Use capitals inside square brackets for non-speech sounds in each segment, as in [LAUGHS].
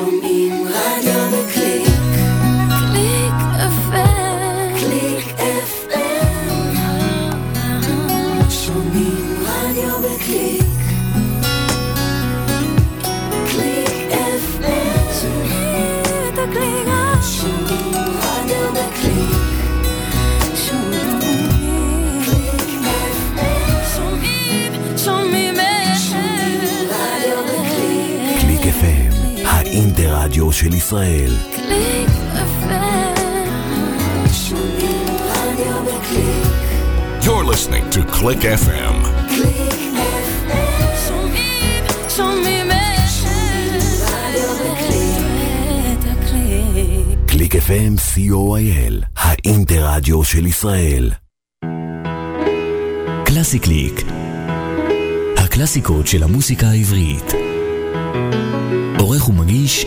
Schon im Radio clear. של ישראל. קליק. You're listening to Click FM. שומעים, שומעים. הקליק. קליק FM, co.il, האינטרדיו של ישראל. קלאסי קליק. הקלאסיקות של המוסיקה העברית. עורך ומגיש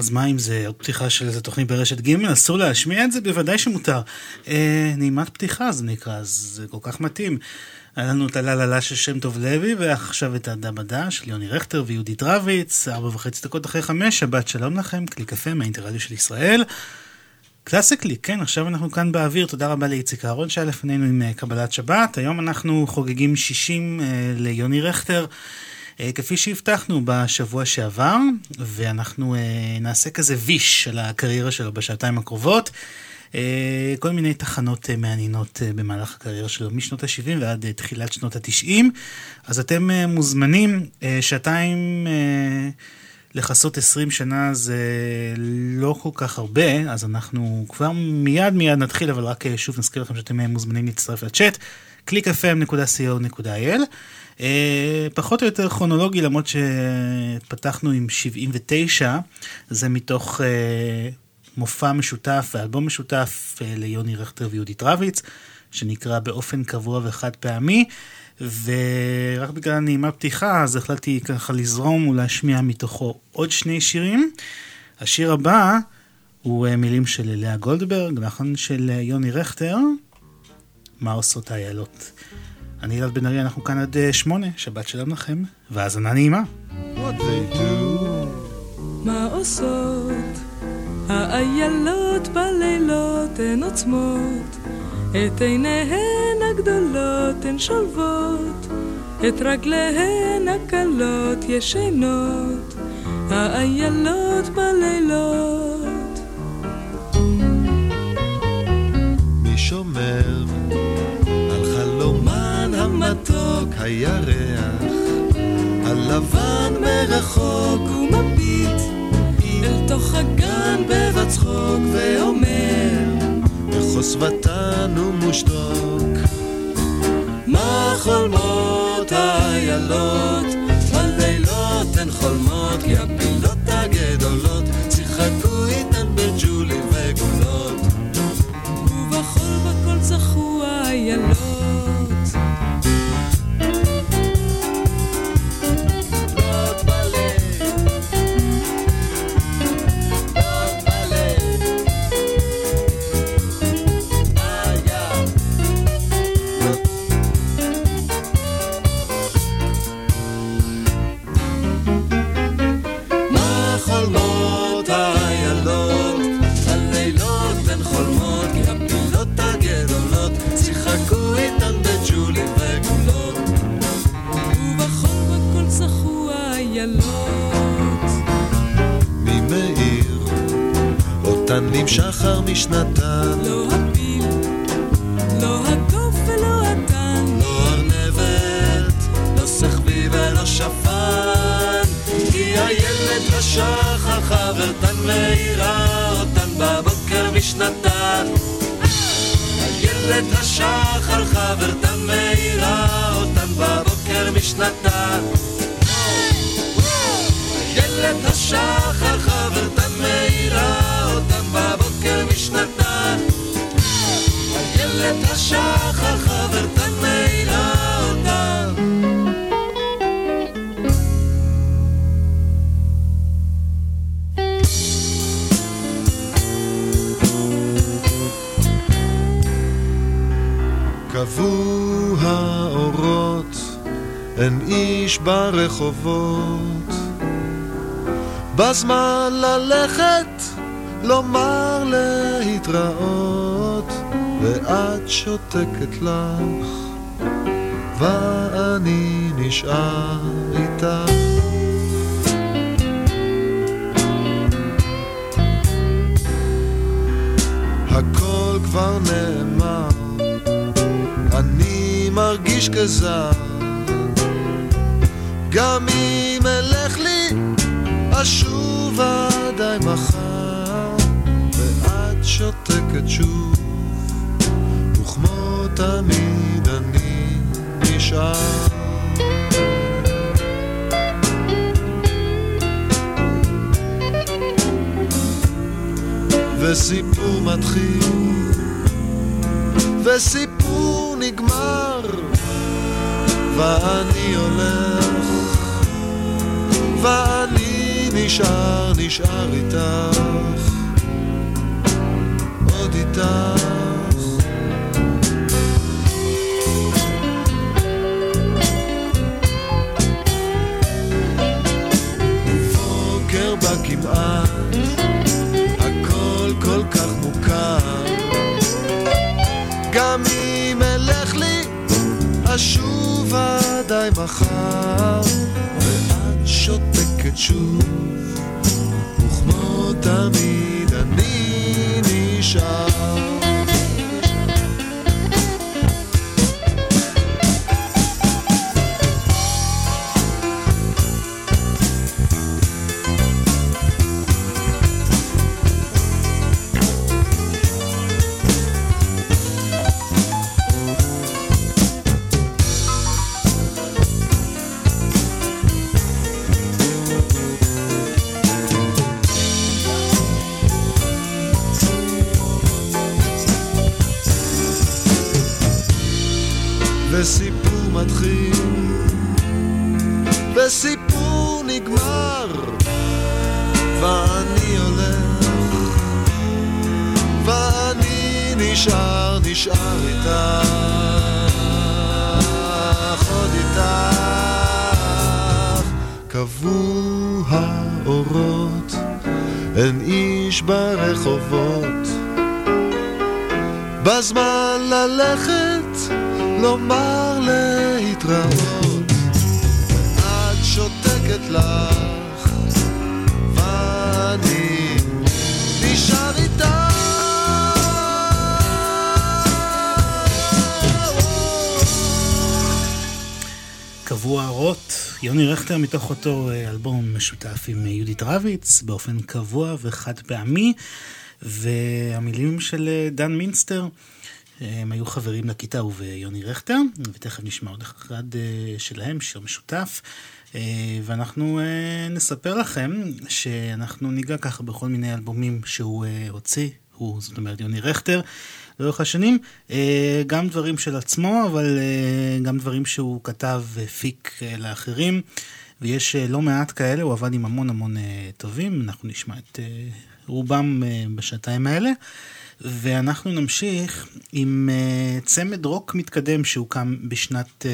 אז מה אם זה עוד פתיחה של איזה תוכנית ברשת ג', אסור להשמיע את זה? בוודאי שמותר. אה, נעימת פתיחה זה נקרא, זה כל כך מתאים. היה לנו את הלה-לה-לה של שם טוב לוי, ועכשיו את הדה-בדה של יוני רכטר ויהודית רביץ, ארבע וחצי דקות אחרי חמש, שבת שלום לכם, קליק יפה מהאינטרדיו של ישראל. קלאסי קליק, כן, עכשיו אנחנו כאן באוויר, תודה רבה לאיציק אהרון שהיה לפנינו עם אה, קבלת שבת. היום אנחנו חוגגים 60 אה, ליוני רכטר. אה, כפי שהבטחנו בשבוע שעבר, ואנחנו אה, נעשה כזה ויש של הקריירה שלו בשעתיים הקרובות. אה, כל מיני תחנות מעניינות במהלך הקריירה שלו, משנות ה-70 ועד תחילת שנות ה-90. אז אתם מוזמנים, שעתיים... לכסות 20 שנה זה לא כל כך הרבה, אז אנחנו כבר מיד מיד נתחיל, אבל רק שוב נזכיר לכם שאתם מוזמנים להצטרף לצ'אט, www.clickfm.co.il. אה, פחות או יותר כרונולוגי, למרות שפתחנו עם 79, זה מתוך אה, מופע משותף ואלבום משותף ליוני רכטר ויהודית רביץ, שנקרא באופן קבוע וחד פעמי. ורק בגלל הנעימה פתיחה, אז החלטתי ככה לזרום ולהשמיע מתוכו עוד שני שירים. השיר הבא הוא אה, מילים של לאה גולדברג, לחן של אה, יוני רכטר, מה עושות האיילות. אני אלעד בן ארי, אנחנו כאן עד אה, שמונה, שבת שלום לכם, והאזנה נעימה. מה עושות? האיילות בלילות הן עוצמות. את עיניהן הגדולות הן שולבות, את רגליהן הקלות ישנות, האיילות בלילות. מי שומר המתוק הירח, הלבן מרחוק ומביט אל תוך הגן בבצחוק ואומר בחוסבתן ומושתוק. מה חולמות האיילות? בלילות הן חולמות, כי הפילות הגדולות שיחקו איתן בג'ולים וגולות. ובחול בכל זכו האיילות. משנתן. לא הפיל, לא הקוף ולא התן. לא ארנבת, לא סחבי ולא שפן. כי הילד השחר חברתן מאירה אותן בבוקר משנתן. הילד השחר חברתן מאירה אותן בבוקר משנתן. הילד השחר חברתן מאירה אותם בבוקר משנתן. הילד השחר חברתן מאירה אותם. קבעו האורות, אין איש ברחובות. בזמן ללכת, לומר להתראות, ואת שותקת לך, ואני נשאר איתך. הכל כבר נאמר, אני מרגיש כזר, גם אם אלך לי אשוב עדיי מחר, שותקת שוב, וכמו תמיד אני נשאר. וסיפור מתחיל, וסיפור נגמר, ואני הולך, ואני נשאר, נשאר איתך, עוד איתך. בוקר בא כמעט, הכל כל כך מוכר. גם אם אלך לי, אשוב עדיי מחר, ואת שותקת שוב. תמיד אני מתוך אותו אה, אלבום משותף עם אה, יהודית רביץ, באופן קבוע וחד פעמי, והמילים של אה, דן מינסטר, הם היו חברים לכיתה הוא ויוני רכטר, ותכף נשמע עוד אחד שלהם, שיר משותף. ואנחנו נספר לכם שאנחנו ניגע ככה בכל מיני אלבומים שהוא הוציא, הוא, זאת אומרת יוני רכטר, לאורך השנים, גם דברים של עצמו, אבל גם דברים שהוא כתב והפיק לאחרים, ויש לא מעט כאלה, הוא עבד עם המון המון טובים, אנחנו נשמע את רובם בשעתיים האלה. ואנחנו נמשיך עם צמד רוק מתקדם שהוקם בשנת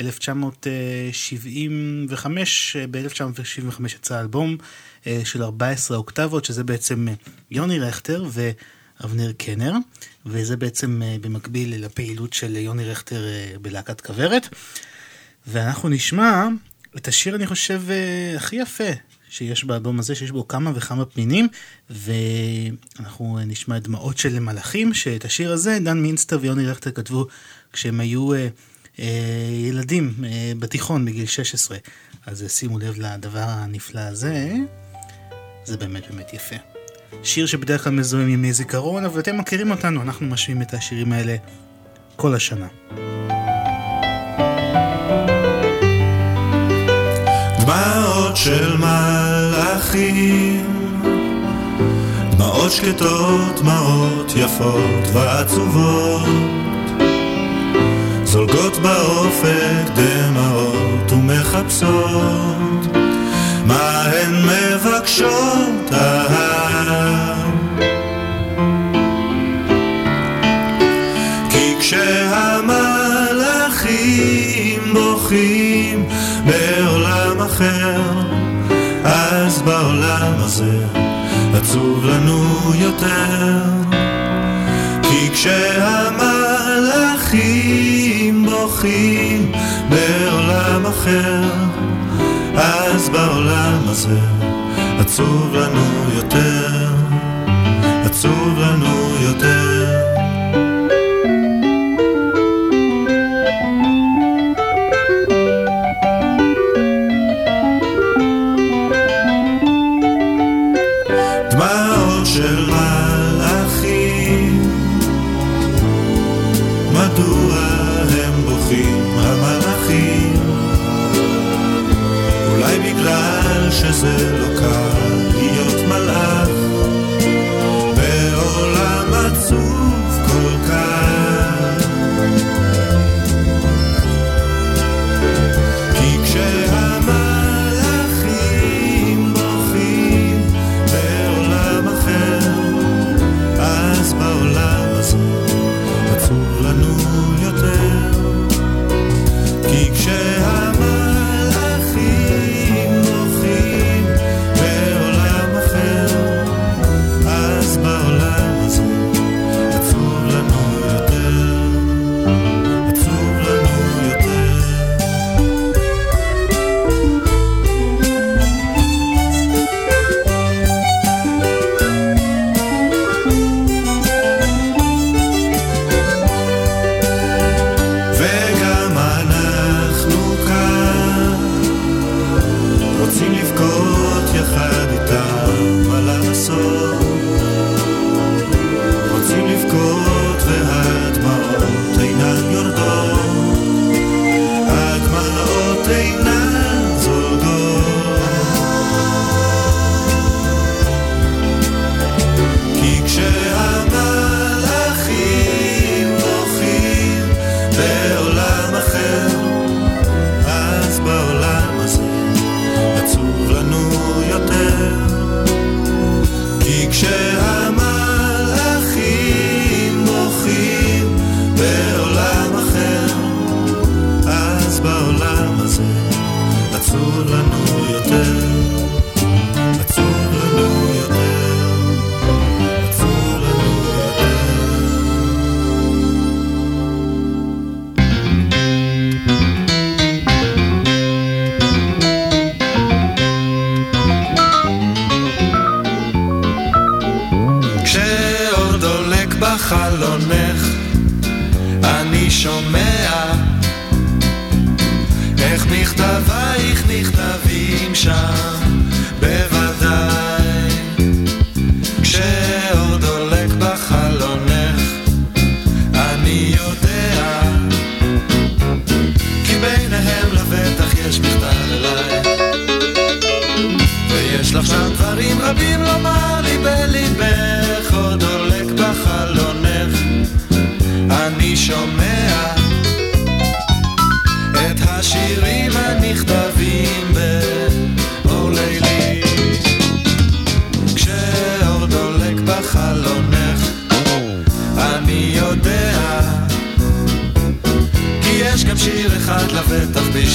1975, ב-1975 יצא אלבום של 14 אוקטבות, שזה בעצם יוני רכטר ואבנר קנר. וזה בעצם אה, במקביל לפעילות של יוני רכטר אה, בלהקת כוורת. ואנחנו נשמע את השיר, אני חושב, אה, הכי יפה שיש באדום הזה, שיש בו כמה וכמה פנינים, ואנחנו נשמע את דמעות של מלאכים, שאת השיר הזה דן מינסטר ויוני רכטר כתבו כשהם היו ילדים בתיכון בגיל 16. אז שימו לב לדבר הנפלא הזה, זה באמת באמת יפה. שיר שבדרך כלל מזוהה עם ימי זיכרון, אבל אתם מכירים אותנו, אנחנו משווים את השירים האלה כל השנה. דמעות של מלאכים, דמעות שקטות, דמעות יפות ועצובות, זולגות באופק דמעות ומחפשות. מה הן מבקשות ההר. אחר, אז בעולם הזה עצוב לנו יותר. כי כשהמלאכים בוכים בעולם אחר, אז בעולם הזה עצוב לנו יותר, עצוב לנו יותר.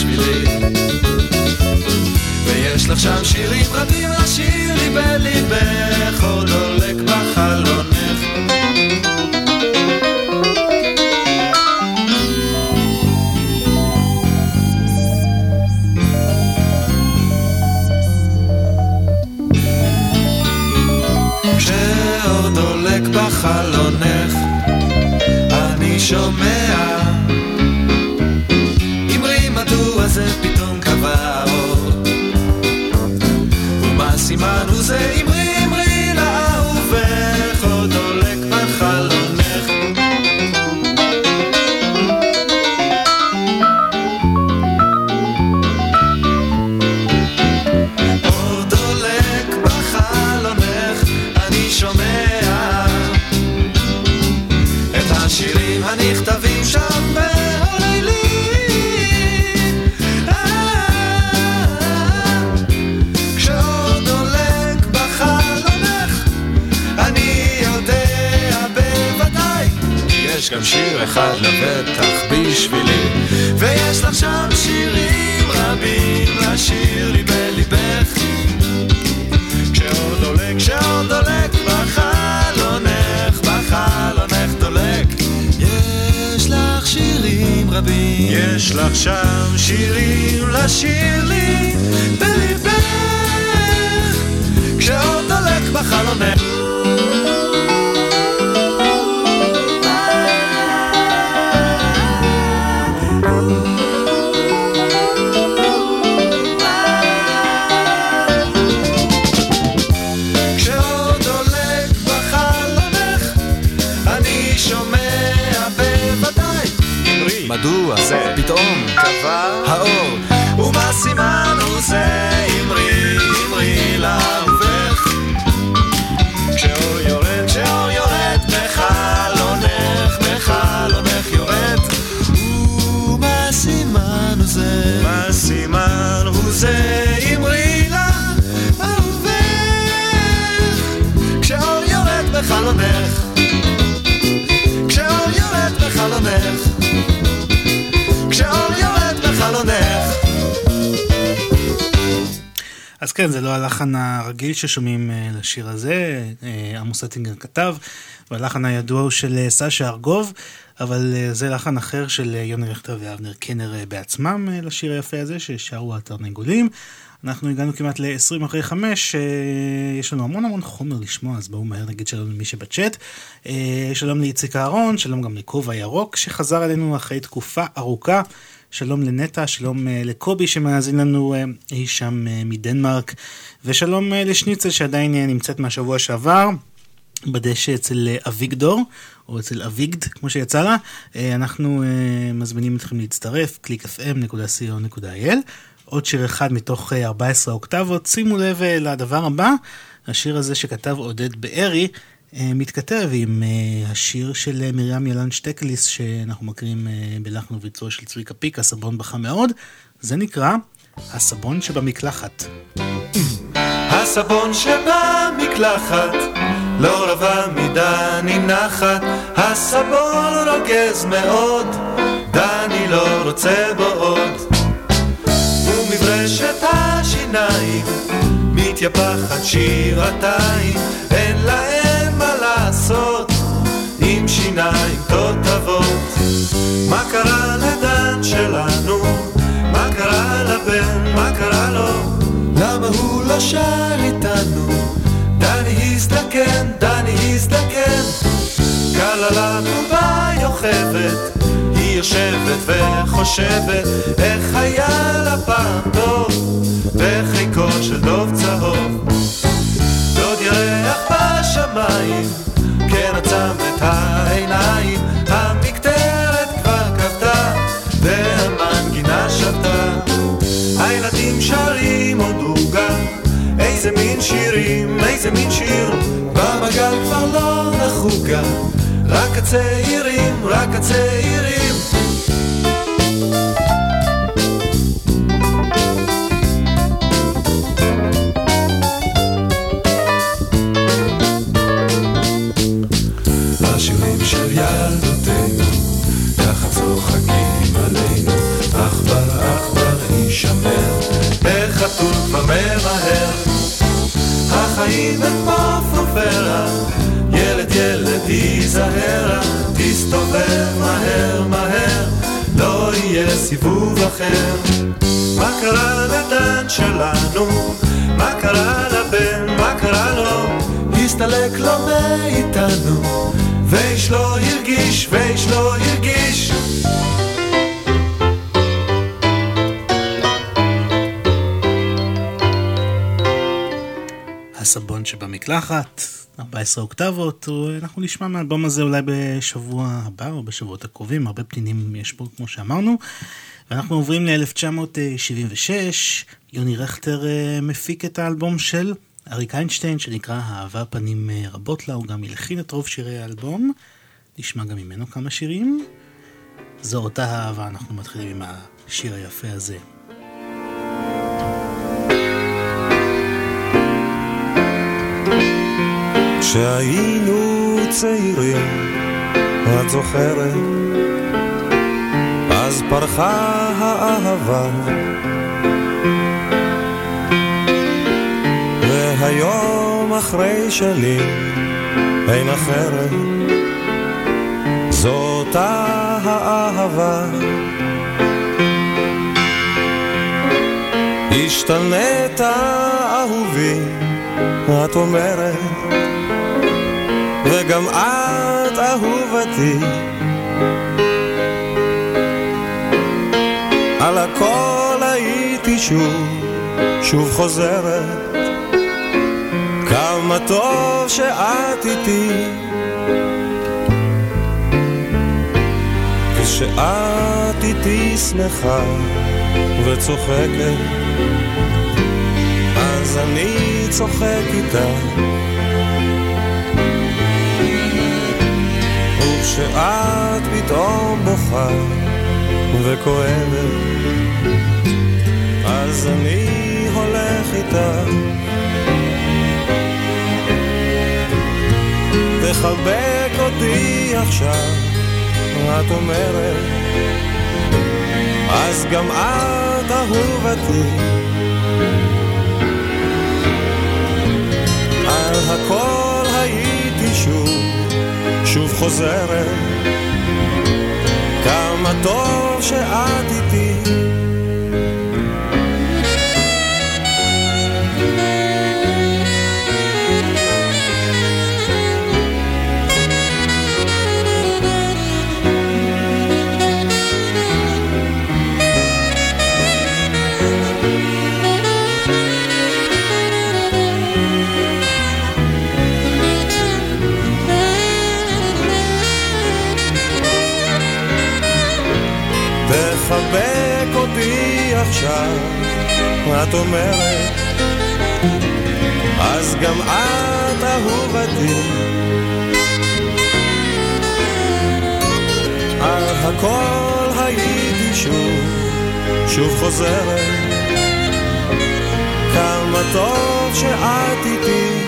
בשבילי. ויש לך שם שירים רבים ששומעים אה, לשיר הזה, אה, עמוס אטינגר כתב, והלחן הידוע הוא של אה, סשה ארגוב, אבל זה לחן אחר של יוני רכטר ואבנר קנר בעצמם לשיר היפה הזה, ששרו התרנגולים. אנחנו הגענו כמעט ל-20 אחרי 5, אה, יש לנו המון המון חומר לשמוע, אז בואו מהר נגיד שלום למי שבצ'אט. שלום לאיציק אהרון, שלום גם לכובע ירוק, שחזר אלינו אחרי תקופה ארוכה. שלום לנטע, שלום לקובי שמאזין לנו אי שם מדנמרק, ושלום אה, לשניצל שעדיין אה, נמצאת מהשבוע שעבר. בדשא אצל אה, אביגדור, או אצל אביגד, כמו שיצא לה. אנחנו מזמינים אתכם להצטרף, www.clickfm.co.il. עוד שיר אחד מתוך אה, 14 אוקטבות. שימו לב לדבר הבא, השיר הזה שכתב עודד בארי, מתכתב עם השיר של מרים ילן שטקליס, שאנחנו מכירים בלחן וביצוע של צביקה פיק, הסבון בכה מאוד. זה נקרא הסבון שבמקלחת. הסבון שבמקלחת לא רבה מידה ננחת הסבון רוגז מאוד דני לא רוצה בו עוד ומברשת השיניים מתייפחת שירתיים אין להם מה לעשות עם שיניים תותבות מה קרה לדן שלנו? מה קרה לבן? מה קרה לו? למה הוא לא שר איתנו? דני הזדקן, דני הזדקן קל על הקובה יוכבת, היא יושבת וחושבת איך היה לה פעם טוב, בחיקו של דוב צהוב. דוד ירח בשמיים, כן עצם את העיניים, איזה מין שירים, איזה מין שיר, במגל כבר לא נחוגה, רק הצעירים, רק הצעירים. החיים הם כמו פרופרה, ילד ילד היזהרה, תסתובב מהר מהר, לא יהיה סיבוב אחר. מה קרה לדן שלנו? מה קרה לבן? מה קרה לו? הסתלק לו מאיתנו, ואיש לא הרגיש, ואיש לא הרגיש. הסבון שבמקלחת, 14 אוקטבות, אנחנו נשמע מהאלבום הזה אולי בשבוע הבא או בשבועות הקרובים, הרבה פנינים יש פה כמו שאמרנו. ואנחנו עוברים ל-1976, יוני רכטר אה, מפיק את האלבום של אריק איינשטיין שנקרא אהבה פנים אה, רבות לה, הוא גם הלחין את רוב שירי האלבום, נשמע גם ממנו כמה שירים. זו אותה אהבה, אנחנו מתחילים עם השיר היפה הזה. כשהיינו צעירים, את זוכרת? אז פרחה האהבה. והיום אחרי שלי אין אחרת, זאת האהבה. השתנית אהובי, את אומרת וגם את אהובתי. על הכל הייתי שוב, שוב חוזרת, כמה טוב שאת איתי. כשאת איתי שמחה וצוחקת, אז אני צוחק איתך. כשאת פתאום בוכה וכואבת, אז אני הולך איתך. תחבק אותי עכשיו, את אומרת, אז גם את אהובתי. על הכל הייתי שוב שוב חוזרת, כמה טוב שאת איתי. תחבק אותי עכשיו, את אומרת, אז גם את אהובתי. על הכל הייתי שוב, שוב חוזרת, כמה טוב שאת איתי.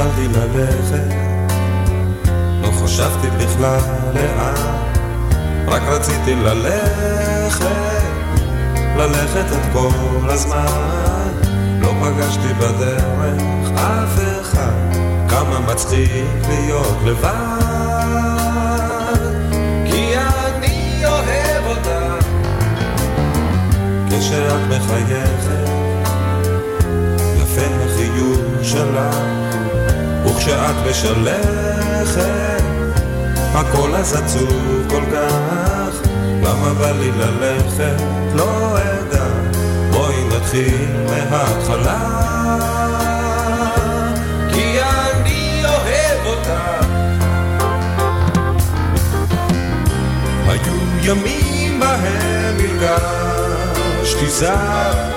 התחלתי ללכת, לא חשבתי בכלל לאן, רק רציתי ללכת, ללכת את כל הזמן. לא פגשתי בדרך אף אחד, כמה מצחיק להיות לבד. כי אני אוהב אותה, כשאת מחייכת, יפה החיוך שלך, וכשאת משלכת, הכל אז עצוב כל כך, למה בא לי ללכת? לא אדע, בואי נתחיל מההתחלה. כי אני אוהב אותך. היו ימים בהם הרגשתי זר,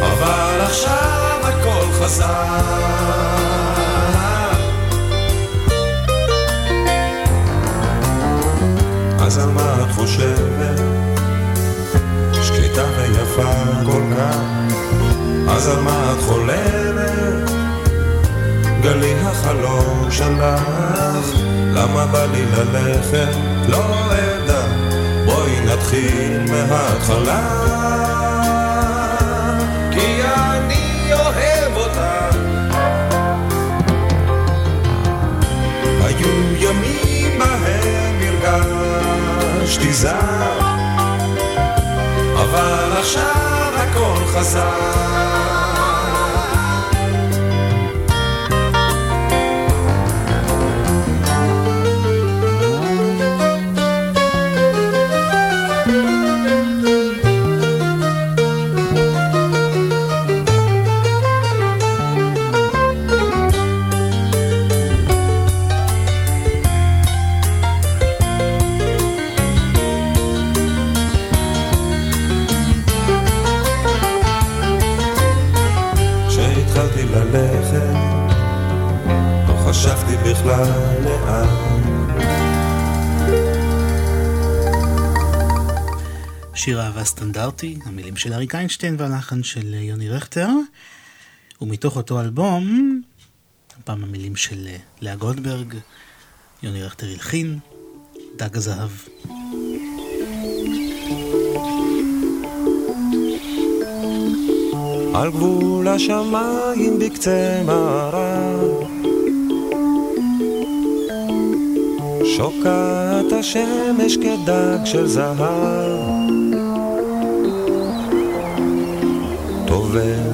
אבל עכשיו הכל חזר. אז על מה את חושבת? שקטה ויפה כל כך, אז על מה את חולמת? גלי החלום שלך, למה בא לי ללכת? לא אדע, בואי נתחיל מההתחלה. כי אני הרגשתי זר, אבל עכשיו הכל חזר. שיר אהבה סטנדרטי, המילים של אריק איינשטיין והלחן של יוני רכטר. ומתוך אותו אלבום, הפעם המילים של לאה גולדברג, יוני רכטר הלחין, דג הזהב. על גבול השמיים בקצה מערב שוקעת השמש כדג של זהב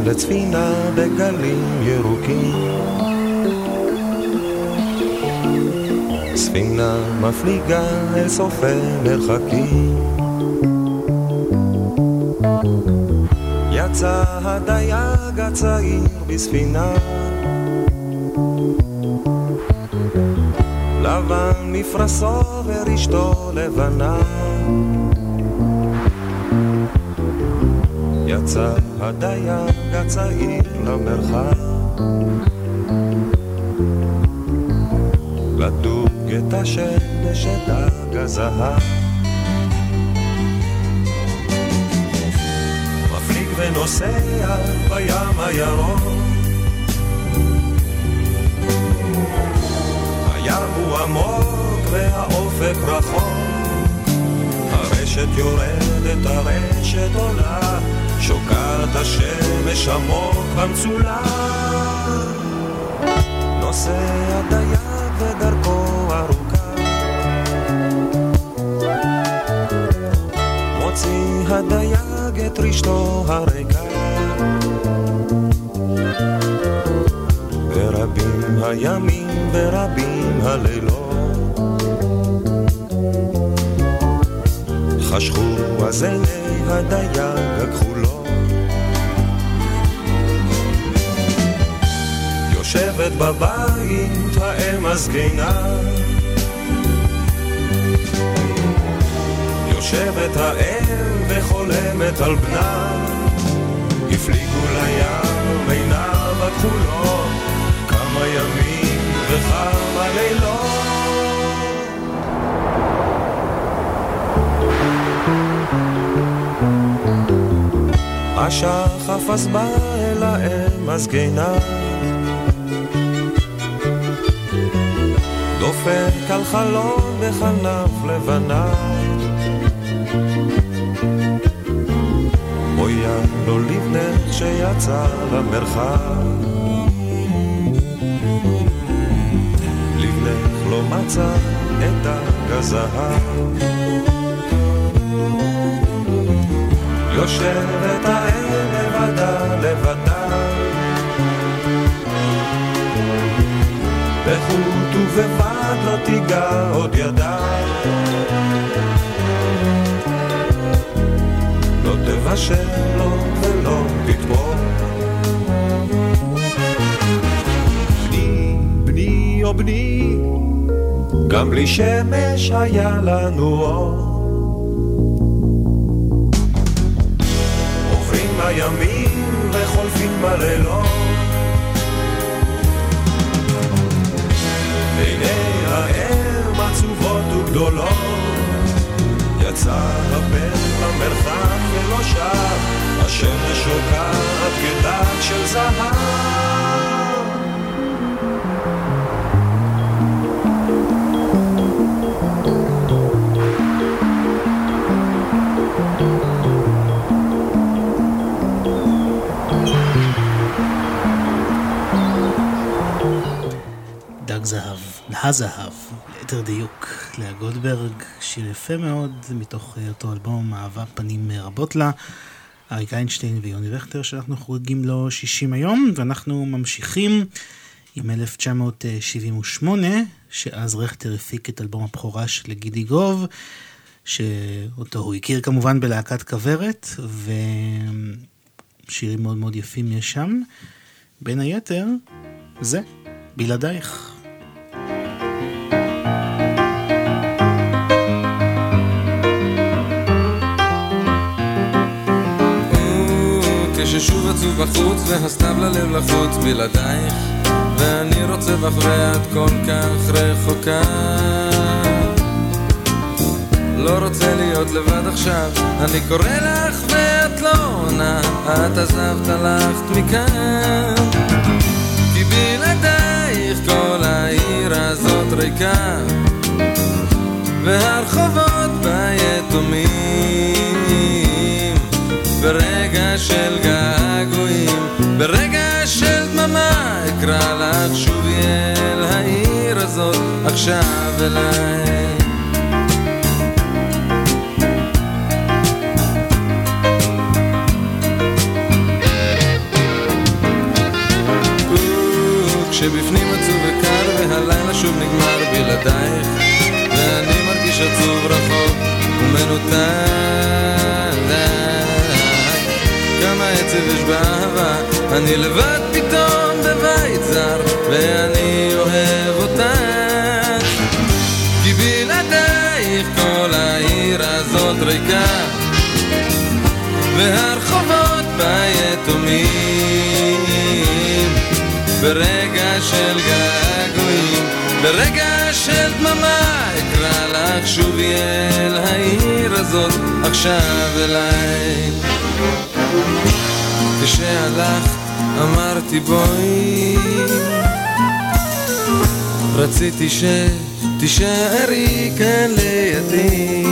לצפינה בגלים ירוקים. ספינה מפליגה אל סופי מרחקים. יצא הדייג הצעיר בספינה. לבן מפרסו ורשתו לבנה יצא הדייג הצעיר למרחב לדוג את השמש את דג הזהב. מפליג ונוסע בים הירוק. הים הוא עמוק והאופק רחוק. הרשת יורדת, הרשת עולה שוקעת השמש עמוק במצולה. נוסע דייג ודרכו ארוכה. מוציא הדייג את רשתו הריקה. ורבים הימים ורבים הלילות. חשכו אז עיני הדייג הכחולות יושבת בבית האם הזקנה? יושבת האם וחולמת על בנה. הפליגו לים עיניו הכחולות כמה ימים וכמה לילות. השחף אז בא אל האם הזקנה דופק על חלון בכנף לבנה אויה לו לבנך שיצא למרחב. לבנך לא מצא את דג הזהב יושבת האל לבדה, לבדה. בחוט ובבד לא תיגע עוד ידה. לא תבשל לו ולא תטבול. בני, בני או בני, גם בלי שמש היה לנו אור. עוברים הימים וחולפים הלילות. האם עצובות וגדולות. יצא הבן למרחק ולא שב, השמש שוקעת כדג של זהב. דג זהב, הזהב, ליתר דיוק, לאה גולדברג, שיר יפה מאוד, מתוך אה, אותו אלבום, אהבה פנים רבות לה, אריק איינשטיין ויוני וכטר, שאנחנו חוגגים לו 60 היום, ואנחנו ממשיכים עם 1978, שאז רכטר הפיק את אלבום הבכורה של גידי גוב, שאותו הוא הכיר כמובן בלהקת כוורת, ושירים מאוד מאוד יפים יש שם. בין היתר, זה, בלעדייך. כששוב עצוב בחוץ והסתיו ללב לחוץ בלעדייך ואני רוצה בך ואת כל כך רחוקה. לא רוצה להיות לבד עכשיו אני קורא לך ואת לא עונה את עזבת הלכת מכאן. כי בלעדייך כל העיר הזאת ריקה והרחובות ביתומים ברגע של געגועים, ברגע של דממה אקרא לך שובי אל העיר הזאת עכשיו אליי. כשבפנים עצוב וקר והלילה שוב נגמר בלעדייך ואני מרגיש עצוב רחוק אני לבד פתאום בבית זר ואני אוהב אותך. כי בלעדייך כל העיר הזאת ריקה והרחובות ביתומים. ברגע של געגועים, ברגע של דממה אקרא לך שובי אל העיר הזאת עכשיו אליי. כשהלכת אמרתי בואי. רציתי שתישארי כאן לידי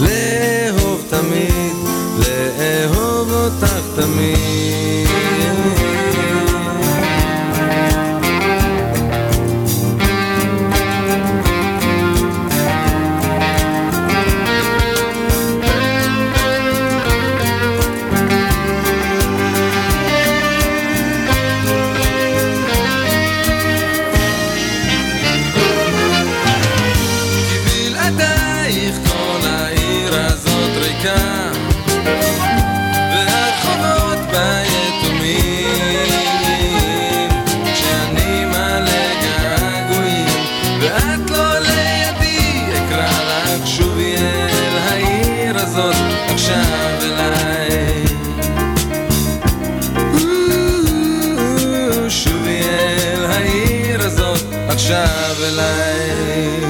לאהוב תמיד, לאהוב אותך תמיד עכשיו אליי.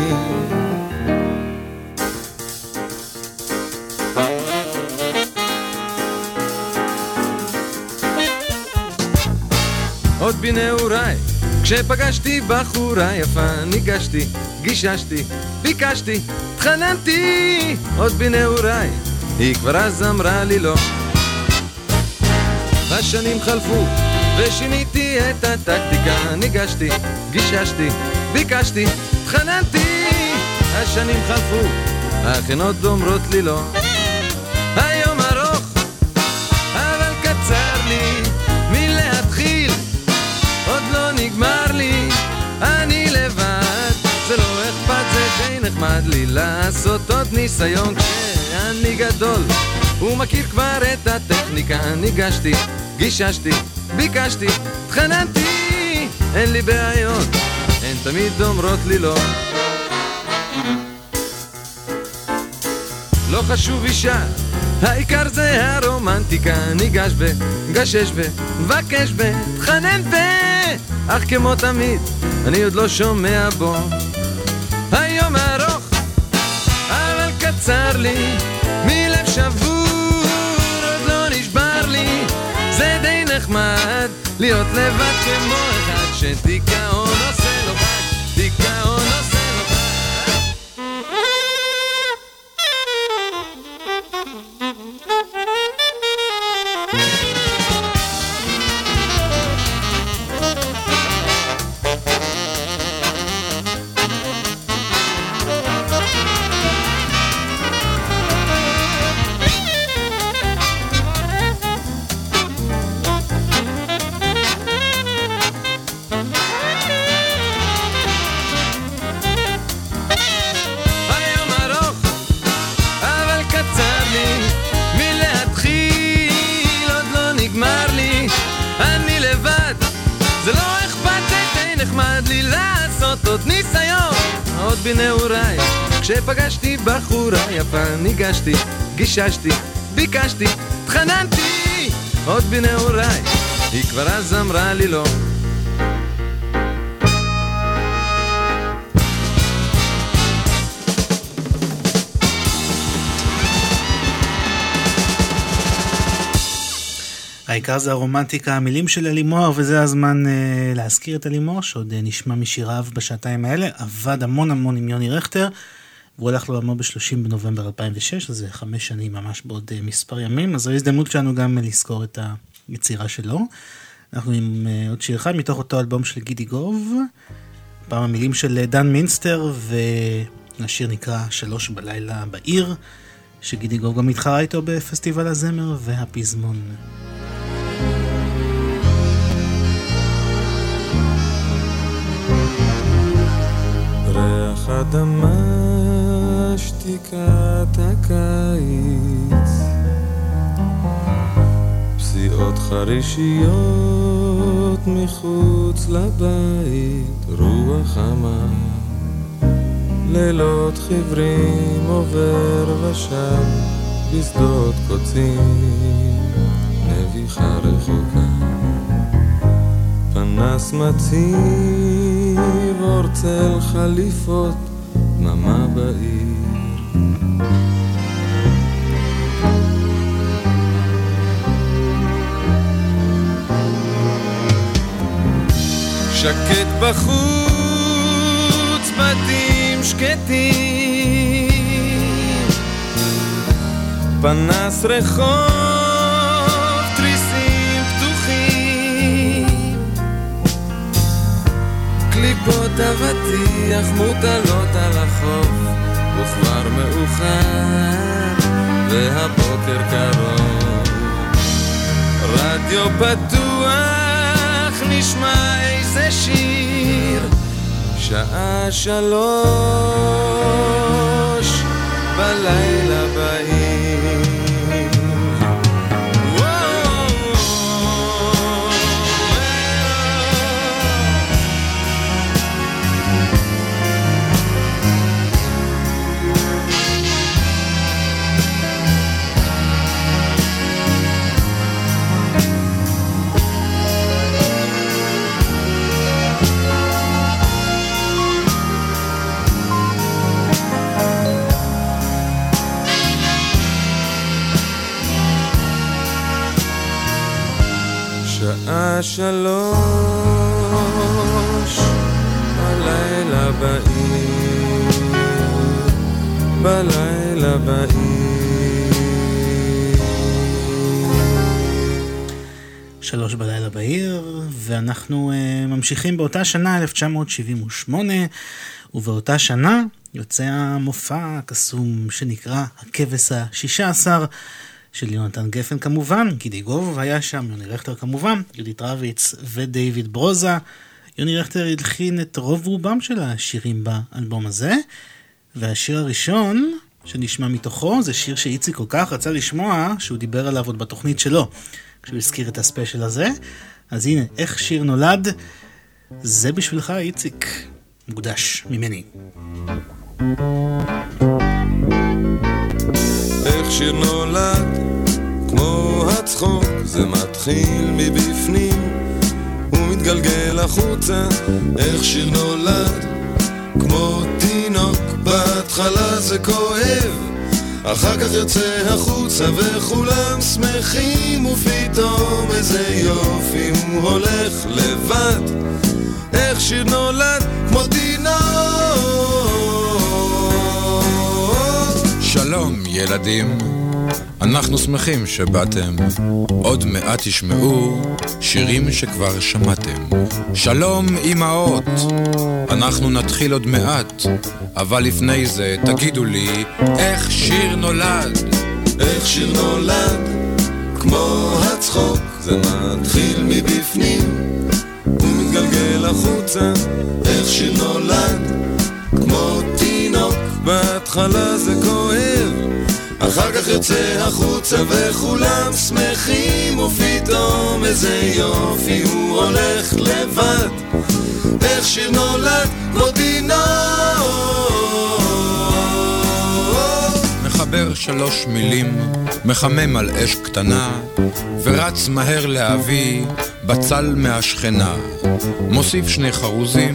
עוד בנעוריי כשפגשתי בחורה יפה ניגשתי, גיששתי, ביקשתי, התחננתי. עוד בנעוריי היא כבר אז אמרה לי לא. השנים חלפו ושיניתי את הטקטיקה ניגשתי, גיששתי, ביקשתי, התחננתי, השנים חלפו, האחיינות אומרות לי לא. היום ארוך, אבל קצר לי מלהתחיל, עוד לא נגמר לי, אני לבד, זה לא אכפת, זה די נחמד לי לעשות עוד ניסיון כשאני גדול, הוא מכיר כבר את הטכניקה, ניגשתי, גיששתי, ביקשתי, התחננתי, אין לי בעיות. תמיד אומרות לי לא. לא חשוב אישה, העיקר זה הרומנטיקה. ניגש ב, גשש ב, מבקש ב, תחנן ב. אך כמו תמיד, אני עוד לא שומע בו. היום ארוך, אבל קצר לי מלב שבור, עוד לא נשבר לי. זה די נחמד להיות לבד כמו אחד שדיכאון עושה גיששתי, ביקשתי, התחננתי עוד בנעוריי, היא כבר אז אמרה לי לא העיקר זה הרומנטיקה, המילים של אלימור, וזה הזמן אה, להזכיר את אלימור, שעוד אה, נשמע משיריו בשעתיים האלה. עבד המון המון עם יוני רכטר, והוא הלך לעולמו ב-30 בנובמבר 2006, אז זה חמש שנים ממש בעוד אה, מספר ימים, אז זו ההזדמנות שלנו גם לזכור את היצירה שלו. אנחנו עם אה, עוד שיר אחד מתוך אותו אלבום של גידי גוב, פעם המילים של אה, דן מינסטר, והשיר נקרא שלוש בלילה בעיר, שגידי גוב גם התחרה איתו בפסטיבל הזמר והפזמון. אדמה, שתיקת הקיץ, פסיעות חרישיות מחוץ לבית, רוח חמה, לילות חיוורים עובר ושב בשדות קוצים, נביחה רחוקה. פנס מציב אור צל חליפות, דממה בעיר. שקט בחוץ, בתים שקטים, פנס רחוב, קליפות אבטיח מוטלות על החוף, וכבר מאוחר, והבוקר קרוב. רדיו פתוח, נשמע איזה שיר, שעה שלוש בלילה בעיר. שלוש בלילה בעיר, בלילה בעיר. שלוש בלילה בעיר, ואנחנו uh, ממשיכים באותה שנה, 1978, ובאותה שנה יוצא המופע הקסום שנקרא הכבש השישה עשר של יונתן גפן כמובן, גידי גוב היה שם, יוני רכטר כמובן, יהודית רביץ ודייוויד ברוזה. יוני רכטר הלחין את רוב רובם של השירים באלבום הזה, והשיר הראשון שנשמע מתוכו זה שיר שאיציק כל כך רצה לשמוע, שהוא דיבר עליו עוד בתוכנית שלו, כשהוא הזכיר את הספיישל הזה. אז הנה, איך שיר נולד, זה בשבילך איציק, מוקדש ממני. איך שיר נולד, כמו הצחוק, זה מתחיל מבפנים ומתגלגל החוצה. איך שיר נולד, כמו תינוק, בהתחלה זה כואב, אחר כך יוצא החוצה וכולם שמחים ופתאום איזה יופי הוא הולך לבד. איך שיר נולד, כמו תינוק שלום, ילדים. אנחנו שמחים שבאתם. עוד מעט תשמעו שירים שכבר שמעתם. שלום, אמהות. אנחנו נתחיל עוד מעט, אבל לפני זה תגידו לי איך שיר נולד. איך שיר נולד, כמו הצחוק, זה מתחיל מבפנים ומתגלגל החוצה. איך שיר נולד, כמו תינוק, בהתחלה זה כואב, אחר כך יוצא החוצה וכולם שמחים ופתאום איזה יופי הוא הולך לבד. איך שיר נולד, כמו תינוק. מחבר שלוש מילים, מחמם על אש קטנה, ורץ מהר להביא בצל מהשכנה. מוסיף שני חרוזים,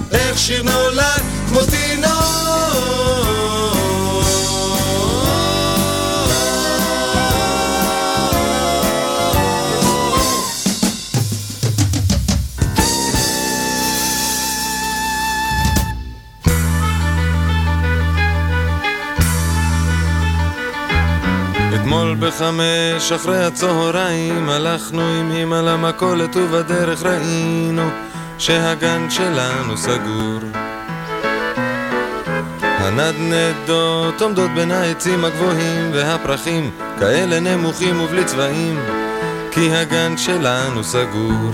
איך שיר נולד כמו תינוק. אתמול בחמש אחרי הצהריים הלכנו עם אמא למכולת ובדרך ראינו שהגן שלנו סגור. הנדנדות עומדות בין העצים הגבוהים והפרחים כאלה נמוכים ובלי צבעים כי הגן שלנו סגור.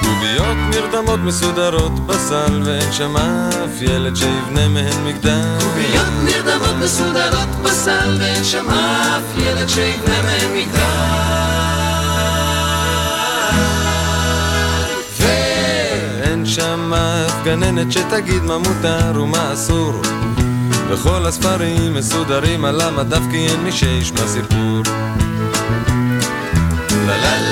קוביות נרדמות מסודרות בסל ואין שם אף ילד שיבנה מהן מגדל. קוביות נרדמות מסודרות בסל ואין שם אף ילד שיבנה מהם ואין שם אף גננת שתגיד מה מותר ומה אסור. וכל הספרים מסודרים על המדף כי אין מי שישמע סיפור. לה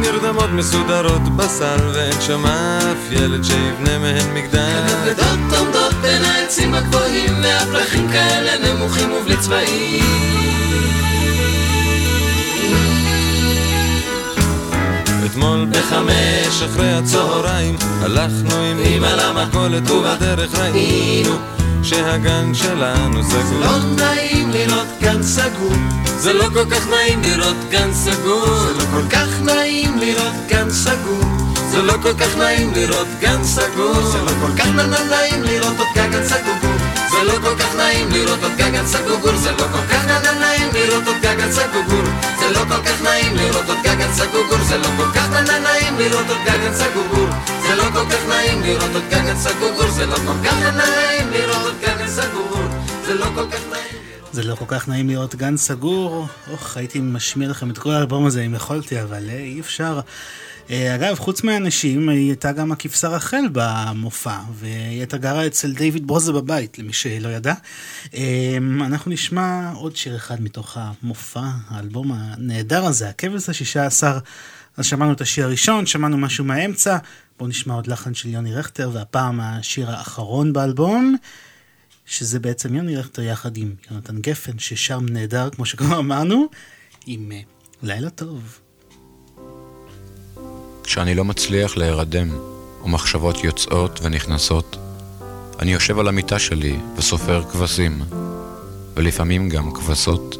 נרדמות מסודרות בסל ואין שם אף ילד שיבנה מהן מגדל. העצים הגבוהים והפרחים כאלה נמוכים ובלי צבעים אתמול בחמש אחרי הצהריים הלכנו עם אמא למכולת ובדרך ראינו שהגן שלנו סגור. לא נעים לראות גן סגור זה לא כל כך נעים לראות גן סגור. זה לא כל כך נעים לראות גן סגור זה לא כל כך נעים לראות גן סגור. זה לא כל כך נעים לראות עוד גגן סגור זה לא כל כך נעים לראות עוד גגן סגור. זה לא כל כך נעים לראות עוד גגן סגור זה לא כל כך נעים לראות עוד גגן סגור. זה לא כל כך נעים לראות עוד גגן סגור זה לא כל כך נעים לראות עוד גגן סגור. זה לא כל כך נעים לראות עוד גגן סגור זה לא כל כך נעים. זה לא כל כך נעים לראות גן סגור. אוח, הייתי משמיע לכם את כל האלבום הזה אם יכולתי, אבל אה, אי אפשר. אה, אגב, חוץ מהאנשים, היא הייתה גם הכבשה רחל במופע, והיא הייתה גרה אצל דיוויד ברוזה בבית, למי שלא ידע. אה, אנחנו נשמע עוד שיר אחד מתוך המופע, האלבום הנהדר הזה, הכבש השישה עשר. אז שמענו את השיר הראשון, שמענו משהו מהאמצע, בואו נשמע עוד לחן של יוני רכטר, והפעם השיר האחרון באלבום. שזה בעצם יוני רכטר יחד עם יונתן גפן, ששם נהדר, כמו שכבר אמרנו. עם אה, לילה טוב. כשאני לא מצליח להירדם, ומחשבות יוצאות ונכנסות, אני יושב על המיטה שלי וסופר כבשים, ולפעמים גם כבשות.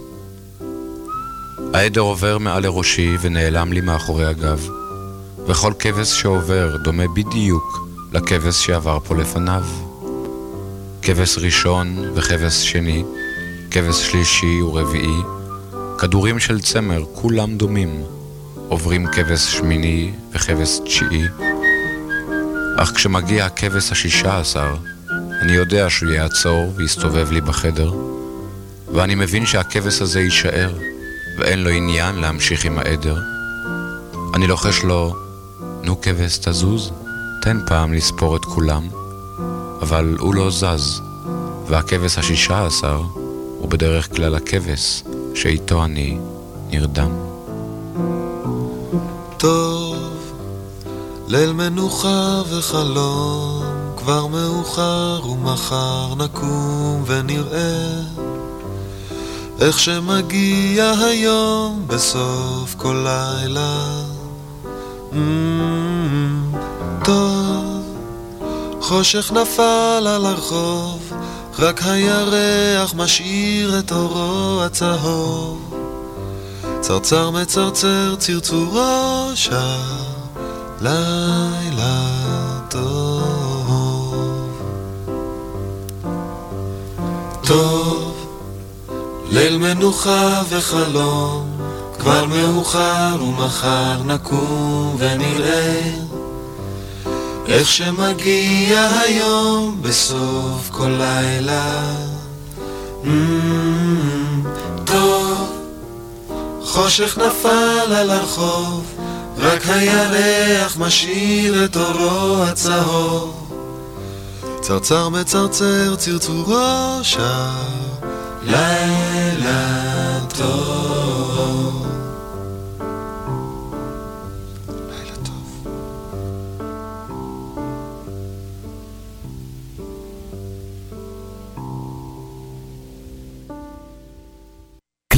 העדר עובר מעל לראשי ונעלם לי מאחורי הגב, וכל כבש שעובר דומה בדיוק לכבש שעבר פה לפניו. כבש ראשון וכבש שני, כבש שלישי ורביעי, כדורים של צמר, כולם דומים. עוברים כבש שמיני וכבש תשיעי. אך כשמגיע הכבש השישה עשר, אני יודע שהוא יעצור ויסתובב לי בחדר, ואני מבין שהכבש הזה יישאר, ואין לו עניין להמשיך עם העדר. אני לוחש לו, נו כבש תזוז, תן פעם לספור את כולם. אבל הוא לא זז, והכבש השישה עשר הוא בדרך כלל הכבש שאיתו אני נרדם. טוב, ליל מנוחה וחלום, כבר מאוחר ומחר נקום ונראה איך שמגיע היום בסוף כל לילה. Mm, טוב, חושך נפל על הרחוב, רק הירח משאיר את אורו הצהוב. צרצר מצרצר צרצורו שר, לילה טוב. טוב, ליל מנוחה וחלום, כבר מאוחר ומחר נקום ונראה איך שמגיע היום בסוף כל לילה. Mm, טוב, חושך נפל על הרחוב, רק הירח משאיר את אורו הצהוב. צרצר מצרצר צרצורו שר, לילה טוב.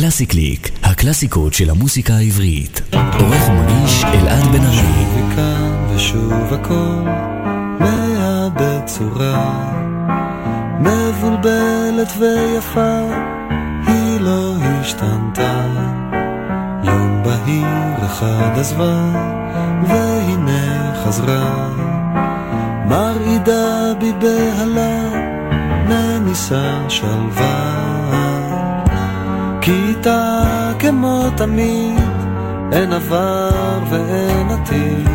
קלאסי קליק, הקלאסיקות של המוסיקה העברית. עורך ומגיש אלעד בן ארי. שוב וכאן ושוב הכל מאבד צורה מבולבלת ויפה היא לא השתנתה יום בהיר אחד עזבה והנה חזרה מרעידה בי בהלה נמיסה שלווה כיתה כמו תמיד, אין עבר ואין עתיד,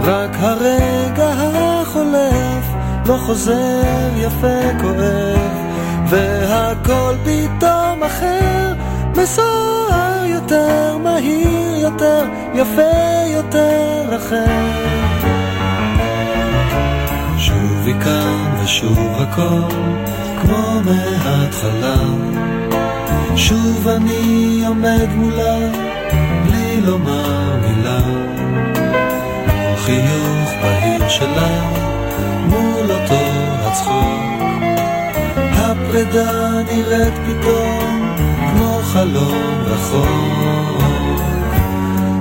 רק הרגע החולף לא חוזר יפה כואב, והכל פתאום אחר, מסוער יותר, מהיר יותר, יפה יותר אחר. שוב מכאן ושוב הכל, כמו מההתחלה. שוב אני עומד מולה, בלי לומר מילה. חיוך בהיר שלה, מול אותו הצחוק. הפרידה נראית פתאום כמו חלום רחוק.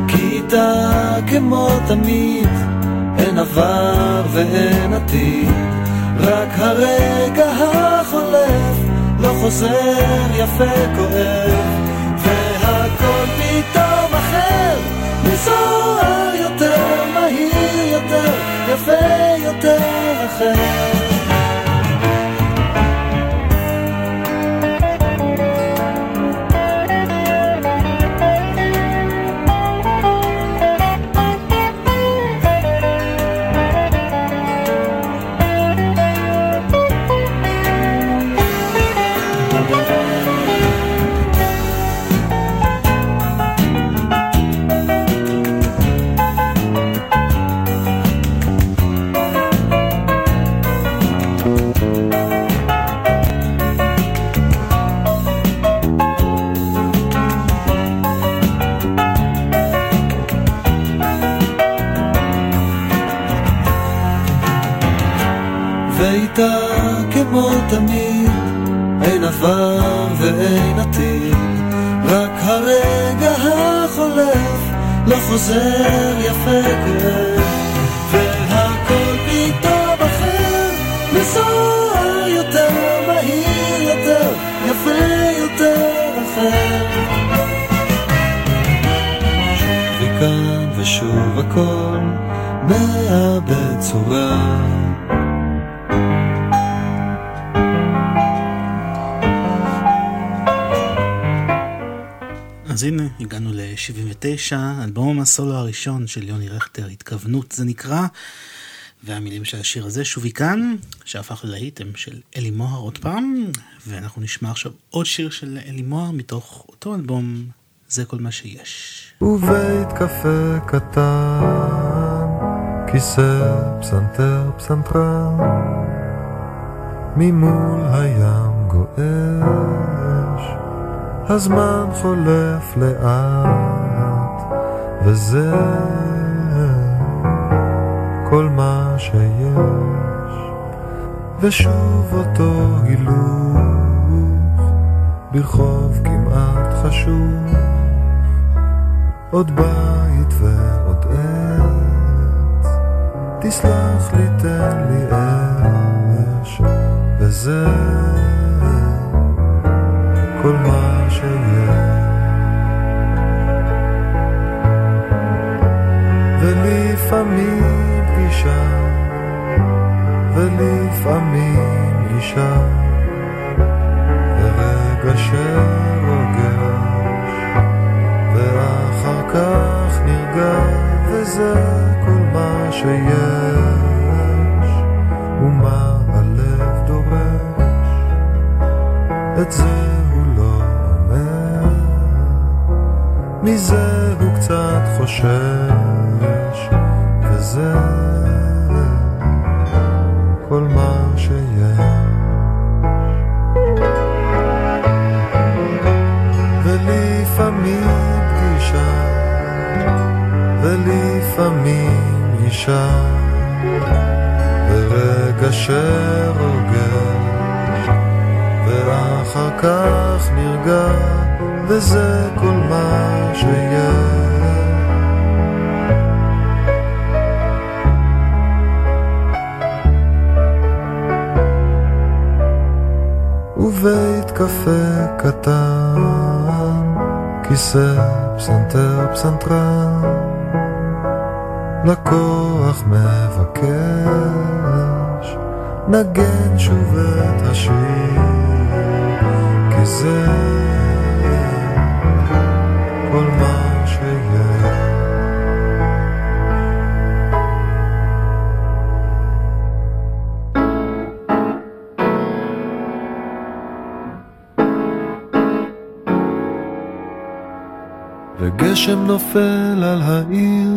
כיתה כמו תמיד, אין עבר ואין עתיד, רק הרגע החולף חוזר יפה כואב, והכל פתאום אחר, מזוהר יותר, מהיר יותר, יפה יותר אחר. הסולו הראשון של יוני רכטר, התכוונות זה נקרא, והמילים של השיר הזה, שובי כאן, שהפך ללהיט, הם של אלי מוהר עוד פעם, ואנחנו נשמע עכשיו עוד שיר של אלי מוהר מתוך אותו אלבום, זה כל מה שיש. ובית קפה קטן, כיסא, פסנתר, פסנתרן, ממול הים גועש. הזמן חולף לאט, וזה כל מה שיש, ושוב אותו הילוך ברחוב כמעט חשוך, עוד בית ועוד עץ, תסלח לי, תן לי אש, וזה כל מה שיש. ולפעמים פגישה, ולפעמים אישה, ורגע שרוגש, ואחר כך נרגע, וזה כל מה שיש, ומה הלב דורש, את זה מזה הוא קצת חושש, שיש. ואחר כך נרגע, וזה כל מה שיהיה. כיסא, פסנתר, פסנתרן, לקוח מבקש, נגן שוב את השיר, כי זה וגשם נופל על העיר,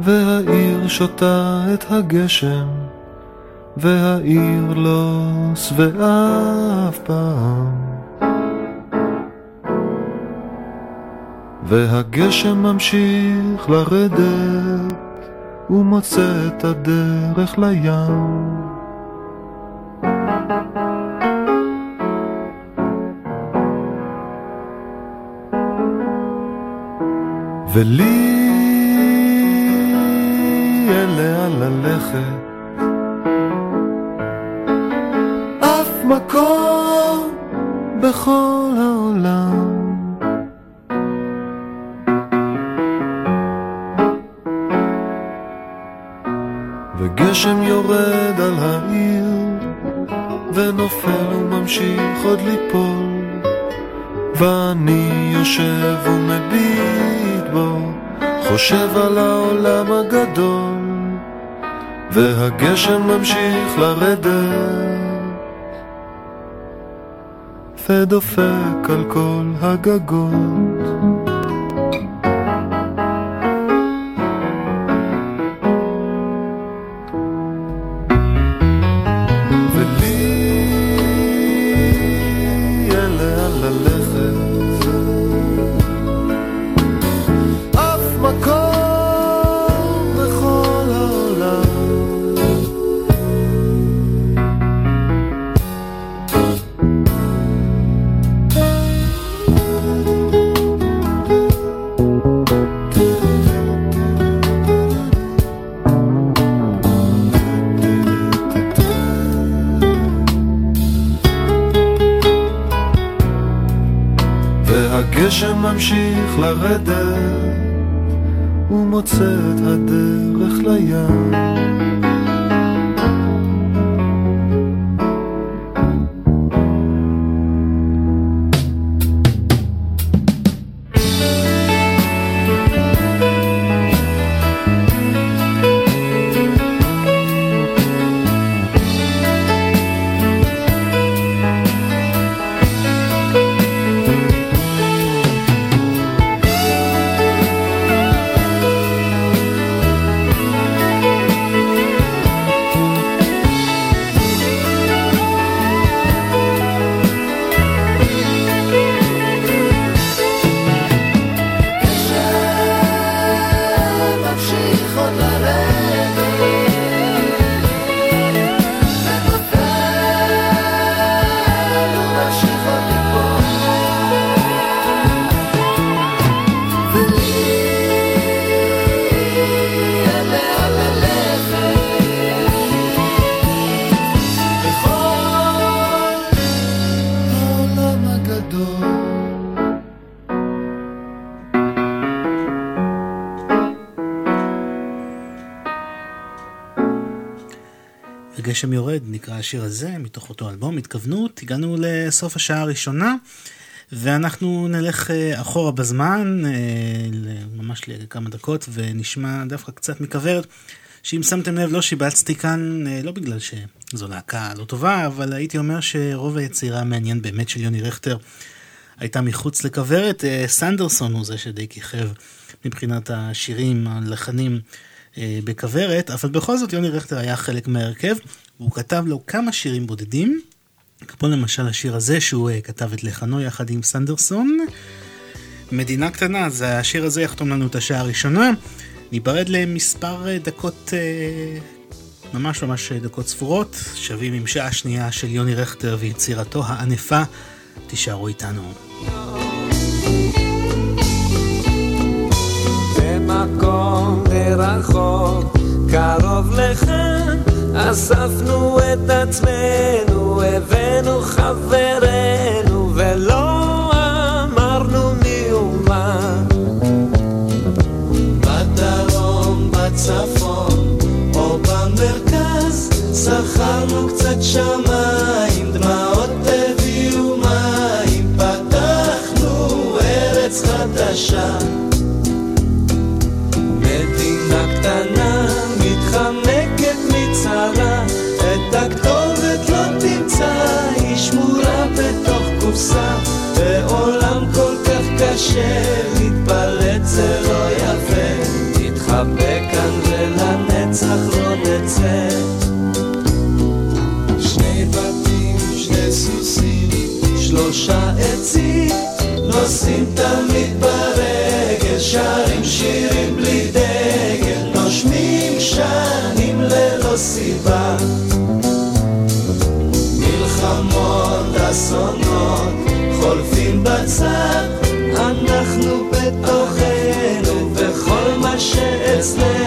והעיר שותה את הגשם, והעיר לא שבעה אף פעם. והגשם ממשיך לרדת, ומוצא את הדרך לים. ולי לאן ללכת, אף מקום בכל העולם. וגשם יורד על העיר, ונופל וממשיך עוד ליפול, ואני יושב ומביט בו, חושב על העולם הגדול, והגשם ממשיך לרדת, ודופק על כל הגגות. ממשיך לרדת ומוצא את הדרך לים גשם יורד נקרא השיר הזה, מתוך אותו אלבום, התכוונות, הגענו לסוף השעה הראשונה, ואנחנו נלך אה, אחורה בזמן, אה, ממש לכמה דקות, ונשמע דווקא קצת מכוורת, שאם שמתם לב לא שיבצתי כאן, אה, לא בגלל שזו להקה לא טובה, אבל הייתי אומר שרוב היצירה המעניין באמת של יוני רכטר הייתה מחוץ לכוורת. סנדרסון הוא זה שדי כיכב מבחינת השירים, הלחנים. בכוורת, אבל בכל זאת יוני רכטר היה חלק מההרכב, והוא כתב לו כמה שירים בודדים, כמו למשל השיר הזה שהוא uh, כתב את לחנו יחד עם סנדרסון. מדינה קטנה, אז השיר הזה יחתום לנו את השעה הראשונה. ניפרד למספר uh, דקות, uh, ממש ממש דקות ספורות, שווים עם שעה שנייה של יוני רכטר ויצירתו הענפה. תישארו איתנו. במקום מרחוק, קרוב לכאן אספנו את עצמנו, הבאנו חברנו, ולא אמרנו מי ומה. בדרום, בצפון, או במרכז, שכרנו קצת שמיים, דמעות הביאו מים, פתחנו ארץ חדשה. ולנצח לא נצא. שני בתים, שני סוסים, שלושה עצים, נוסעים תמיד ברגל, שרים שירים בלי דגל, נושמים שנים ללא סיבה. מלחמות, אסונות, חולפים בצד אנחנו בתוכנו, וכל מה שאצלנו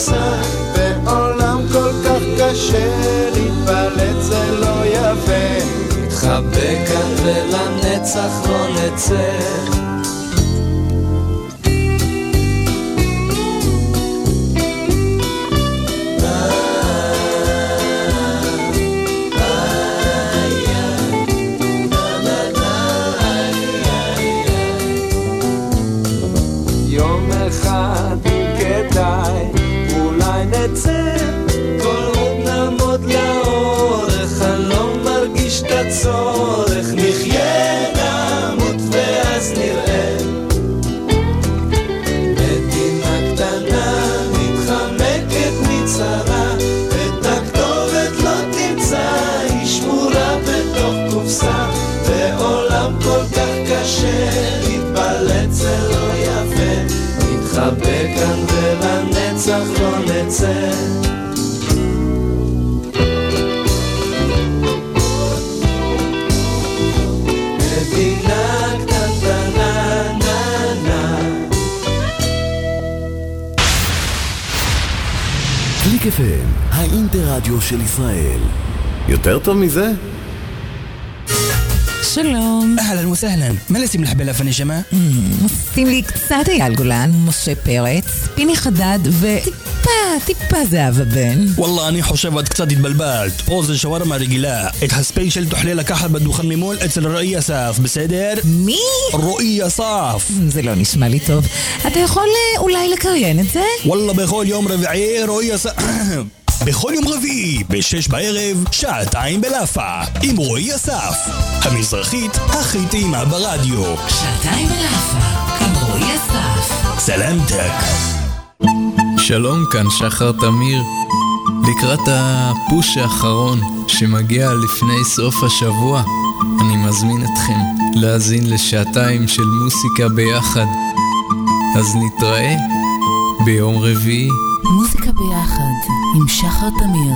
קופסה. בעולם כל כך קשה, להתפלט זה לא יפה. נתחבא כאן ולנצח לא נצא. האינטרדיו של ישראל. יותר טוב מזה? שלום. אהלן וסהלן, מה לשים לך בלאפן נשמה? שים לי קצת אייל גולן, משה פרץ, פיני חדד וטיפה, טיפה זהבה בן. וואלה, אני חושב את קצת התבלבלת. פה זה שווארמה רגילה. את הספיישל תוכלי לקחת בדוכן ממול אצל רועי אסף, בסדר? מי? רועי אסף. זה לא נשמע לי טוב. אתה יכול אה, אולי לקריין את זה? וואלה, בכל יום רביעי רועי אסף... בכל יום רביעי, בשש בערב, שעתיים בלאפה, עם רועי אסף, המזרחית הכי טעימה ברדיו. שעתיים בלאפה, עם רועי אסף. סלמתק. שלום, כאן שחר תמיר. לקראת הפוש האחרון שמגיע לפני סוף השבוע, אני מזמין אתכם להאזין לשעתיים של מוסיקה ביחד. אז נתראה ביום רביעי. מוזיקה ביחד עם שחר תמיר,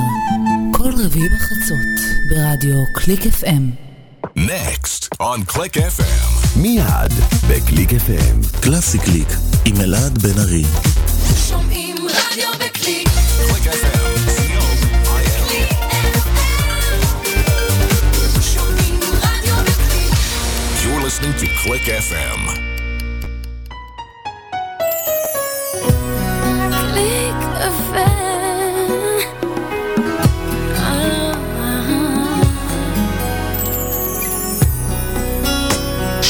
כל רביעי בחצות ברדיו קליק FM. Next on Click FM. מיד בקליק FM. קלאסי קליק עם אלעד בן ארי. שומעים רדיו בקליק. Click FM. שומעים רדיו בקליק. You're listening to Click FM.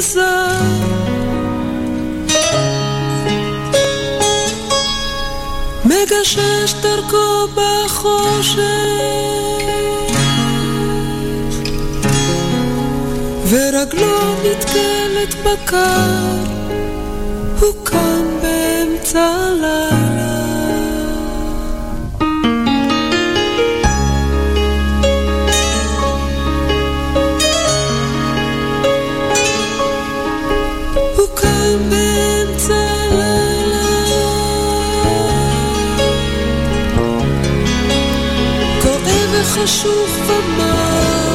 וזר מגשש דרכו בחושך ורגלו נתקלת בקר הוא קם באמצע הלילה כואב וחשוך ומר.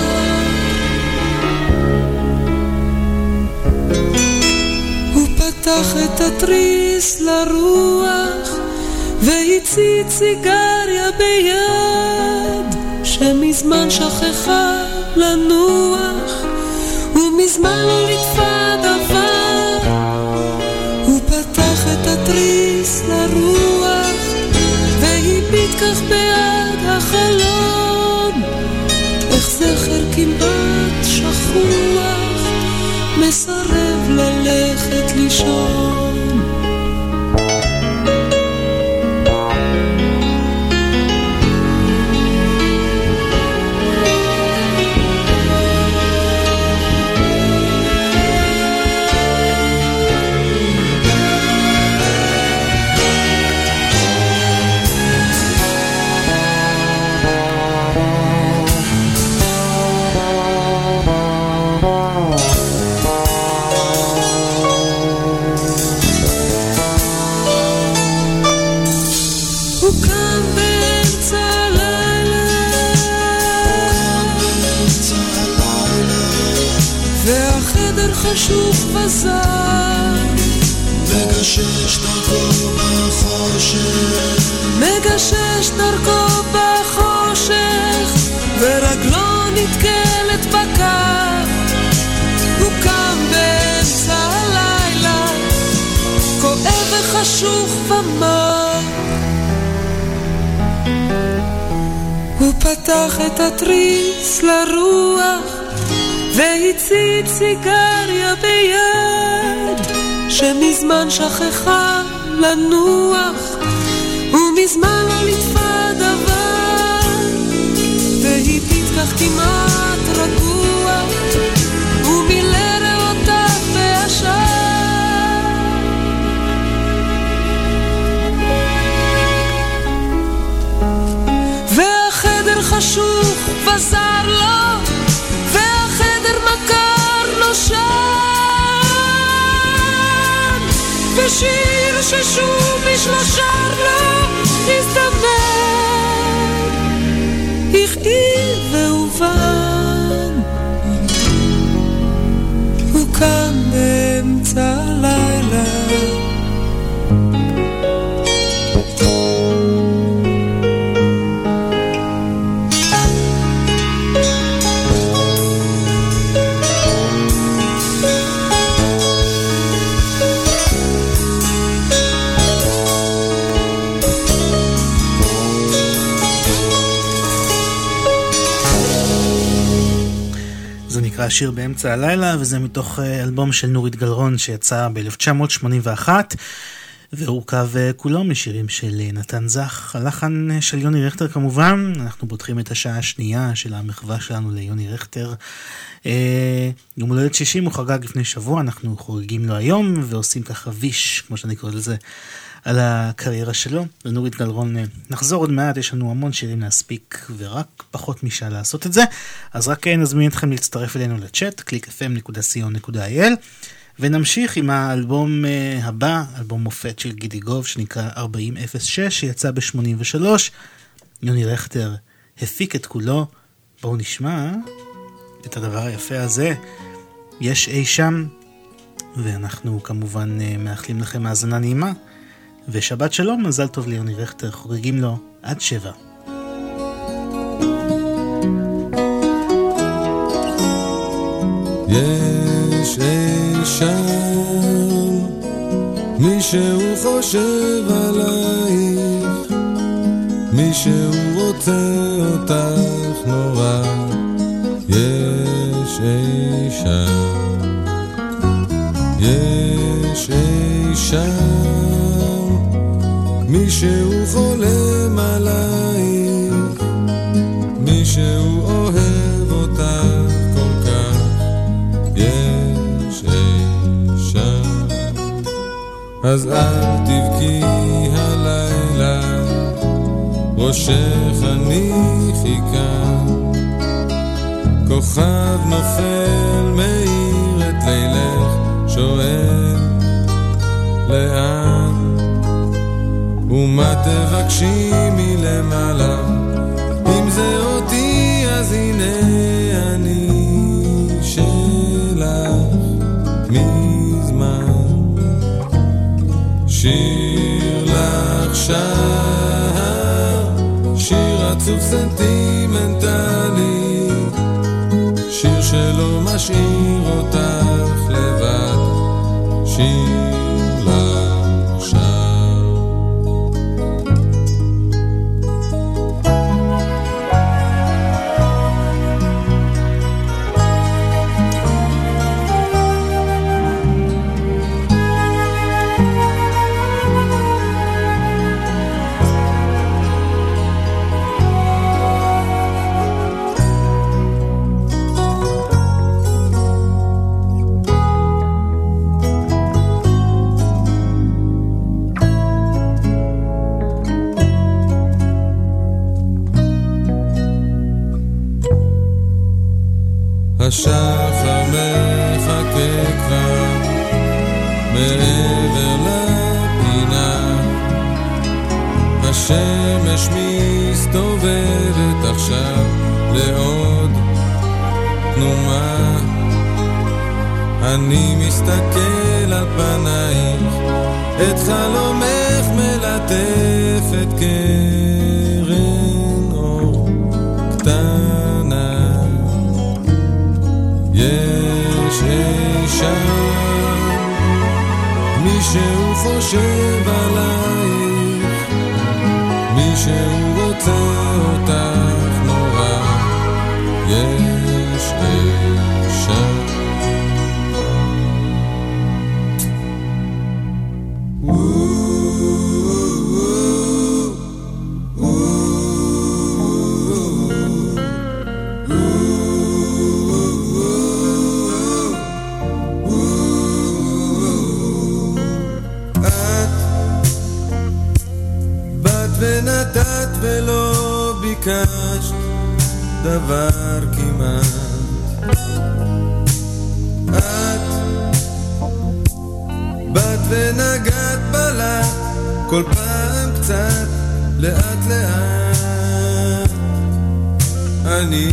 הוא פתח את התריס לרוח והצית סיגריה ביד שמזמן שכחה לנוח ומזמן לא ליטפה כמעט שכוח מסרב ללכת לישון חשוך וזר. מגשש דרכו בחושך. מגשש דרכו בחושך, ורגלו נתקלת בקו. הוא קם באמצע הלילה, כואב וחשוך ומר. הוא פתח את התריס לרוח, והצית סיגריה ביד, שמזמן שכחה לנוח, ומזמן לא נטפא דבר, והביט כך כמעט רגוע, ומילא ריאותיו בעשן. והחדר חשוך וזר לו, ושיר ששוב איש שר לו, הזדמן, הכאיב והובן. הוא קם באמצע הלילה. זה נקרא שיר באמצע הלילה, וזה מתוך אה, אלבום של נורית גלרון שיצא ב-1981, והורכב אה, כולו משירים של אה, נתן זך. הלחן של יוני רכטר כמובן, אנחנו פותחים את השעה השנייה של המחווה שלנו ליוני רכטר. יום הולדת 60 הוא חגג לפני שבוע, אנחנו חוגגים לו היום, ועושים ככה ויש, כמו שאני קורא לזה. על הקריירה שלו, ונורית גלרון, אה, נחזור עוד מעט, יש לנו המון שירים להספיק ורק פחות משעה לעשות את זה, אז רק אה, נזמין אתכם להצטרף אלינו לצ'אט, www.clickfm.co.il ונמשיך עם האלבום אה, הבא, אלבום מופת של גידי גוב שנקרא 4006 שיצא ב-83, יוני רכטר הפיק את כולו, בואו נשמע את הדבר היפה הזה, יש אי שם, ואנחנו כמובן מאחלים לכם האזנה נעימה. ושבת שלום, מזל טוב ליוני רכטר, חוגגים לו עד שבע. יש אי שם מישהו חושב עלייך מישהו רוצה אותך נורא יש אי שם יש אי שם מישהו חולם עלייך מישהו אוהב אותך כל כך. יש אי שם אז אל תבכי הלילה. ראשך הניחי כאן כוכב נופל מאיר את לילך שואל לאן ומה תבקשי מלמעלה? אם זה אותי אז הנה אני שלך מזמן. שיר לך שר שיר עצוב סנטימנטלי. שיר שלא משאיר אותך השחר מחכה כבר מעבר לפינה. השמש מסתובבת עכשיו לעוד תנומה. אני מסתכל על פנייך, את חלומך מלטפת קרן מישהו חושב עלייך, מישהו רוצה אותך נורא. יש אי דבר כמעט. את באת ונגעת בלט כל פעם קצת לאט לאט. אני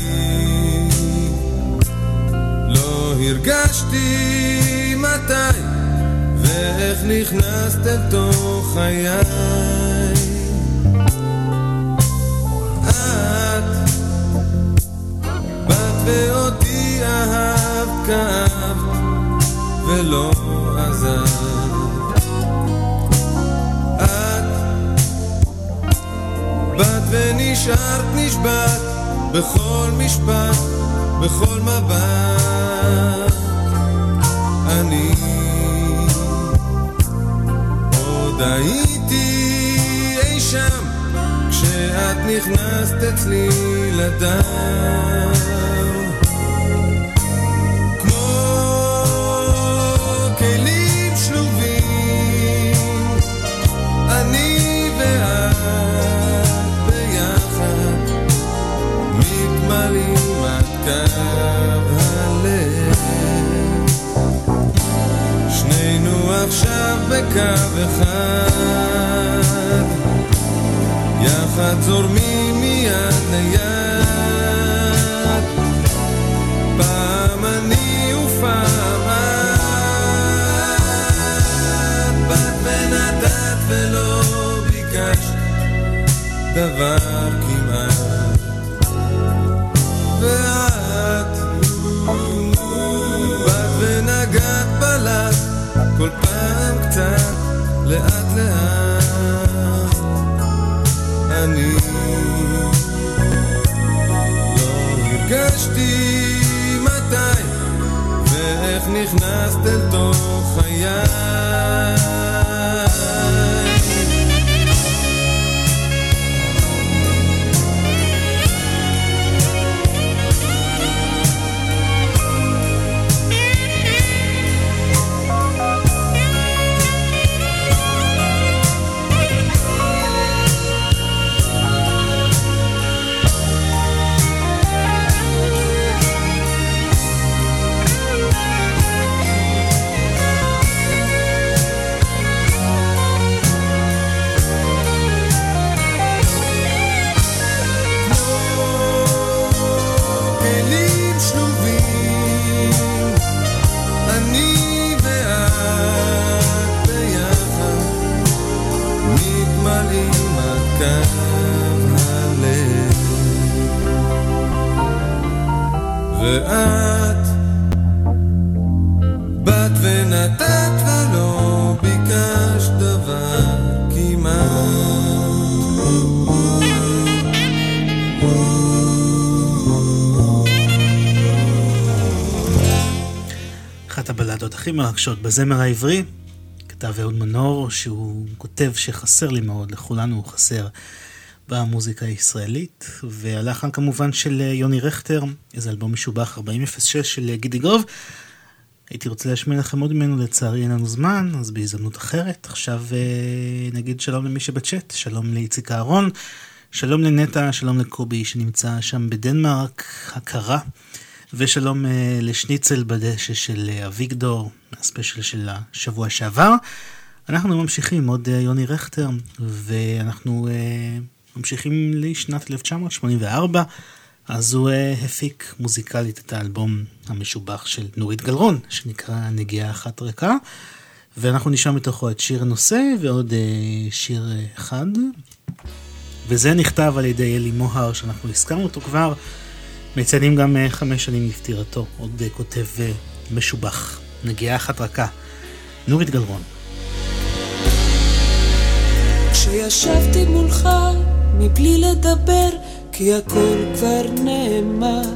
לא הרגשתי מתי ואיך נכנסת אל תוך ואותי אהבת, כאבת, ולא עזבת. את באת ונשארת נשבעת בכל משפט, בכל מבט. אני עוד הייתי אי שם כשאת נכנסת אצלי לדם. בקו אחד, יחד זורמים מיד ליד, פעם אני ופעם את, באת ונתת ולא ביקשת דבר קצת, לאט לאט, אני לא הרגשתי מתי ואיך נכנסת אל תוך חיי. מרגשות בזמר העברי, כתב אהוד מנור, שהוא כותב שחסר לי מאוד, לכולנו הוא חסר. במוזיקה הישראלית, והלחן כמובן של יוני רכטר, איזה אלבום משובח 4006 של גידי גוב. הייתי רוצה להשמיע לכם עוד ממנו, לצערי אין לנו זמן, אז בהזדמנות אחרת. עכשיו נגיד שלום למי שבצ'אט, שלום לאיציק אהרון, שלום לנטע, שלום לקובי שנמצא שם בדנמרק, הכרה, ושלום לשניצל בדשא של אביגדור, הספיישל של השבוע שעבר. אנחנו ממשיכים עוד יוני רכטר, ואנחנו... ממשיכים לשנת 1984, אז הוא הפיק מוזיקלית את האלבום המשובח של נורית גלרון, שנקרא נגיעה אחת ריקה. ואנחנו נשמע מתוכו את שיר הנושא ועוד שיר אחד. וזה נכתב על ידי אלי מוהר, שאנחנו הזכרנו אותו כבר. מציינים גם uh, חמש שנים לפטירתו, עוד uh, כותב uh, משובח. נגיעה אחת רכה. נורית גלרון. כשישבתי מולך מבלי לדבר כי הכל כבר נאמר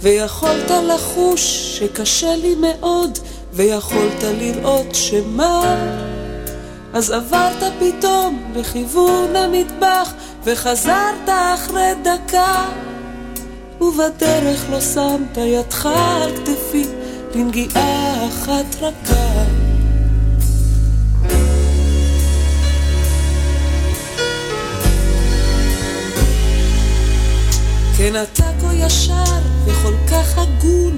ויכולת לחוש שקשה לי מאוד ויכולת לראות שמה אז עברת פתאום לכיוון המטבח וחזרת אחרי דקה ובדרך לא שמת ידך על כתפי לנגיעה אחת רכה כן אתה כה ישר וכל כך הגון,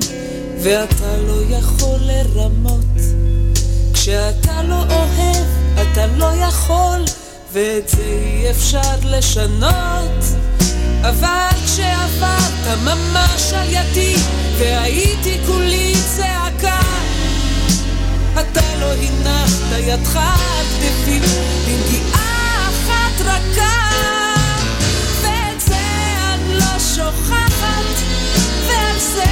ואתה לא יכול לרמות. כשאתה לא אוהב, אתה לא יכול, ואת זה אי אפשר לשנות. אבל כשעברת ממש על ידי, והייתי כולי צעקה, אתה לא הנחת ידך על בנגיעה אחת רכה. שוכחת, ועל זה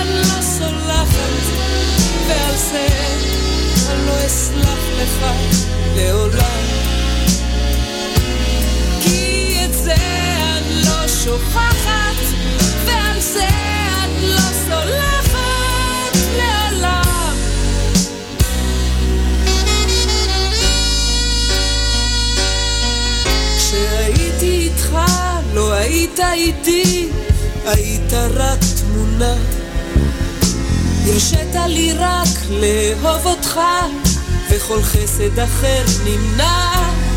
אני לא סולחת, ועל זה אני לא אסלח לך לעולם. שוכחת, ועל זה אני לא סולחת לעולם. כשהייתי איתך לא היית איתי, היית רק תמונה. הרשית לי רק לאהוב אותך, וכל חסד אחר נמנע.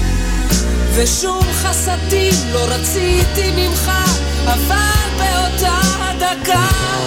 ושום חסדים לא רציתי ממך, אבל באותה דקה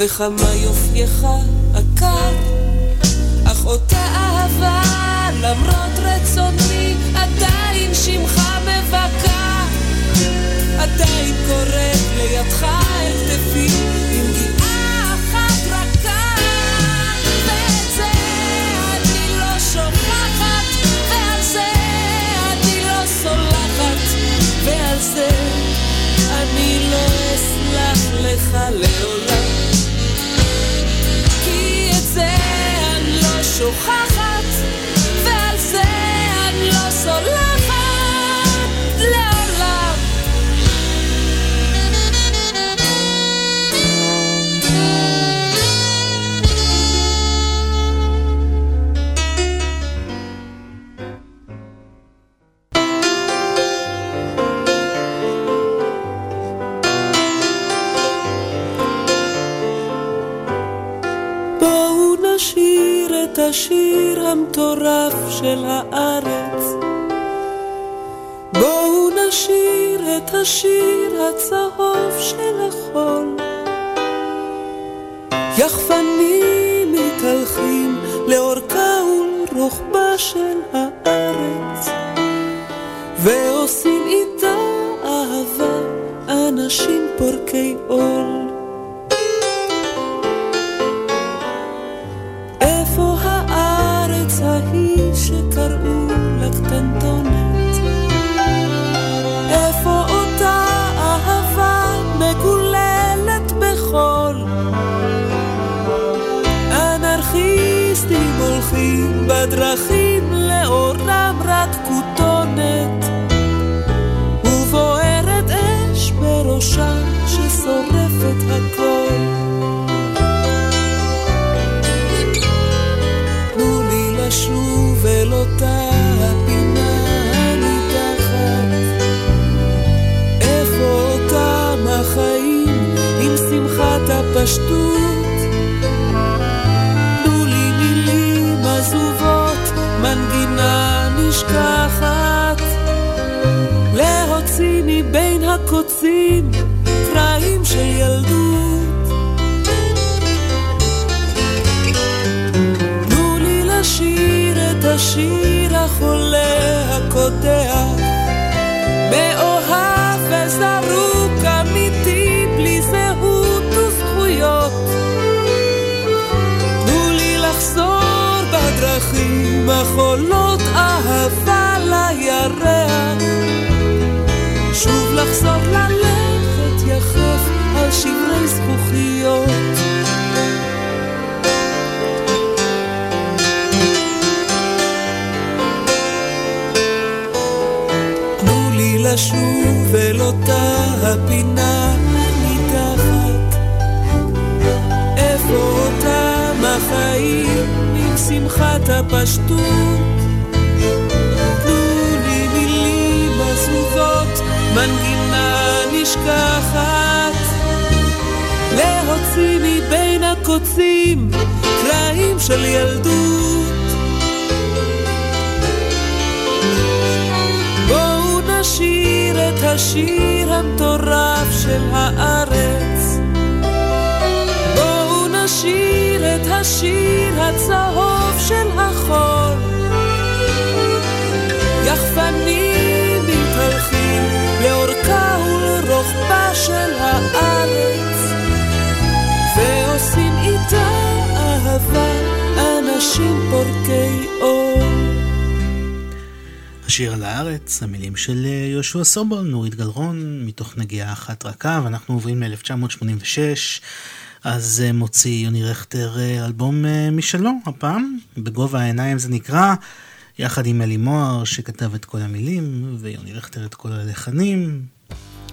וכמה יופייך עקר. ביצוע סובול, נורית גלרון, מתוך נגיעה אחת רכה, ואנחנו עוברים ל-1986, אז אה, מוציא יוני רכטר אה, אלבום אה, משלו, הפעם, בגובה העיניים זה נקרא, יחד עם אלי מוהר, שכתב את כל המילים, ויוני רכטר את כל הלחנים.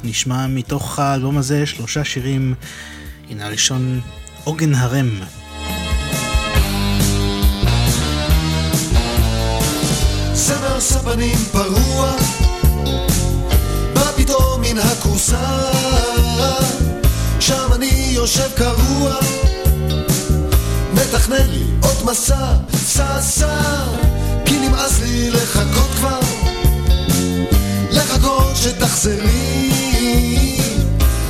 נשמע מתוך האלבום הזה שלושה שירים, הנה הראשון, עוגן הרם. סבר סבנים פרוע מן הכורסה, שם אני יושב קרוע, מתכנן לי עוד מסע, סע סע, כי נמאס לי לחכות כבר, לחכות שתחזרי,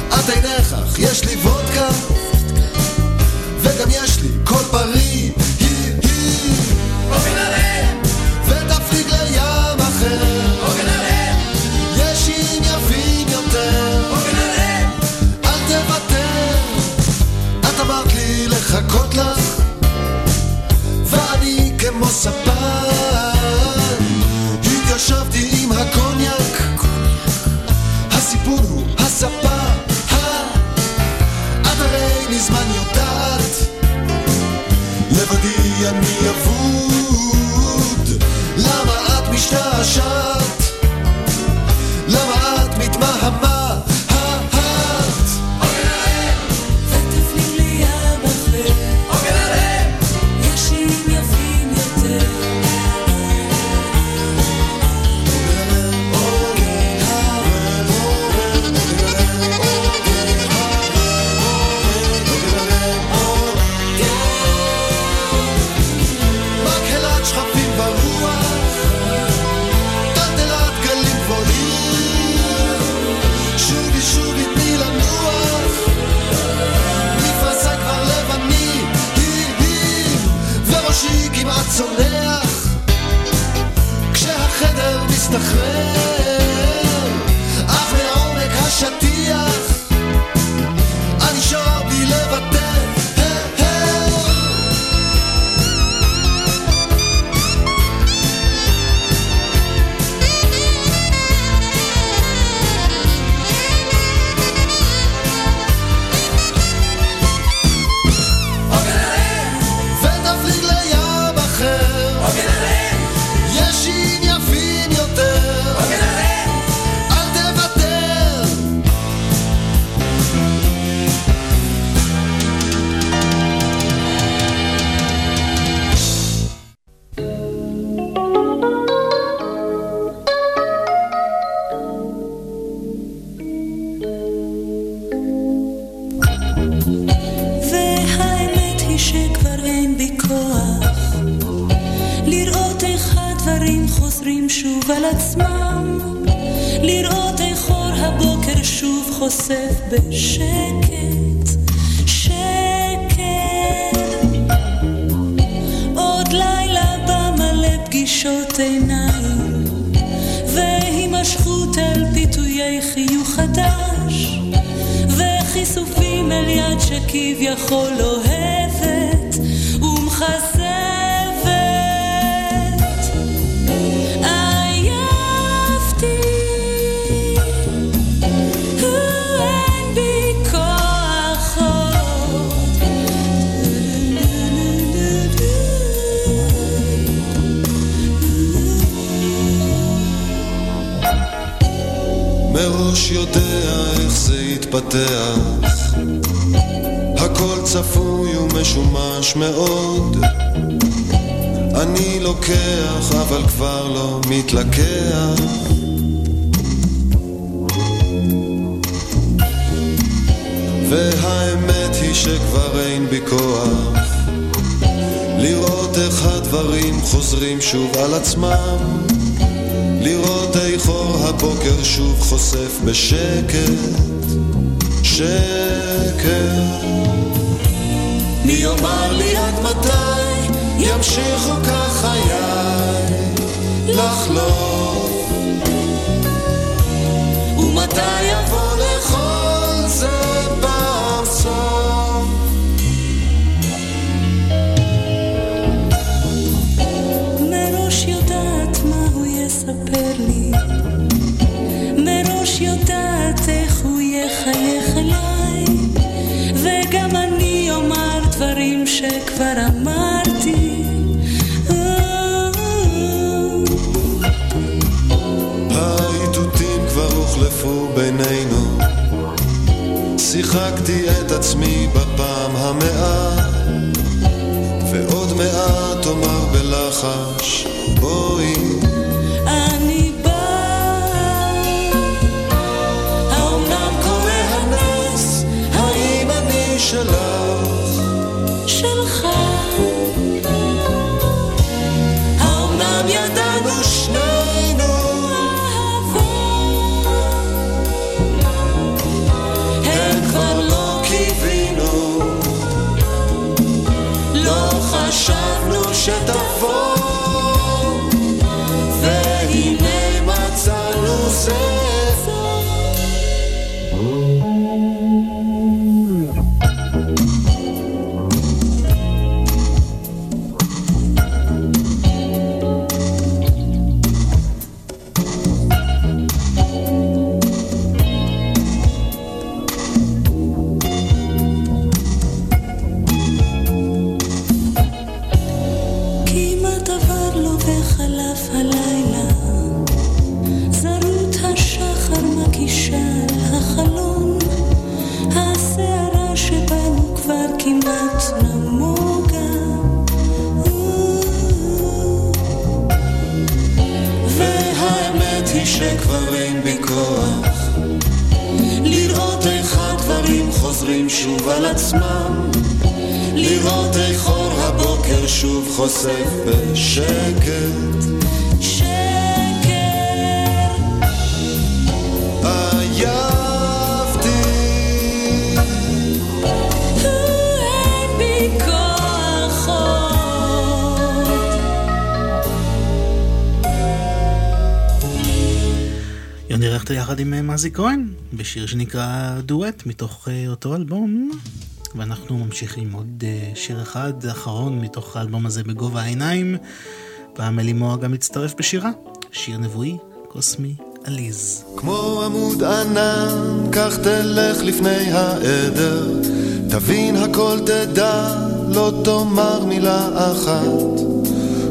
את עיניך יש לי בוא חשבנו שתבוא עצמם לראות איך אור הבוקר שוב חושף בשקט שקר, יחד עם אה, מזי כהן, בשיר שנקרא דואט, מתוך אה, אותו אלבום. ואנחנו ממשיכים עוד אה, שיר אחד אחרון מתוך האלבום הזה בגובה העיניים. פעם אלי מוה גם הצטרף בשירה, שיר נבואי, קוסמי, עליז. כמו עמוד ענן, כך תלך לפני העדר. תבין הכל תדע, לא תאמר מילה אחת.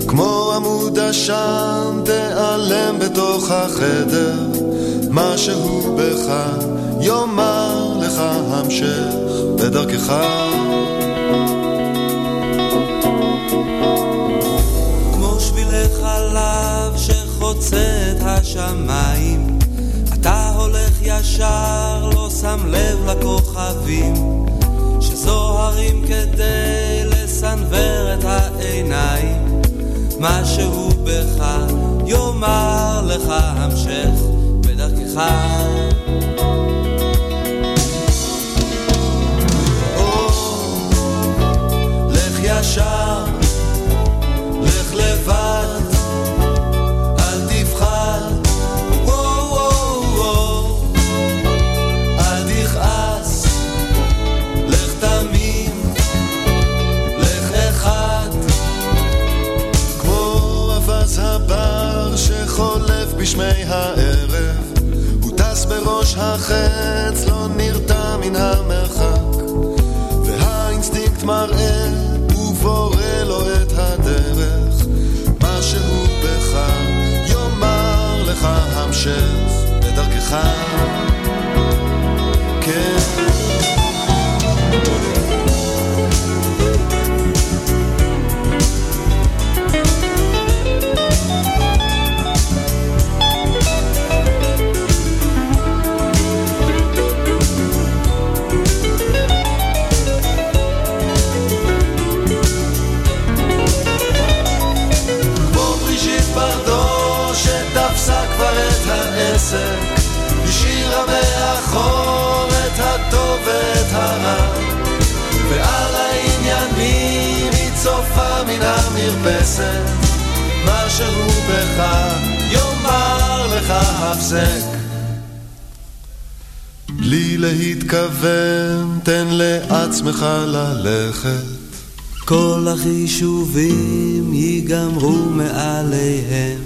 כמו עמוד עשן, תיעלם בתוך החדר. משהו בך יאמר לך המשך בדרכך. כמו שבילי חלב שחוצה את השמיים אתה הולך ישר, לא שם לב לכוכבים שזוהרים כדי לסנוור את העיניים משהו בך לך המשך בדרכך. ישר, לך לבד, אל תבחר, וואו וואו וואו, אל תכעס, לך תמים, לך אחד, כמו אבז הבר שחולף בשמי הערב, הוא טס בראש החץ, לא נרתע מן המרחק, לו את הדרך, מה שהוא בך, יאמר לך המשך בדרכך. העסק, השאירה מאחור את הטוב ואת הרע, ועל העניינים היא צופה מן המרפסת, מה שהוא בך יאמר לך הפסק. בלי להתכוון, תן לעצמך ללכת. כל החישובים ייגמרו מעליהם.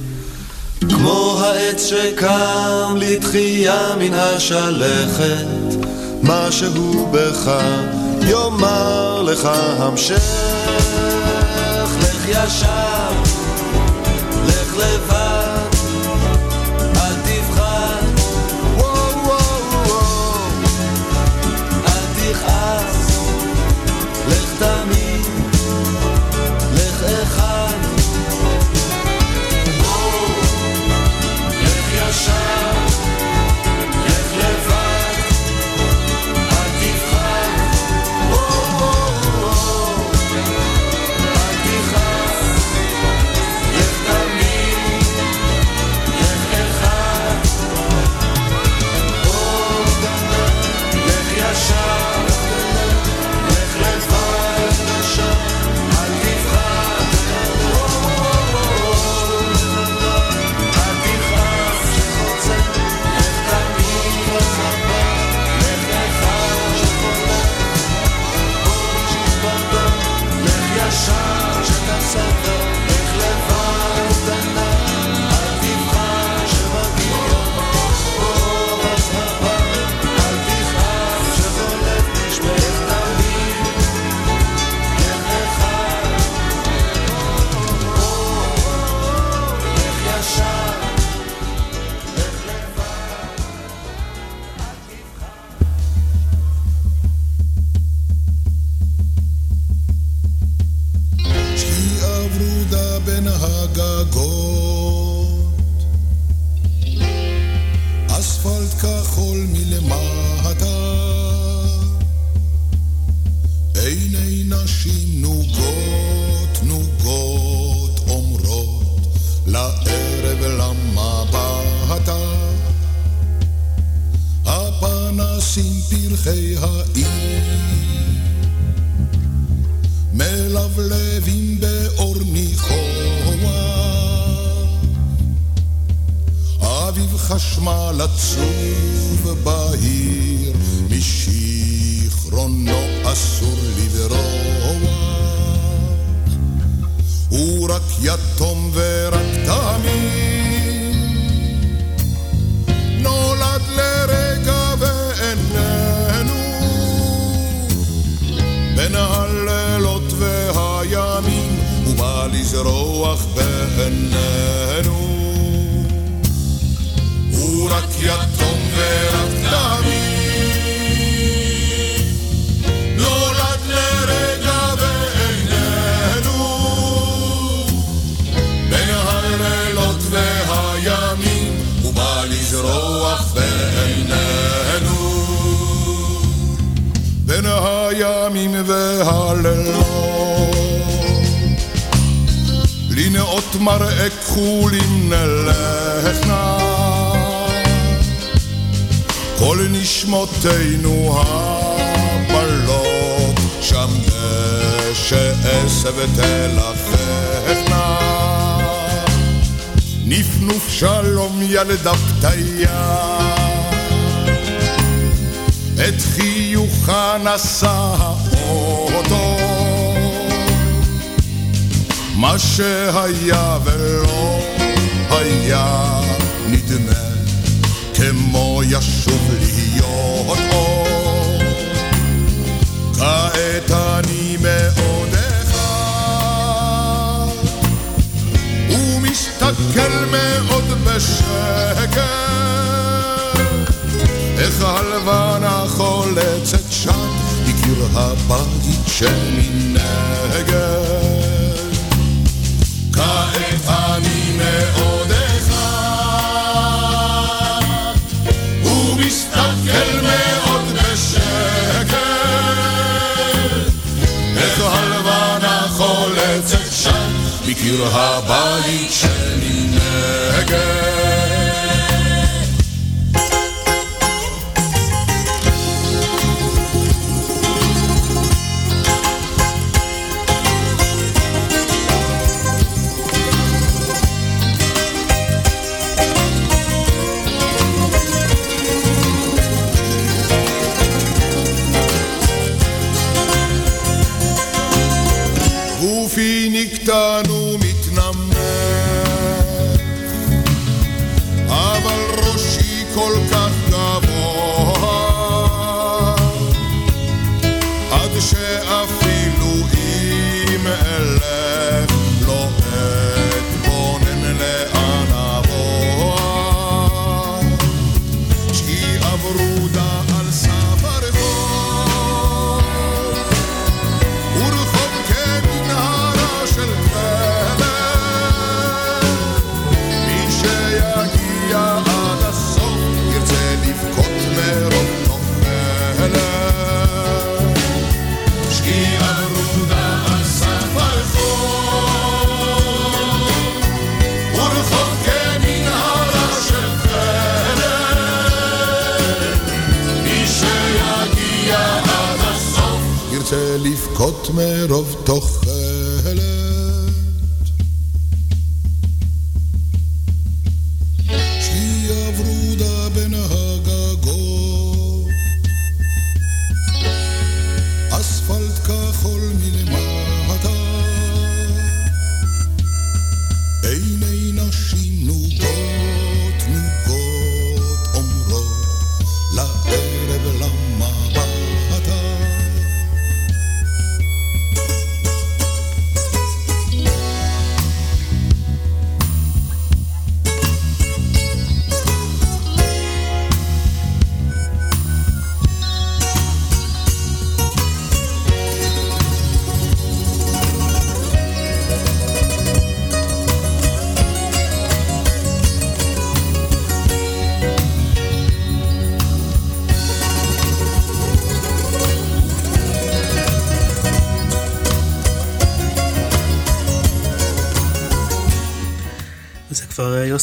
כמו העץ שקם לתחייה מן השלכת, מה שהוא בך יאמר לך המשך. לך ישר, לך לבד,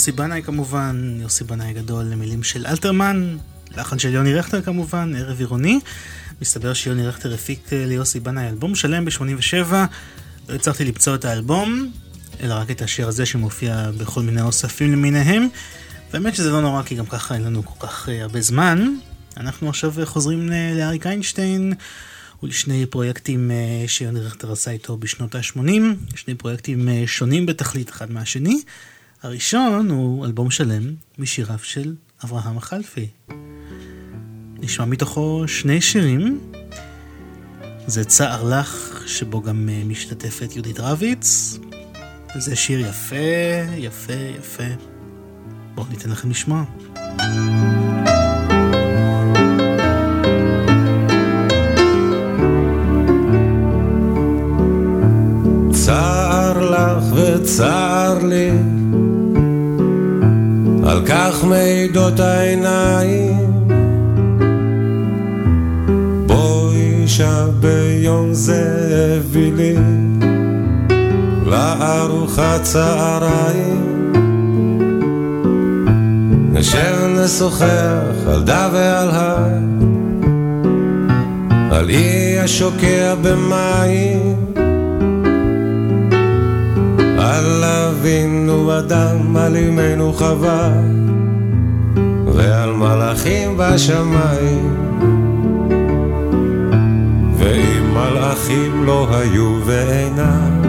יוסי בנאי כמובן, יוסי בנאי גדול למילים של אלתרמן, לחן של יוני רכטר כמובן, ערב עירוני. מסתבר שיוני רכטר הפיק אה, ליוסי בנאי אלבום שלם ב-87, לא הצלחתי למצוא את האלבום, אלא רק את השיר הזה שמופיע בכל מיני אוספים למיניהם. והאמת שזה לא נורא כי גם ככה אין לנו כל כך אה, הרבה זמן. אנחנו עכשיו אה, חוזרים ל- לאריק איינשטיין ולשני פרויקטים אה, שיוני רכטר עשה איתו בשנות ה-80, שני פרויקטים אה, שונים בתכלית אחד מהשני. הראשון הוא אלבום שלם משיריו של אברהם החלפי. נשמע מתוכו שני שירים. זה צער לך, שבו גם אה, משתתפת יהודית רביץ, וזה שיר יפה, יפה, יפה. בואו ניתן לכם לשמוע. צר לך וצר לי, על כך מעידות העיניים. בואי שב ביום זה הביא לי לארוחת צהריים. נשב לשוחח על דה ועל הר, על אי השוקע במים, על אבינו אדם, על אמנו חווה, ועל מלאכים בשמיים. ואם מלאכים לא היו ואינם,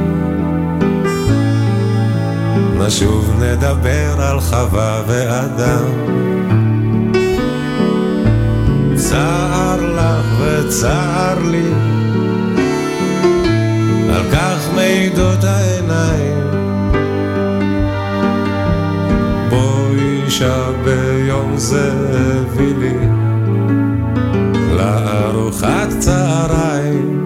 נשוב נדבר על חווה ואדם. צער לך וצער לי, על כך מעידות העיניים. אישה ביום זה הביא לי לארוחת צהריים.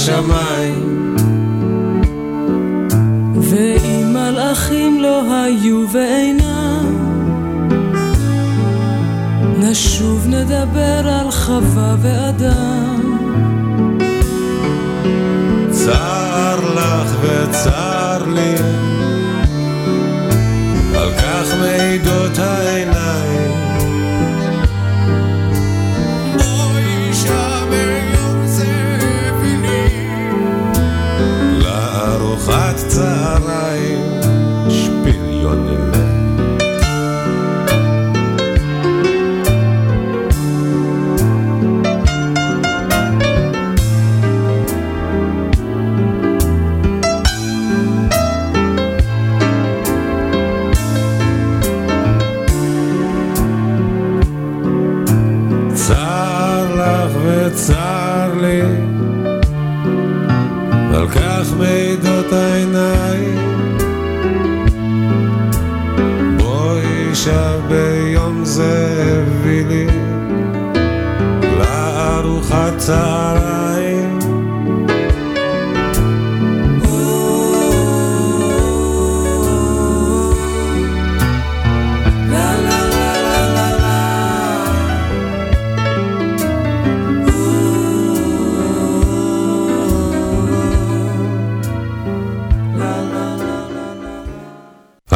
בשמיים. ואם מלאכים לא היו ואינם, נשוב נדבר על חווה ואדם. צר לך וצר לי, על כך מעידות העיניים. לארוחת לארוחת צהריים.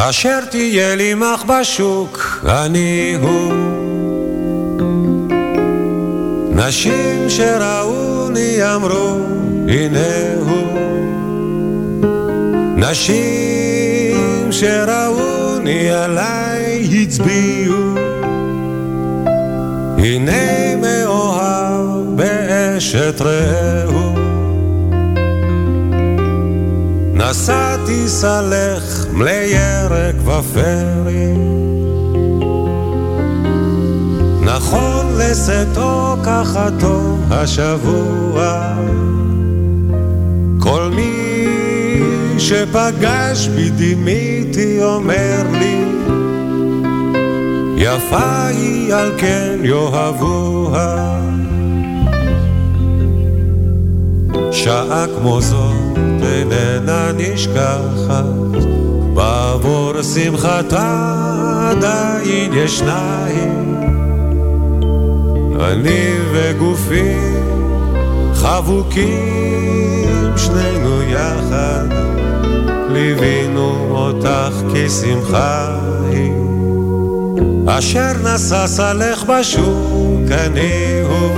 אשר תהיה לי מח בשוק, אני הוא. נשים שראוני אמרו, הנה הוא. נשים שראוני עליי הצביעו. הנה מאוהב באשת רעהו. נסעתי סלך מלי ירק ופרי נכון לשאתו כחתו השבוע כל מי שפגש בי דימיתי אומר לי יפה היא על כן יאהבוה שעה כמו זאת איננה נשכחת, בעבור שמחתה עדיין ישניים. אני וגופי חבוקים שנינו יחד, ליווינו אותך כשמחה היא. אשר נשא סלך בשוק אני הוא.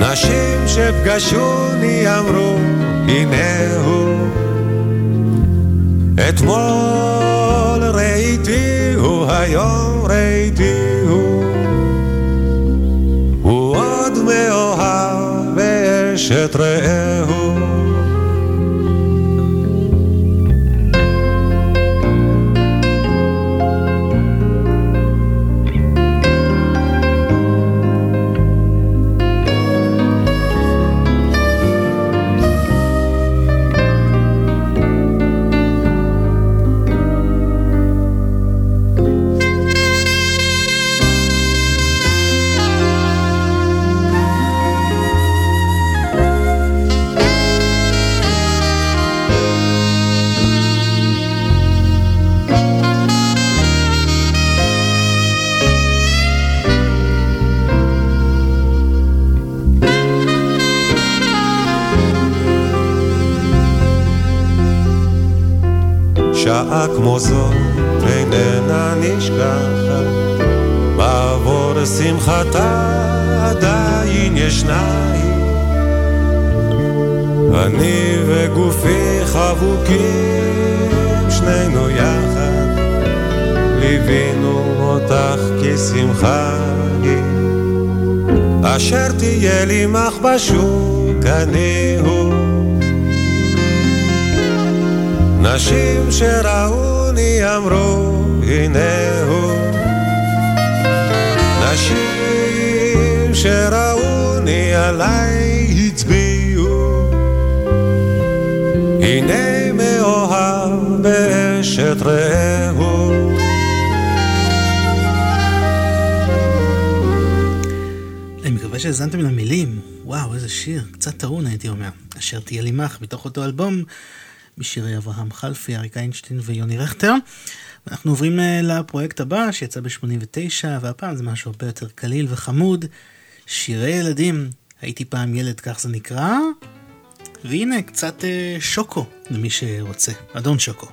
נשים שפגשוני אמרו, הנה הוא. אתמול ראיתיהו, היום באשת רעהו. כמו זאת איננה נשכחת, בעבור שמחתה עדיין ישנה היא. אני וגופי חבוקים, שנינו יחד, ליווינו אותך כשמחה היא. אשר תהיה לי מחבשוק אני הוא. נשים שראוני אמרו הנה הוא. נשים שראוני עליי הצביעו. הנה מאוהב באשת רעהו. אני מקווה שהאזנתם למילים. וואו, איזה שיר, קצת טעון הייתי אומר. אשר תהיה לי מח, מתוך אותו אלבום משירי אברהם חלפי, אריק איינשטיין ויוני רכטר. אנחנו עוברים אה, לפרויקט הבא שיצא ב-89, והפעם זה משהו הרבה יותר קליל וחמוד. שירי ילדים, הייתי פעם ילד, כך זה נקרא. והנה, קצת אה, שוקו למי שרוצה. אדון שוקו.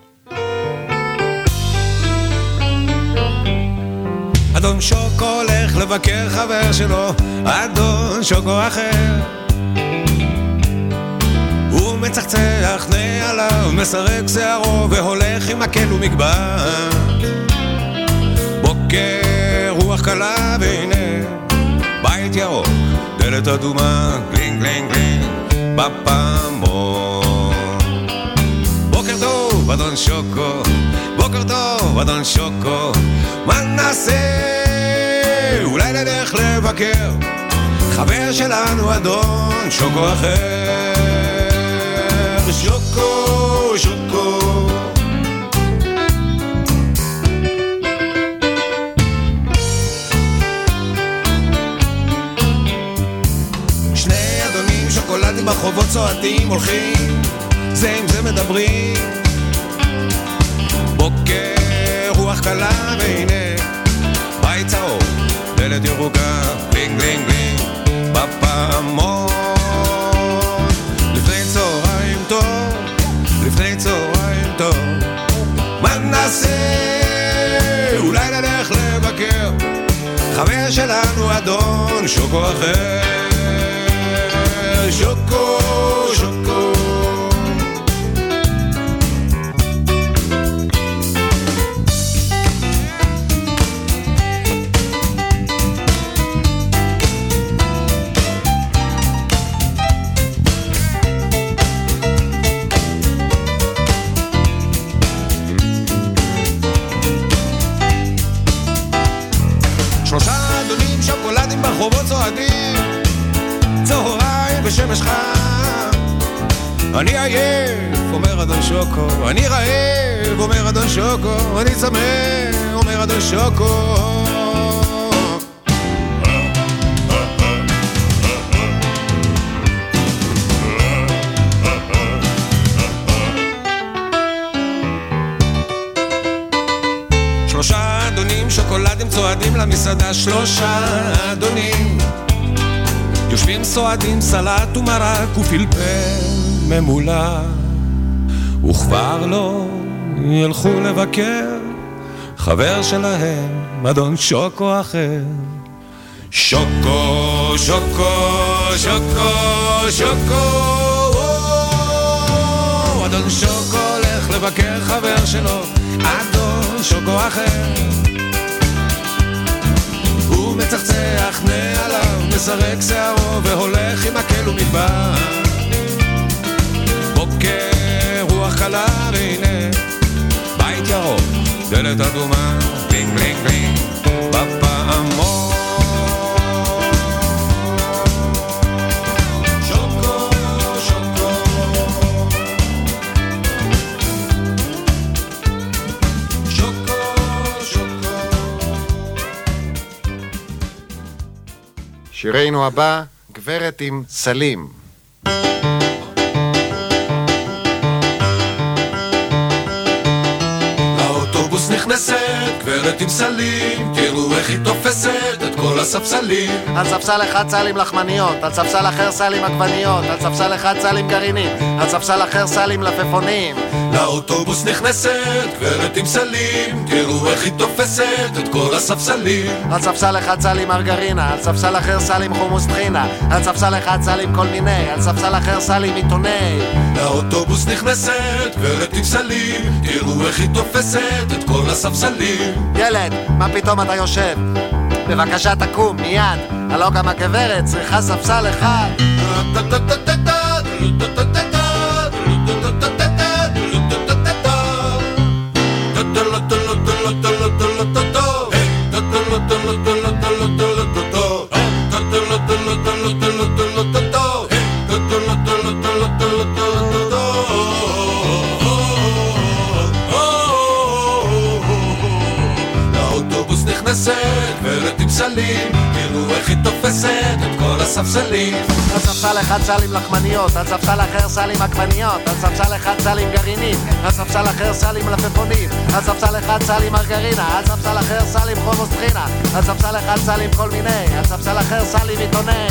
אדון שוקו הולך לבקר חבר שלו, אדון שוקו אחר. מצחצח נעליו, מסרק שערו והולך עם מקל ומגבעת. בוקר רוח קלה והנה בית ירוק, דלת אדומה, גלינג גלינג גלינג, בפעמון. בוקר טוב, אדון שוקו, בוקר טוב, אדון שוקו, מה נעשה? אולי נלך לבקר, חבר שלנו אדון שוקו אחר. שוקו, שוקו. שני אדונים שוקולדים ברחובות צועדים הולכים, זה עם זה מדברים. בוקר רוח קלה והנה בית צהוב, דלת ירוקה, בלינג בלינג בלינג, בפעמון. נעשה? אולי נלך לבקר, חבר שלנו אדון שוקו אחר. שוקו, שוקו. ברחובות צועדים צהריים ושמש חם. אני עייף, אומר אדון שוקו אני רעב, אומר אדון שוקו אני צמא, אומר אדון שוקו צועדים למסעדה שלושה אדונים. יושבים סועדים סלט ומרק ופלפל ממולא. וכבר לא ילכו לבקר חבר שלהם, אדון שוקו אחר. שוקו, שוקו, שוקו, שוקו אדון שוקו הולך לבקר חבר שלו, אדון שוקו אחר. מצחצח נעליו, מסרק שערו והולך עם מקל ומדבר. בוקר רוח קלה והנה בית ירוק, דלת אדומה, שירנו הבא, גברת עם סלים. לאוטובוס נכנסת, גברת עם סלים, תראו איך היא תופסת את כל הספסלים. על ספסל אחד סלים לחמניות, על ספסל אחר סלים עגבניות, על ספסל אחד סלים גרעינים, על ספסל אחר סלים לפפונים. לאוטובוס נכנסת, גברת עם סלים, תראו איך היא תופסת את כל הספסלים. על ספסל אחד סלים מרגרינה, על ספסל אחר סלים חומוס טחינה, על ספסל אחד סלים כל מיני, על ספסל אחר סלים עיתוני. לאוטובוס נכנסת, גברת עם סלים, תראו איך היא תופסת את כל הספסלים. ילד, מה פתאום אתה יושב? בבקשה תקום, מיד. הלא גם הגברת צריכה ספסל אחד. גברת עם סלים, תראו איך היא תופסת את כל הספסלים. על ספסל אחד סלים לחמניות, על ספסל אחר סלים עגבניות, על ספסל אחד סלים גרעינים, על ספסל אחר סלים מלפפונים, על ספסל אחד סלים מרגרינה, על ספסל אחר סלים חומוס טחינה, על ספסל אחד סלים כל מיני, על ספסל אחר סלים עיתוני.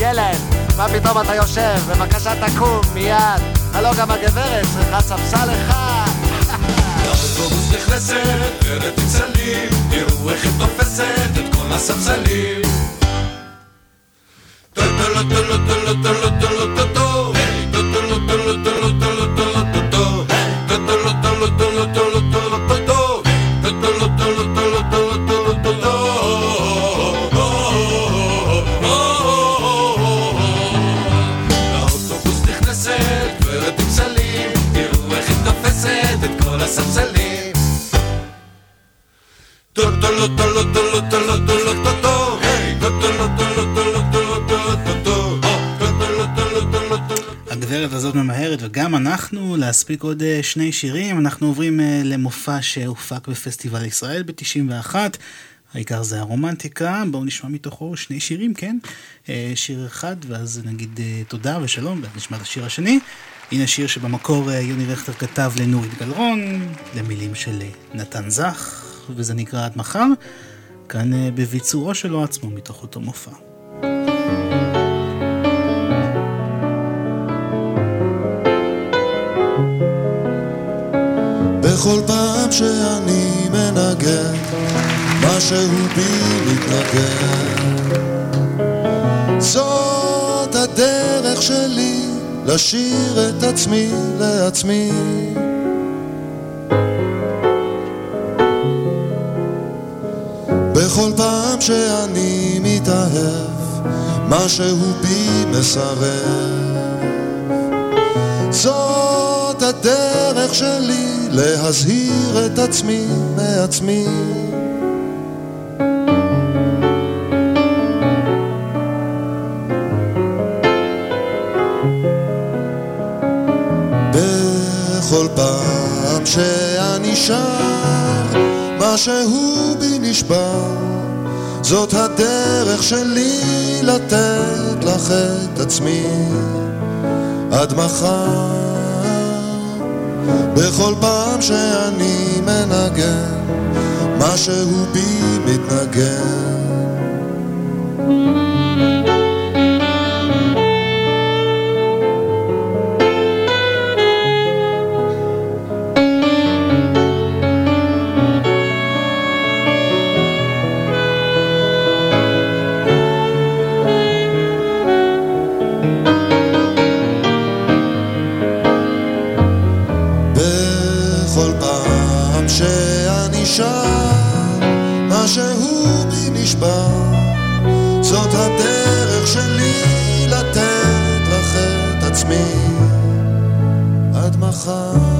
ילד, מה פתאום אתה יושב? בבקשה תקום, מיד. הלא גם הגברת צריכה ספסל אחד. [LAUGHS] לאוטובוס נכנסת, גברת עם סלים, תראו איך היא תופסת את μας αψαλεί. Το το το το το το το להספיק עוד אה, שני שירים. אנחנו עוברים אה, למופע שהופק בפסטיבל ישראל ב-91. העיקר זה הרומנטיקה, בואו נשמע מתוכו שני שירים, כן? אה, שיר אחד, ואז נגיד תודה ושלום, ואז נשמע את השיר השני. הנה שיר שבמקור יוני רכטר כתב לנורית גלרון, למילים של נתן זך, וזה נקרא עד מחר. כאן בביצורו שלו עצמו מתוך אותו מופע. בכל פעם שאני מנגן, משהו בי מתנגן. זאת הדרך שלי לשיר את עצמי לעצמי. בכל פעם שאני מתאהב, משהו בי מסרב. זאת הדרך שלי להזהיר את עצמי מעצמי. בכל פעם שאני שר, משהו בי נשבר. זאת הדרך שלי לתת לך את עצמי עד מחר. בכל פעם שאני מנגן, משהו בי מתנגן. עד מחר.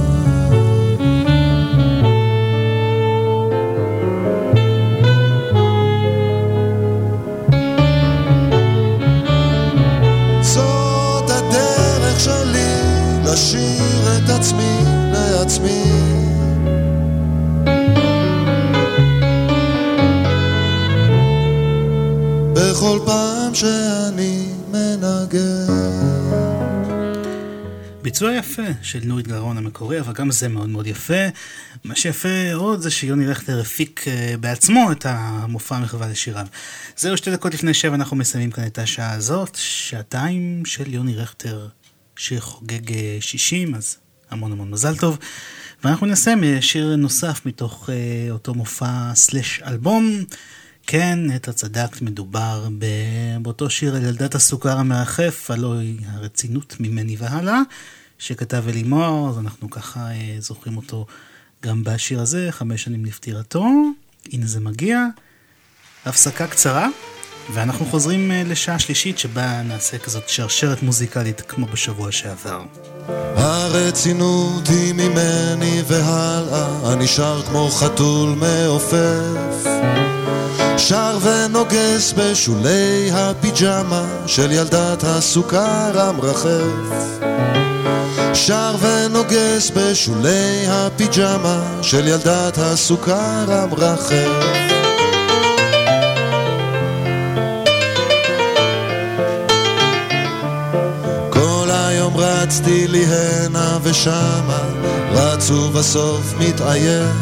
לשיר את עצמי לעצמי. בכל פעם שאני ביצוע יפה של נורית גרון המקורי, אבל גם זה מאוד מאוד יפה. מה שיפה עוד זה שיוני רכטר הפיק אה, בעצמו את המופע המחווה לשיריו. זהו שתי דקות לפני שבע אנחנו מסיימים כאן את השעה הזאת, שעתיים של יוני רכטר שחוגג 60, אה, אז המון המון מזל טוב. ואנחנו נסיים אה, שיר נוסף מתוך אותו מופע סלש אלבום. כן, נטע צדקת, מדובר באותו שיר על ילדת הסוכר המרחף, הלוא היא הרצינות ממני והלאה, שכתב אלימור, אז אנחנו ככה uh, זוכרים אותו גם בשיר הזה, חמש שנים לפטירתו. הנה זה מגיע. הפסקה קצרה. ואנחנו חוזרים אה, לשעה שלישית שבה נעשה כזאת שרשרת מוזיקלית כמו בשבוע שעבר. הרצינות היא ממני והלאה, אני שר כמו חתול מעופף. שר ונוגס בשולי הפיג'מה של ילדת הסוכר המרחף. שר ונוגס בשולי הפיג'מה של ילדת הסוכר המרחף. רצתי לי הנה ושמה, רץ ובסוף מתעייף.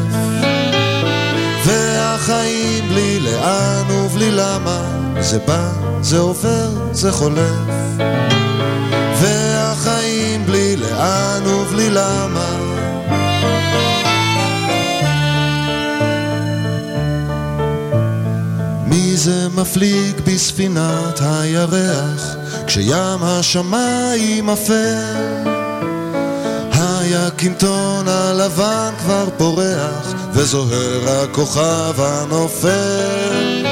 והחיים בלי לאן ובלי למה, זה בא, זה עובר, זה חולף. והחיים בלי לאן ובלי למה, מי זה מפליג בספינת הירח? כשים השמיים אפל היקינטון הלבן כבר פורח וזוהר הכוכב הנופל.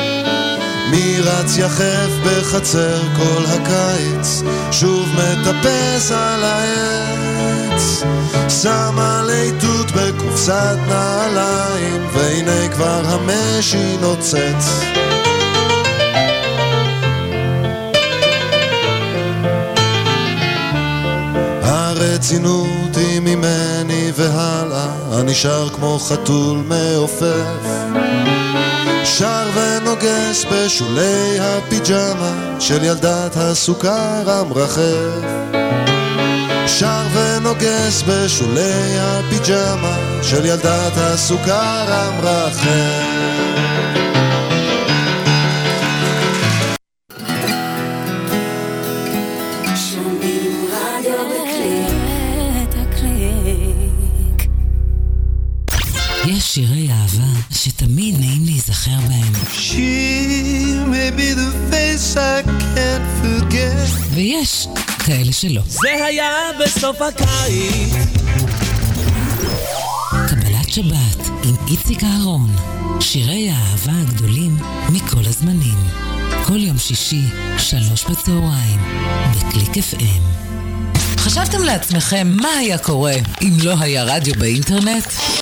מי רץ יחף בחצר כל הקיץ שוב מטפס על העץ. על איתות בקופסת נעליים והנה כבר המשי נוצץ הרצינות היא ממני והלאה, שר כמו חתול מעופף. שר ונוגס בשולי הפיג'מה של ילדת הסוכר המרחף. שר ונוגס בשולי הפיג'מה של ילדת הסוכר המרחף. שירי אהבה שתמיד נעים להיזכר בהם. ויש כאלה שלא. זה היה בסוף הקיץ. קבלת שבת עם איציק אהרון. שירי האהבה הגדולים מכל הזמנים. כל יום שישי, שלוש בצהריים, בקליק FM. חשבתם לעצמכם מה היה קורה אם לא היה רדיו באינטרנט?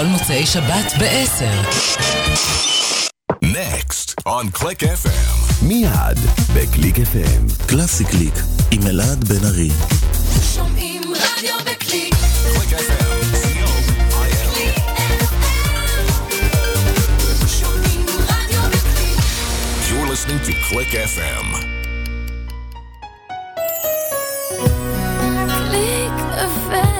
בכל מוצאי שבת ב-10. Next on Click FM. מיד בקליק FM. קלאסי קליק עם אלעד בן ארי. שומעים רדיו בקליק. Click FM. listening to Click FM. קליק FM.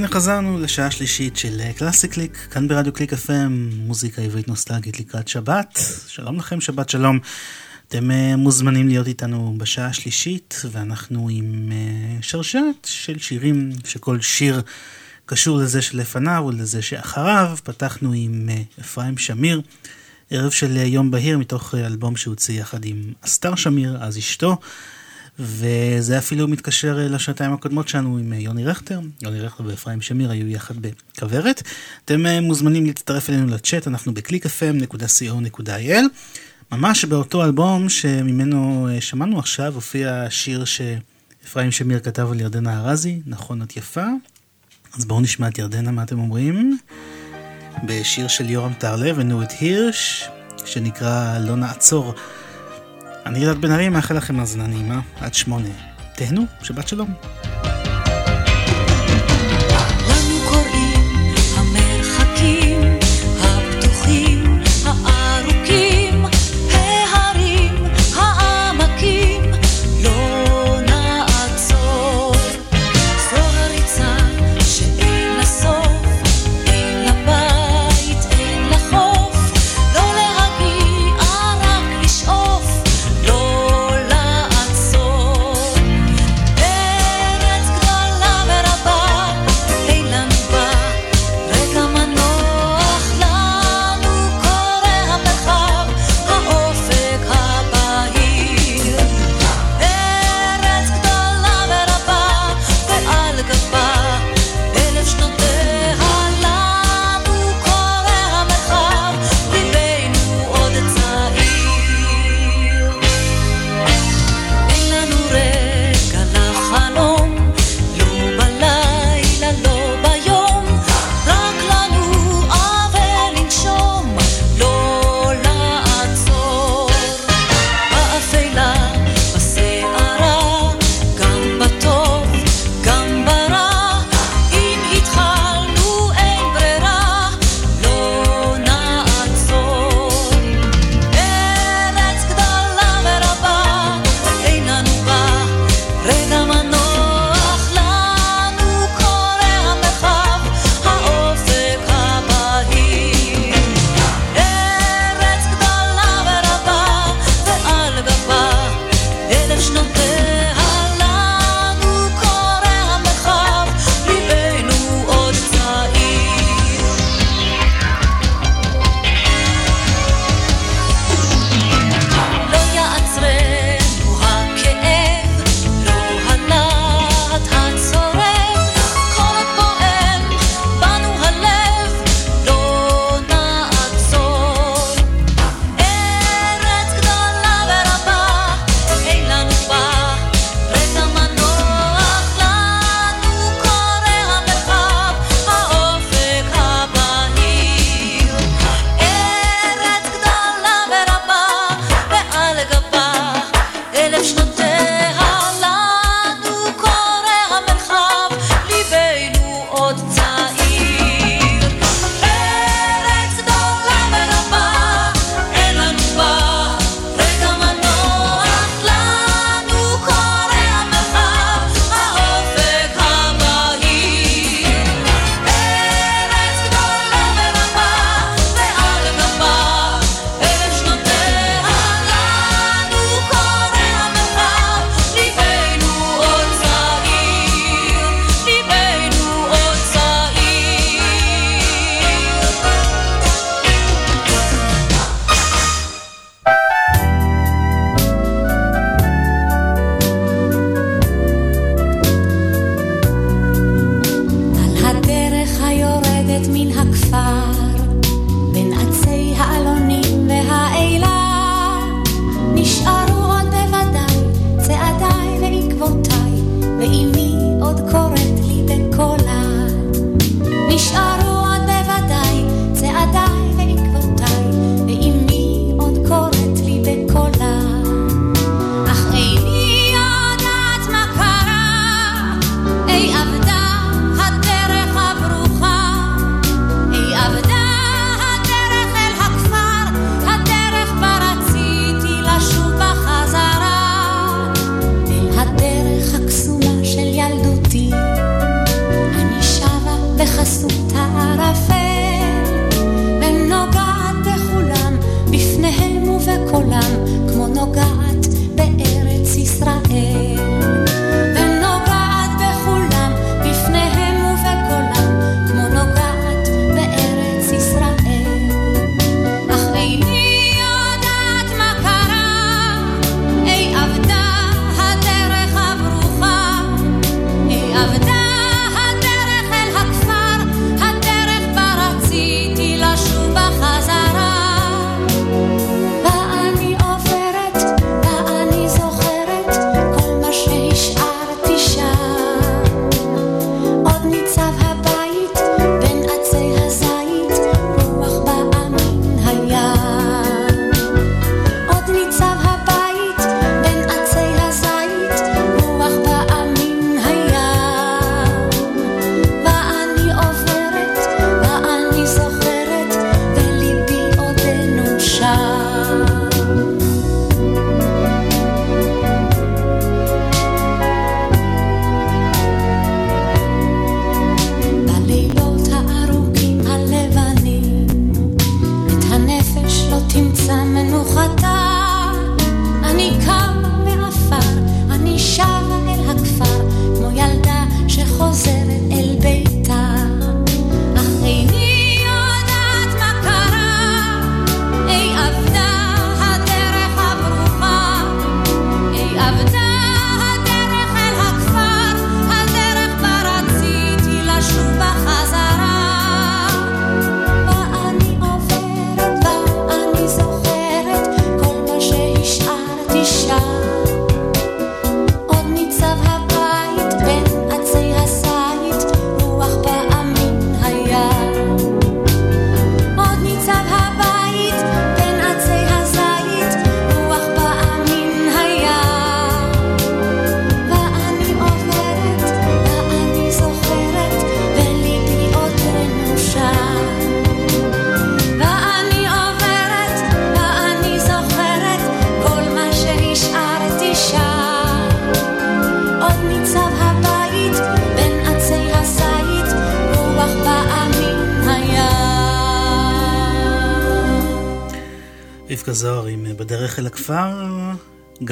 la הנה חזרנו לשעה שלישית של קלאסי קליק, כאן ברדיו קליק FM, מוזיקה עברית נוסטלגית לקראת שבת. שלום לכם, שבת שלום. אתם אה, מוזמנים להיות איתנו בשעה השלישית, ואנחנו עם אה, שרשרת של שירים שכל שיר קשור לזה שלפניו ולזה שאחריו. פתחנו עם אפרים שמיר, ערב של יום בהיר מתוך אלבום שהוציא יחד עם אסתר שמיר, אז אשתו. וזה אפילו מתקשר לשנתיים הקודמות שלנו עם יוני רכטר. יוני רכטר ואפרים שמיר היו יחד בכוורת. אתם מוזמנים להצטרף אלינו לצ'אט, אנחנו ב-clickfm.co.il. ממש באותו אלבום שממנו שמענו עכשיו, הופיע שיר שאפרים שמיר כתב על ירדנה ארזי, נכון את יפה. אז בואו נשמע את ירדנה, מה אתם אומרים? בשיר של יורם טרלב ונורית הירש, שנקרא לא נעצור. אני אלעד בן ארי, מאחל לכם האזנה נעימה עד שמונה. תהנו, שבת שלום.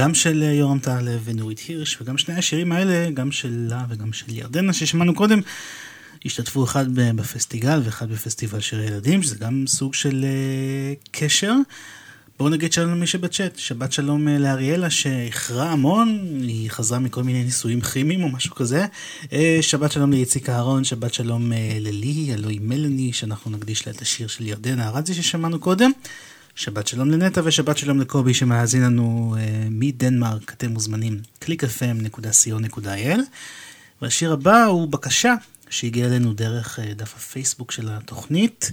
גם של אה, יורם טהלב ונורית הירש, וגם שני השירים האלה, גם שלה וגם של ירדנה ששמענו קודם, השתתפו אחד בפסטיגל ואחד בפסטיבל שירי ילדים, שזה גם סוג של uh, קשר. בואו נגיד שלום למי שבצ'אט, שבת שלום לאריאלה שאיחרה המון, היא חזרה מכל מיני ניסויים כימיים או משהו כזה. שבת שלום לאיציק אהרון, שבת שלום ללי, הלואי מלאני, שאנחנו נקדיש לה את השיר של ירדנה ארצי ששמענו קודם. שבת שלום לנטע ושבת שלום לקובי שמאזין לנו uh, מדנמרק, אתם מוזמנים, www.clickfm.co.il והשיר הבא הוא בקשה שהגיע אלינו דרך uh, דף הפייסבוק של התוכנית.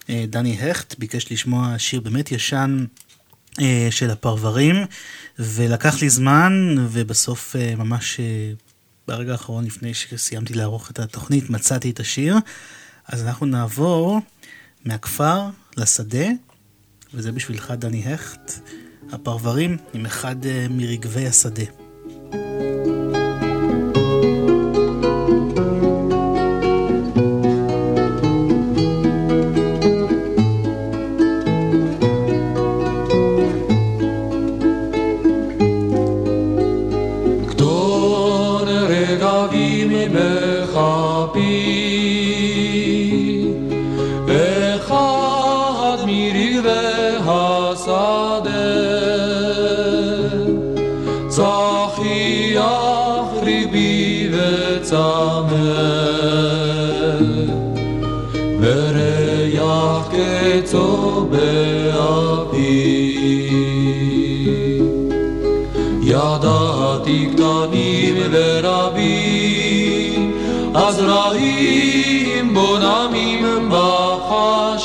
Uh, דני הכט ביקש לשמוע שיר באמת ישן uh, של הפרברים ולקח לי זמן ובסוף uh, ממש uh, ברגע האחרון לפני שסיימתי לערוך את התוכנית מצאתי את השיר. אז אנחנו נעבור מהכפר לשדה וזה בשבילך דני הכט, הפרברים עם אחד uh, מרגבי השדה. גדול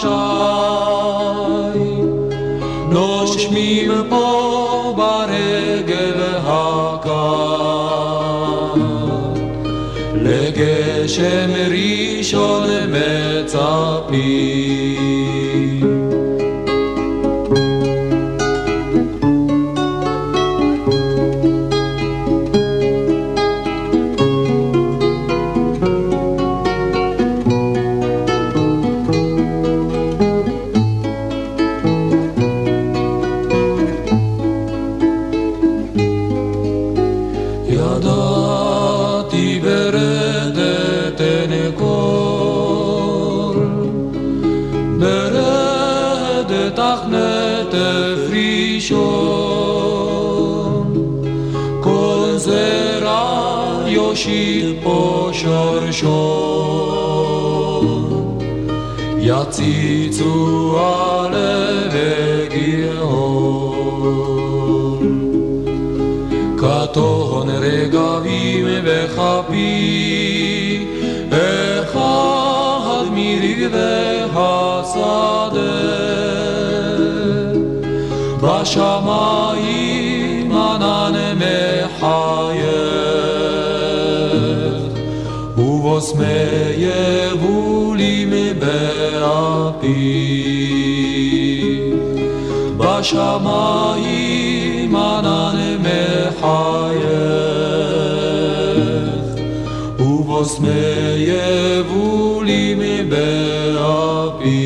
בחשאי. נושמים פה ברגל הקר, לגשם יציצו הלב וגרעון. קטון רגבים בכפי, אחד מרגבי השדה. בשמיים ענן מחייך, ובוסמי יבולים באפי. בשמיים ענן מחייך, ובוסמי יבולים באפי.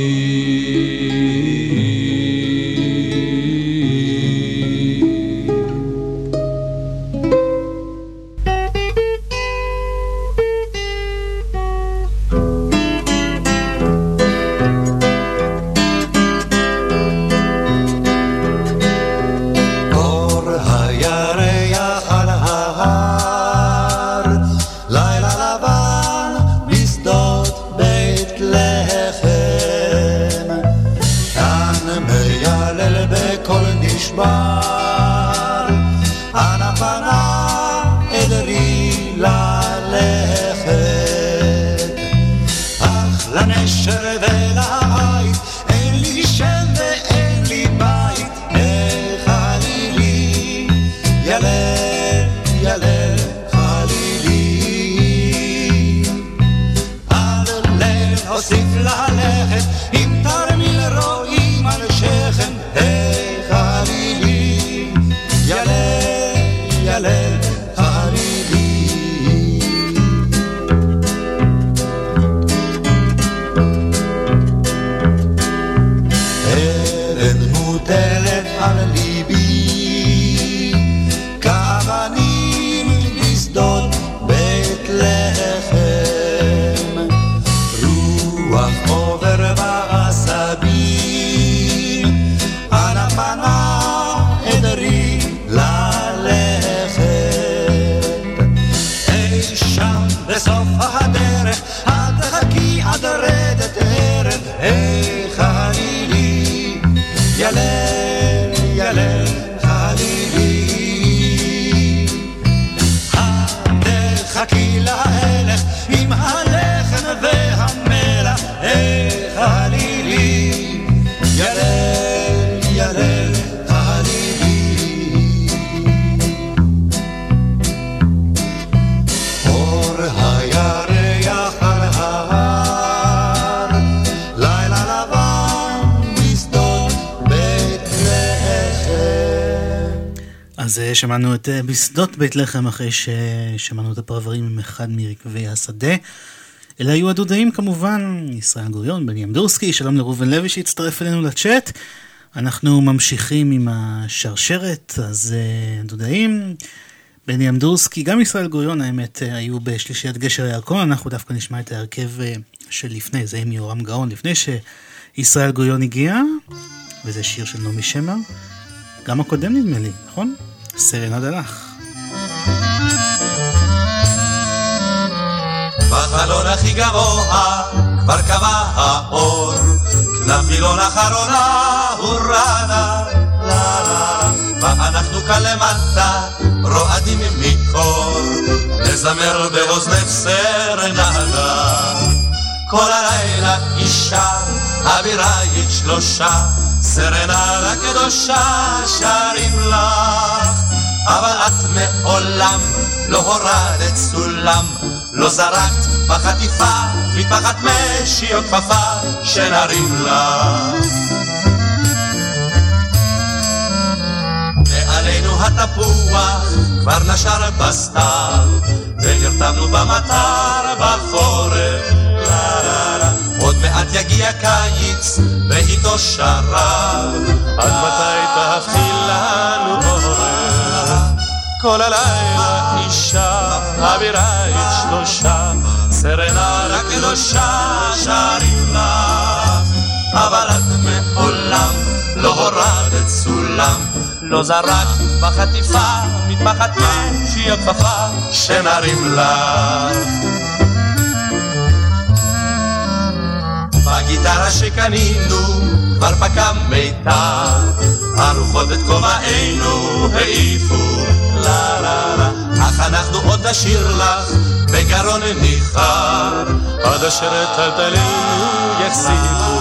שמענו את אה, בשדות בית לחם אחרי ששמענו את הפרברים עם אחד מרכבי השדה. אלה היו הדודאים כמובן, ישראל גוריון, בני אמדורסקי, שלום לראובן לוי שהצטרף אלינו לצ'אט. אנחנו ממשיכים עם השרשרת, אז אה, דודאים, בני אמדורסקי, גם ישראל גוריון האמת אה, היו בשלישיית גשר הירקון, אנחנו דווקא נשמע את ההרכב אה, של לפני, זה עם יורם גאון, לפני שישראל גוריון הגיע, וזה שיר של נעמי שמר, גם הקודם נדמה לי, נכון? סרנדה לך. בחלון הכי גבוה כבר כבה האור, כנף וילון אחרונה הורדה, לה לה, ואנחנו כאן למטה רועדים מקור, נזמר באוזני סרנדה. כל הלילה אישה, אבירייט שלושה, סרנדה קדושה שרים לך, אבל את מעולם לא הורדת סולם, לא זרקת בחטיפה, מטפחת משי או כפפה, שנרים לך. מעלינו התפוח כבר נשר בסתיו, ונרתמנו במטר בחורף. לה לה לה. עוד מעט יגיע קיץ, ואיתו שרב. עד מתי תהפכי? כל הלילה אישה, אבירייט שלושה, סרנדה קדושה שרים לך, אבל את מעולם לא הורדת סולם, לא זרקת בחטיפה, מטפחת משי הכפפה, שנרים לך. בגיטרה שקנינו כבר פקע מיתר, הרוחות את כובענו העיפו, לה לה לה, אך אנחנו עוד נשאיר לך בגרון ניחר, עד אשר את טלטלינו יחזיקו.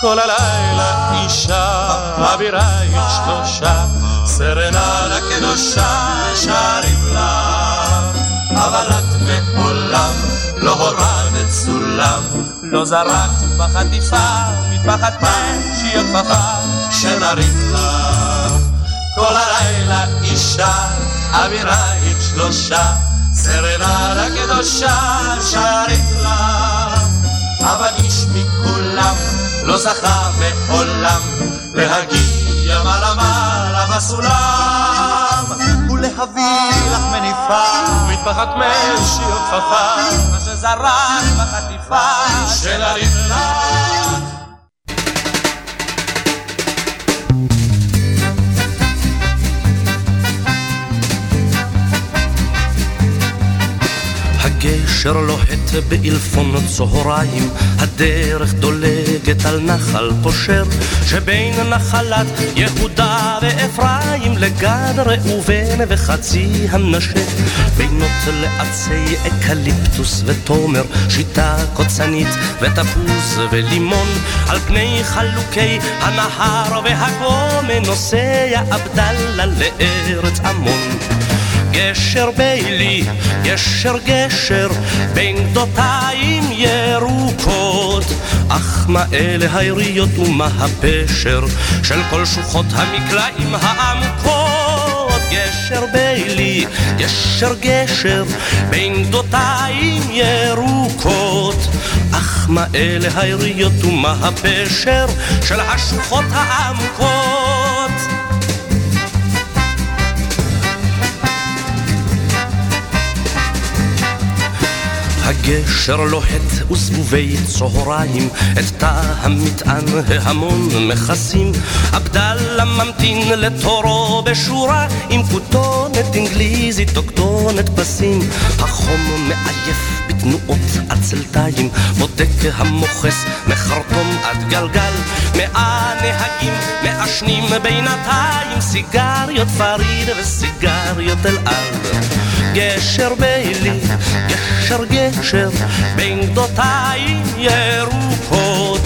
כל הלילה אישה, אבירייט שלושה, סרנדה קדושה שרים לך, אבל את מעולם לא הורדת סולם, לא זרקת בחטיפה, מטפחת משי הכפפה, שנרים לך. כל הלילה אישה, אבירייט שלושה, סרנדה קדושה שרים לך, אבל איש מכולם לא זכה מעולם להגיע מעלה מעלה בסולם ולהביא לך מניפה. מטפחת משי או כפפה מה שזרק בחטיפה. של הרימלה הגשר לוהט בעלפון צהריים, הדרך דולגת על נחל פושר, שבין נחלת יהודה ואפרים לגד ראובן וחצי המנשה, בינות לעצי אקליפטוס ותומר, שיטה קוצנית ותפוז ולימון, על פני חלוקי הנהר והגומא נוסע עבדאללה לארץ עמון. גשר בילי, גשר גשר, בין גדותיים ירוקות. אך מה אלה היריות ומה הפשר של כל שוחות המקלעים העמוקות? גשר בילי, גשר גשר, בין גדותיים ירוקות. אך מה אלה היריות ומה הפשר של השוחות העמוקות? הגשר לוהט וזבובי צהריים, את תא המטען ההמון מכסים. עבדאללה ממתין לתורו בשורה, עם כותונת אנגליזית או כתונת פסים. החום מעייף בתנועות עצלתיים, בודק המוכס מחרטום עד גלגל. מאה נהגים מעשנים בינתיים, סיגריות פריד וסיגריות אל על. גשר בילי, גשר גשר, בין גדותיים ירוקות.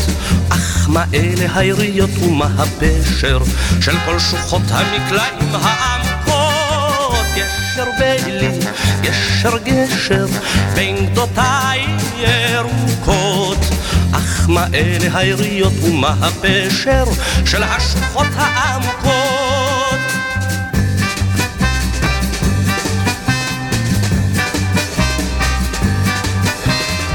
אך מה אלה היריות ומה הפשר של כל שוחות המקלעים העמקות? גשר בילי, גשר גשר, בין גדותיים ירוקות. אך מה אלה היריות ומה הפשר של השוחות העמקות?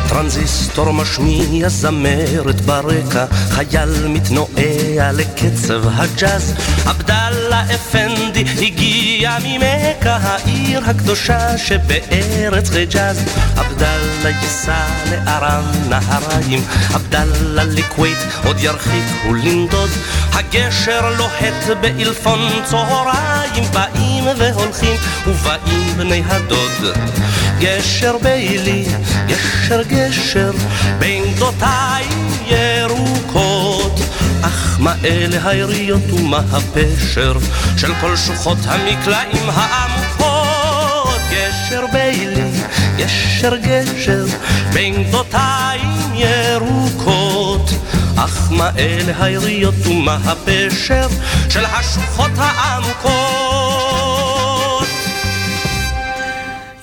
טרנזיסטור משמיע זמרת ברקע, חייל מתנועע לקצב הג'אז. עבדאללה אפנדי הגיע ממכה, העיר הקדושה שבארץ חיג'אז. עבדאללה ייסע לארם נהריים, עבדאללה לכווית עוד ירחיק ולנדוד. הגשר לוהט באלפון צהריים, באים והולכים ובאים בני הדוד. גשר בילי, גשר גשר, בין גדותיים ירוקות. אך מה אלה היריות ומה הפשר של כל שוחות המקלעים העמוקות? גשר בילי, גשר גשר, בין גדותיים ירוקות. אך מה אלה היריות ומה הפשר של השוחות העמוקות?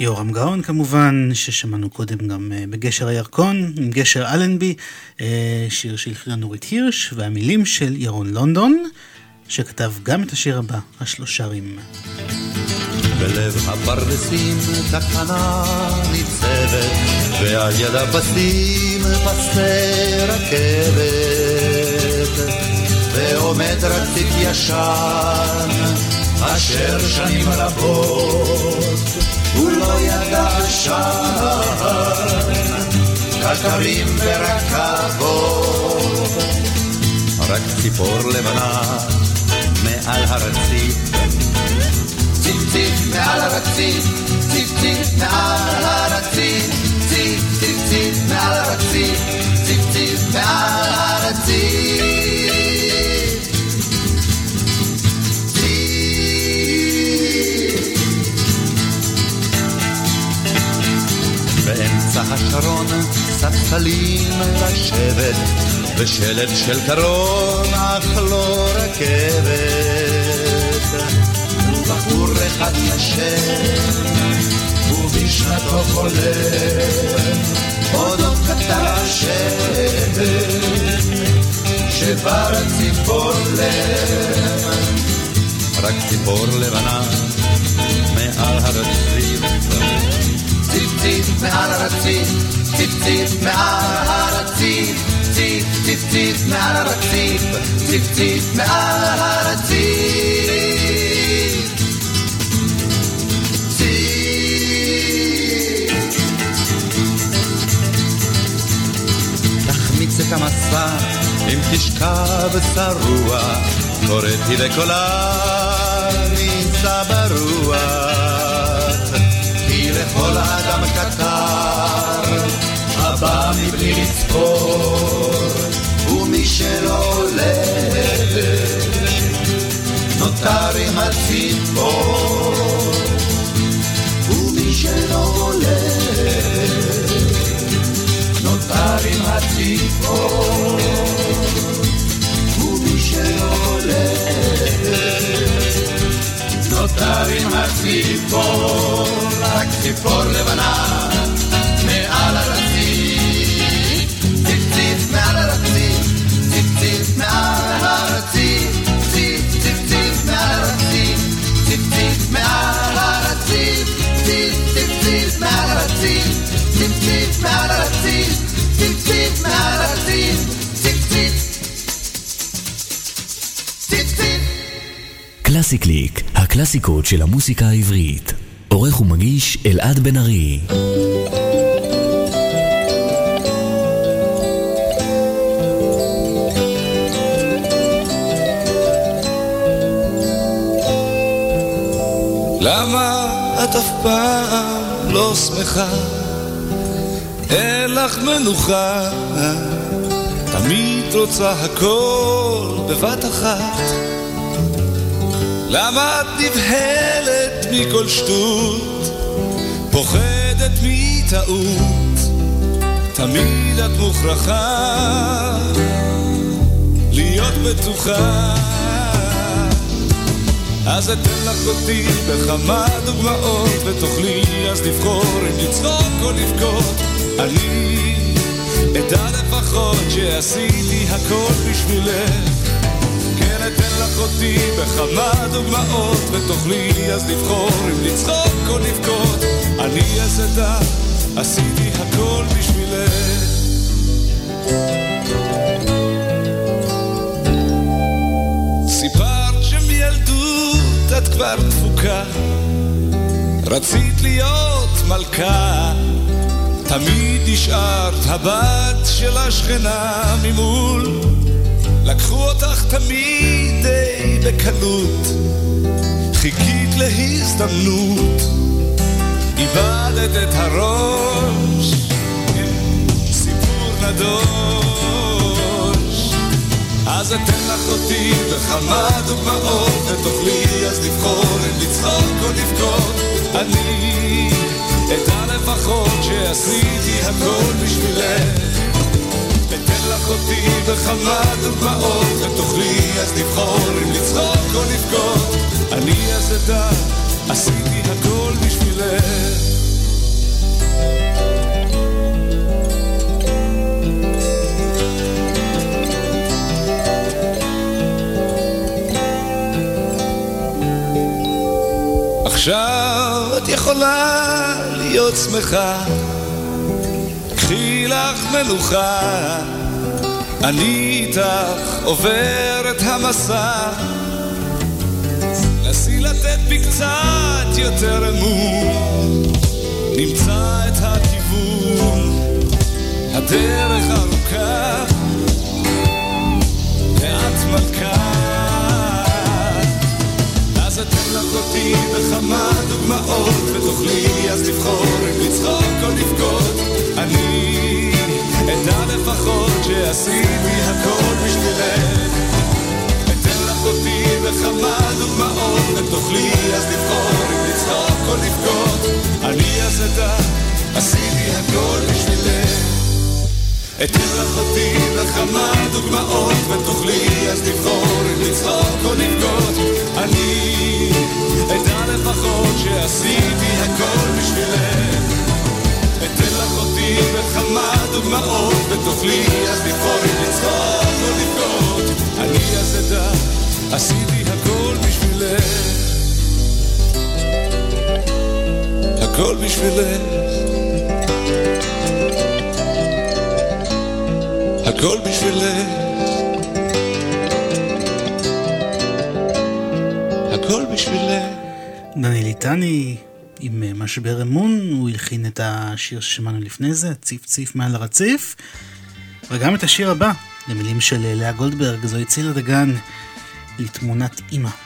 יורם גאון כמובן, ששמענו קודם גם אה, בגשר הירקון, עם גשר אלנבי, אה, שיר שהלחינה נורית הירש, והמילים של ירון לונדון, שכתב גם את השיר הבא, השלושרים. בלב הפרדסים תחנה ניצבת, ועל יד הפסים פסי רכבת, ועומד רציף ישן, אשר שנים רבות הוא לא ידע שם, קטרים ורכבות, רק ציפור לבנה מעל הרציף ציף ציף מעל הרציף, ציף ציף מעל הרציף, ציף ציף ציף מעל הרציף, ציף ציף מעל הרציף. השרון ספסלים לשבת, ושלט של קרון אך לא רכבת. בחור אחד ישן, ובשנתו חולם, אודות קטר השם, שבר ציפור לב, רק ציפור לבנה מעל. ציף ציף מעל הרציף, ציף ציף מעל הרציף, ציף ציף ציף מעל הרציף, ציף ציף מעל הרציף. תחמיץ את המסע אם תשכב שרוע, קוראתי בקולה נמצא ברוח. הבא מבלי לצפור, ומי שלא הולך נותר עם הציפור, ומי שלא הולך נותר עם הציפור, ומי שלא הולך נותר עם הציפור, רק ציפור לבנה מעל הרציף, קלאסי קליק, הקלאסיקות של המוסיקה העברית. עורך ומגיש אלעד בן ארי. למה את אף פעם לא שמחה, אין לך מנוחה, תמיד רוצה הכל בבת אחת. למה את נבהלת מכל שטות, פוחדת מטעות, תמיד את מוכרחה להיות בטוחה. אז אתן לך אותי בכמה דוגמאות ותוכלי אז לבחור אם לצחוק או לבכות. אני אדע לפחות שעשיתי הכל בשבילך. כן אתן לך אותי בכמה דוגמאות ותוכלי אז לבחור אם לצחוק או לבכות. אני אז אדע עשיתי הכל בשבילך כבר דפוקה. רצית להיות מלכה תמיד נשארת הבת של השכנה ממול. לקחו אותך תמיד די בקלות חיכית להזדמנות. איבדת את הראש כן, סיפור נדוש אז אתן לך אותי בכמה דוגמאות ותוכלי אז לבחור אם לצחוק או לבכות. אני אדע לפחות שעשיתי הכל בשבילך. אתן לך אותי בכמה דוגמאות ותוכלי אז לבחור אם לצחוק או לבכות. אני אז אדע עשיתי הכל בשבילך עכשיו את יכולה להיות שמחה. קחי לך מנוחה אני איתך עובר את המסע. נסי לתת בי קצת יותר אמון. נמצא את הכיוון. הדרך ארוכה בכמה דוגמאות ותוכלי אז לבחור אם לצחוק או לבכות. אני אדע לפחות שעשיתי הכל בשבילך. אתן לך אותי בכמה דוגמאות ותוכלי אז לבחור אם לצחוק או לבכות. אני אז אדע עשיתי הכל בשבילך אתן לך אותי בכמה דוגמאות ותוכלי אז לבחור אם לצחוק או לבכות. אני אדע לפחות שעשיתי הכל בשבילך. אתן לך אותי בכמה דוגמאות ותוכלי אז לבחור אם לצחוק או לבכות. אני אז אדע עשיתי הכל בשבילך. הכל בשבילך הכל בשבילך הכל בשבילך דני ליטני עם אה, משבר אמון, הוא הלחין את השיר ששמענו לפני זה, ציף ציף מעל הרציף, וגם את השיר הבא, למילים של אה, לאה גולדברג, זו הצילה דגן לתמונת אימא.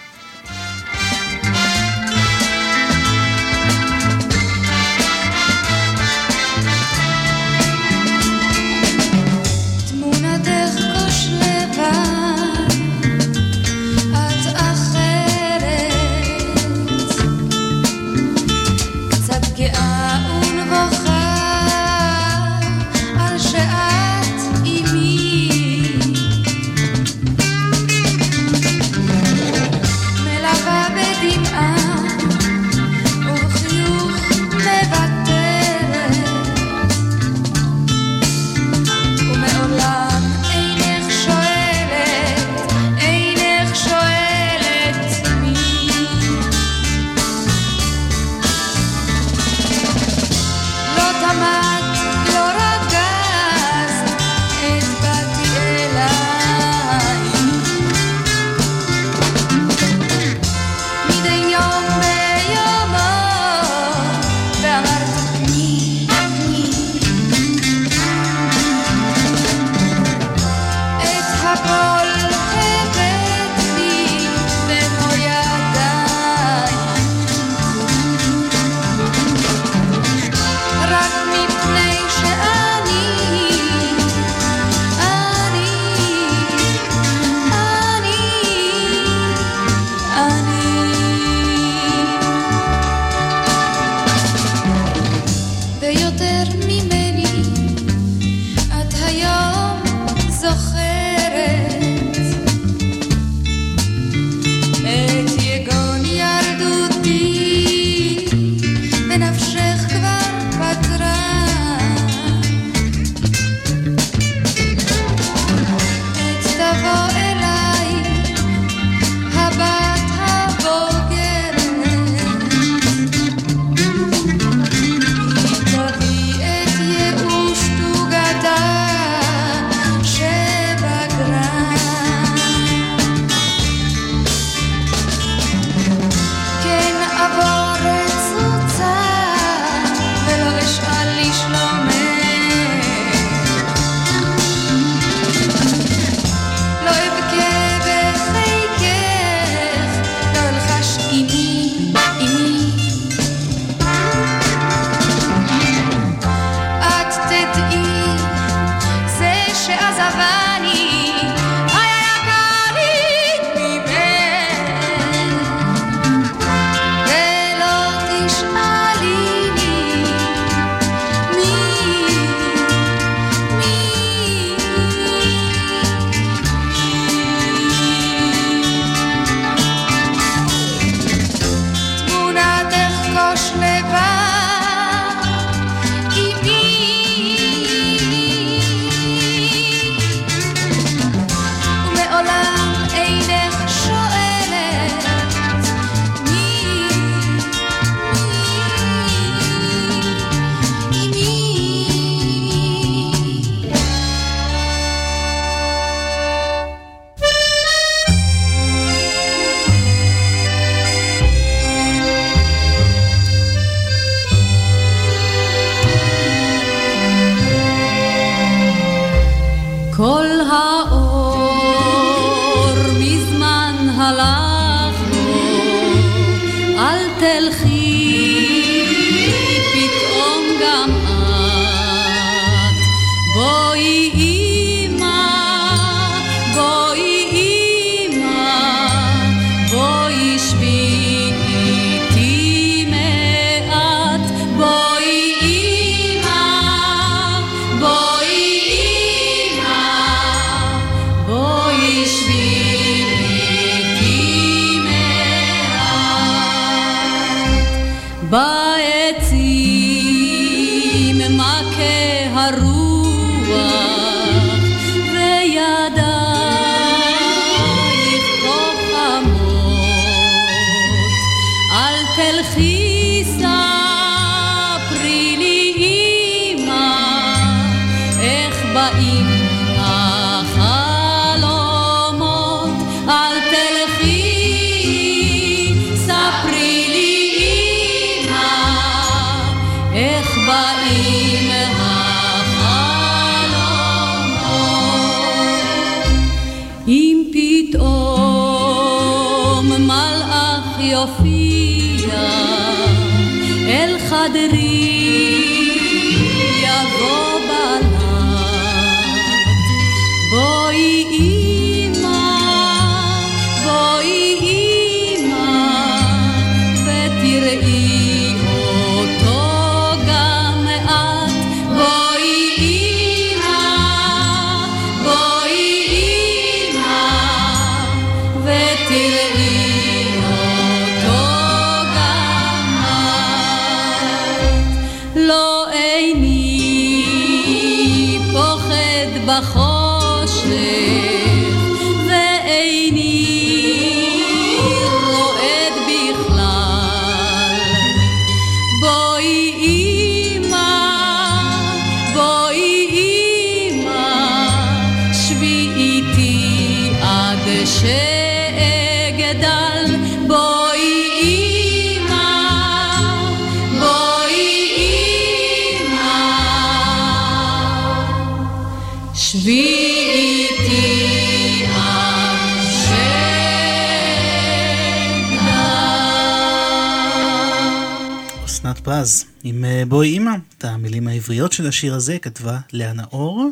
השיר הזה כתבה לאה נאור,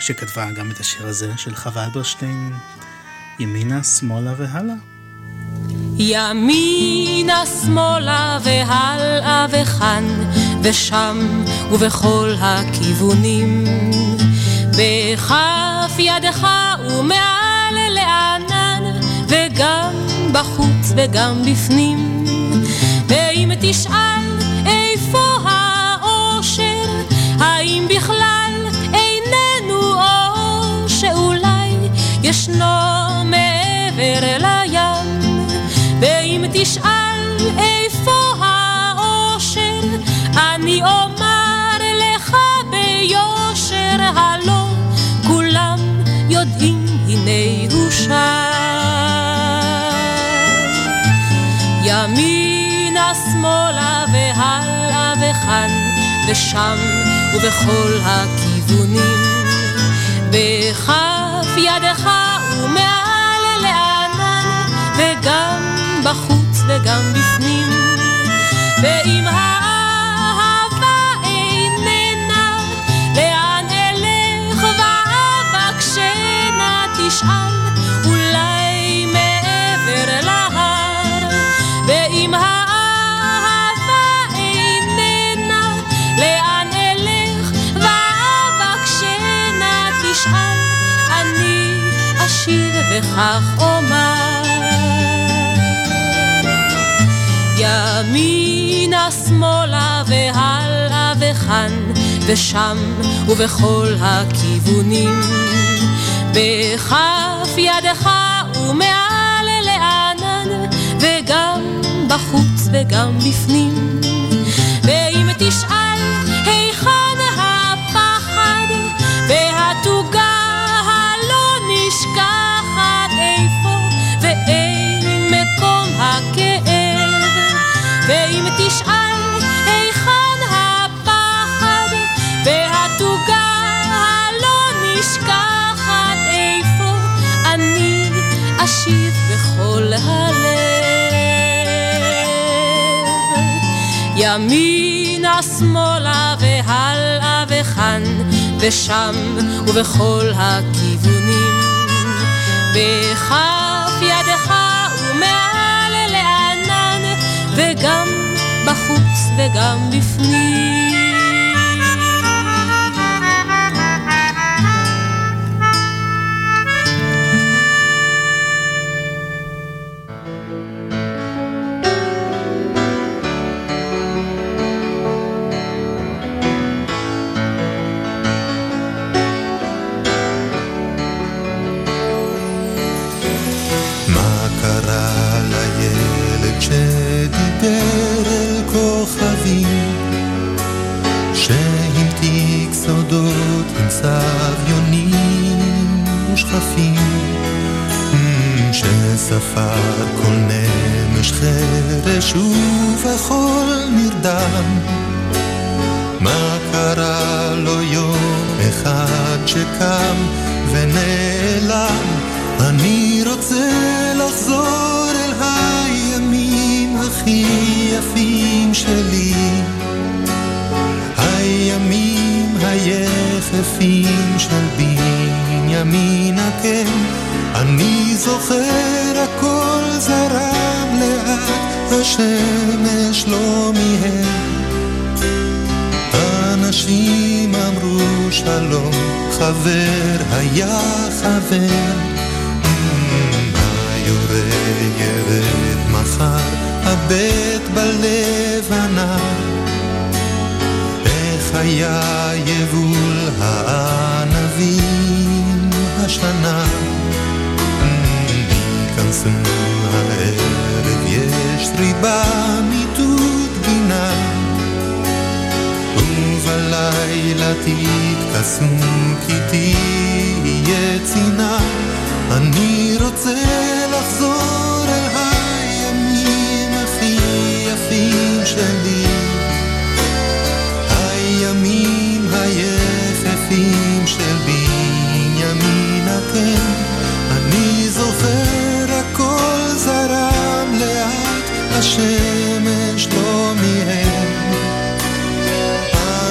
שכתבה גם את השיר הזה של חווה אלברשטיין, ימינה, שמאלה והלאה. ימינה שמאלה והלאה וכאן ושם ובכל הכיוונים בכף ידך ומעל לענן וגם בחוץ וגם בפנים ואם תשאל שם. ימינה, שמאלה והלאה וכאן ושם ובכל הכיוונים. בכף ידך ומעל לענן וגם בחוץ וגם בפנים. ואם האהבה וכך אומר. ימינה, שמאלה והלאה וכאן ושם ובכל הכיוונים. בכף ידך ומעל לענן וגם בחוץ וגם בפנים. ואם תשאל תשאל היכן הפחד והתוגה הלא נשכחת? איפה אני אשיב בכל הלב? ימינה שמאלה והלאה וכאן ושם ובכל הכיוונים. בכף ידך ומעל לענן וגם בחוץ וגם בפנים סביונים ושכפים שספר כל נמש חרש ובכל נרדם. מה קרה לו יום אחד שקם ונעלם? אני רוצה לחזור אל הימים הכי יפים שלי. הימים היחפים של בנימינה כן אני זוכר הכל זרם לאט, השמש לא מיהר. אנשים אמרו שלום, חבר היה חבר. היורה ירד מחר, הבט בלבנה. איך היה יבול הענבים השנה? ייכנסו הערב יש ריבה מיטוט גינה. ובלילה תתכסו כי תהיה צינה. אני רוצה לחזור אל הימים הכי יפים שלי. הימים היחפים של בנימינה כן אני זוכר הכל זרם לאט, השמש לא מיהם.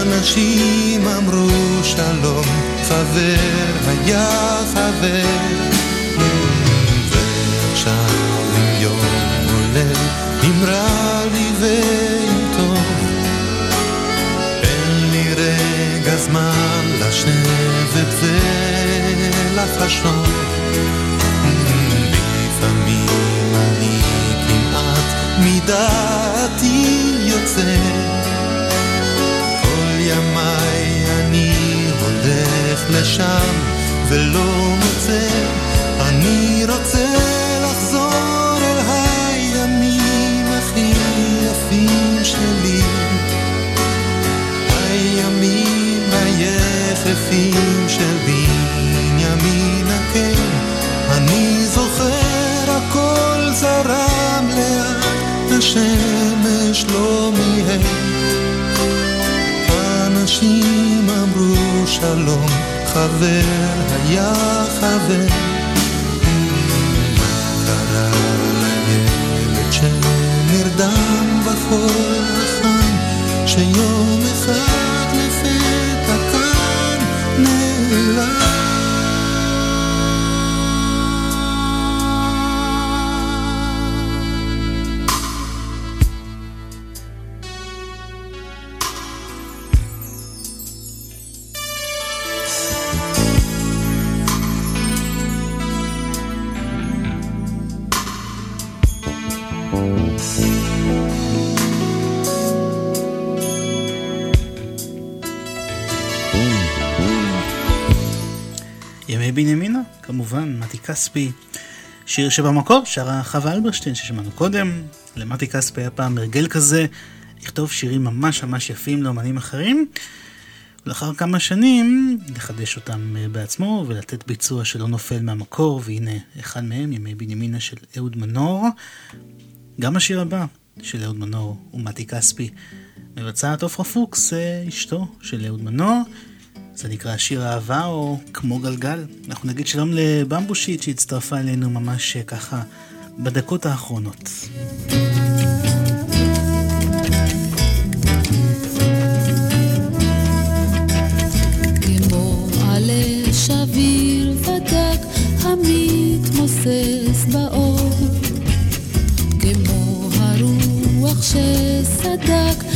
אנשים אמרו שלום, חבר היה חבר. ועכשיו אם יום עולה, אם רע לי ואם טוב, אין לי רגע זמן לשבת ולחשוב. לפעמים אני כמעט מדעתי יוצא. כל ימיי אני הולך לשם ולא מוצא. אני רוצה לחזור אל הימים הכי יפים שלי. הימים היחפים של השמש לא מיהם. אנשים אמרו שלום, חבר היה חבר. כספי. שיר שבמקור שרה חווה אלברשטיין ששמענו קודם. למתי כספי היה פעם הרגל כזה, לכתוב שירים ממש ממש יפים לאמנים אחרים. ולאחר כמה שנים לחדש אותם אה, בעצמו ולתת ביצוע שלא נופל מהמקור, והנה אחד מהם, ימי בנימינה של אהוד מנור. גם השיר הבא של אהוד מנור ומתי כספי. מבצעת עופרה פוקס, אה, אשתו של אהוד מנור. זה נקרא שיר אהבה או כמו גלגל. אנחנו נגיד שלום לבמבושית שהצטרפה אלינו ממש אה, ככה בדקות האחרונות. שביר ודק כמו הרוח שסדק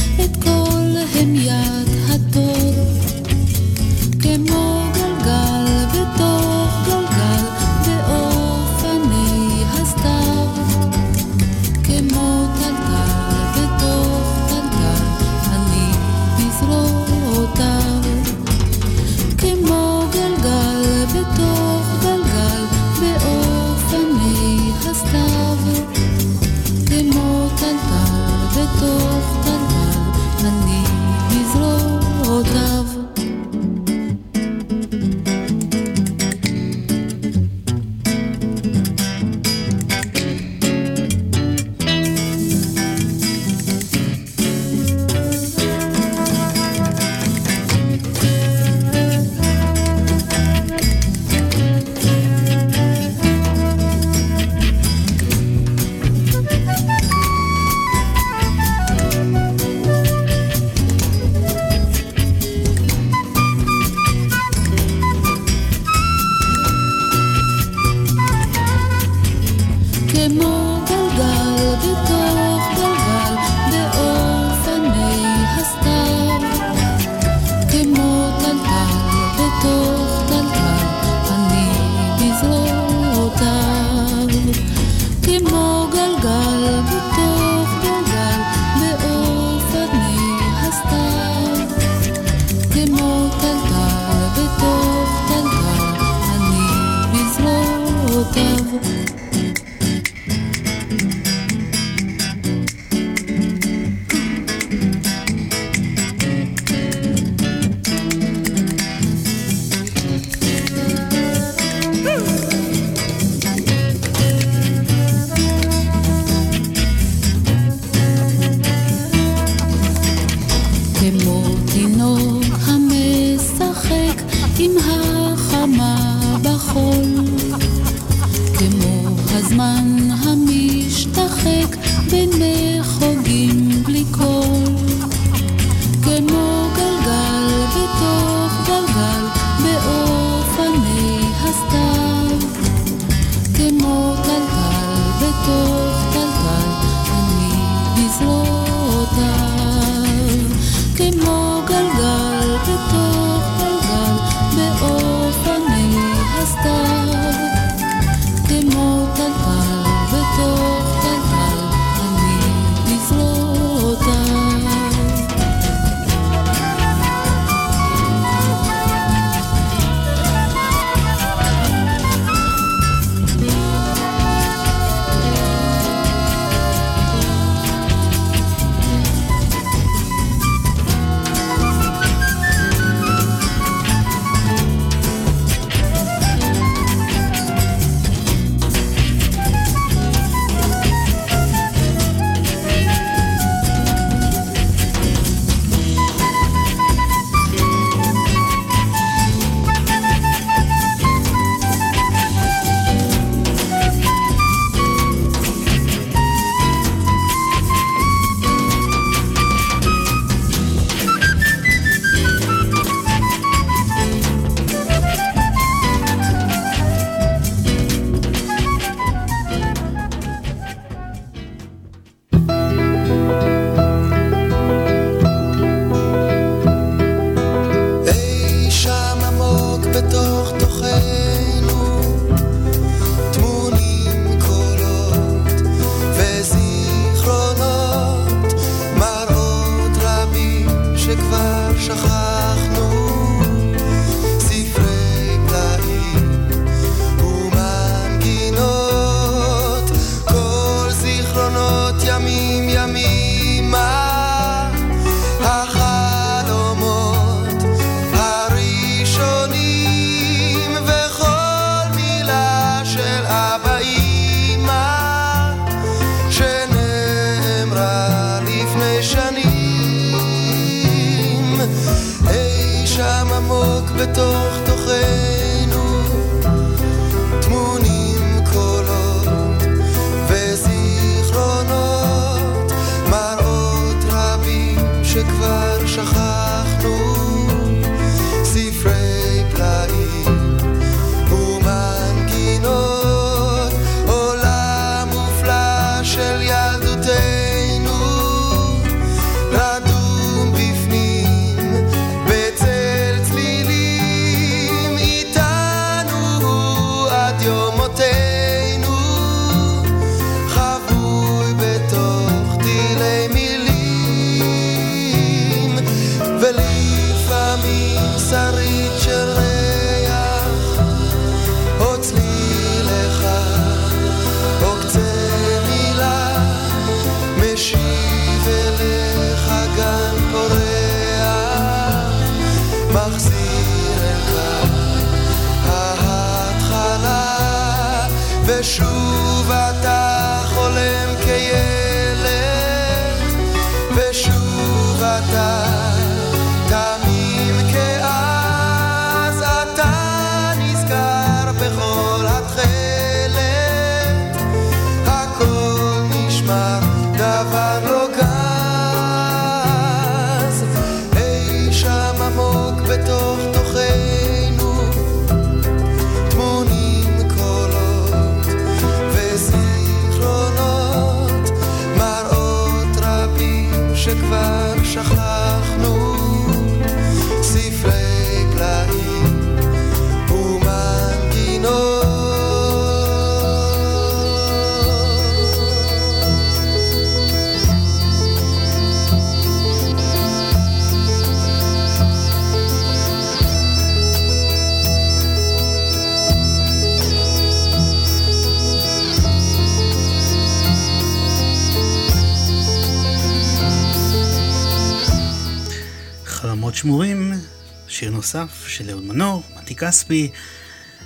של אהוד מנור, מתי כספי.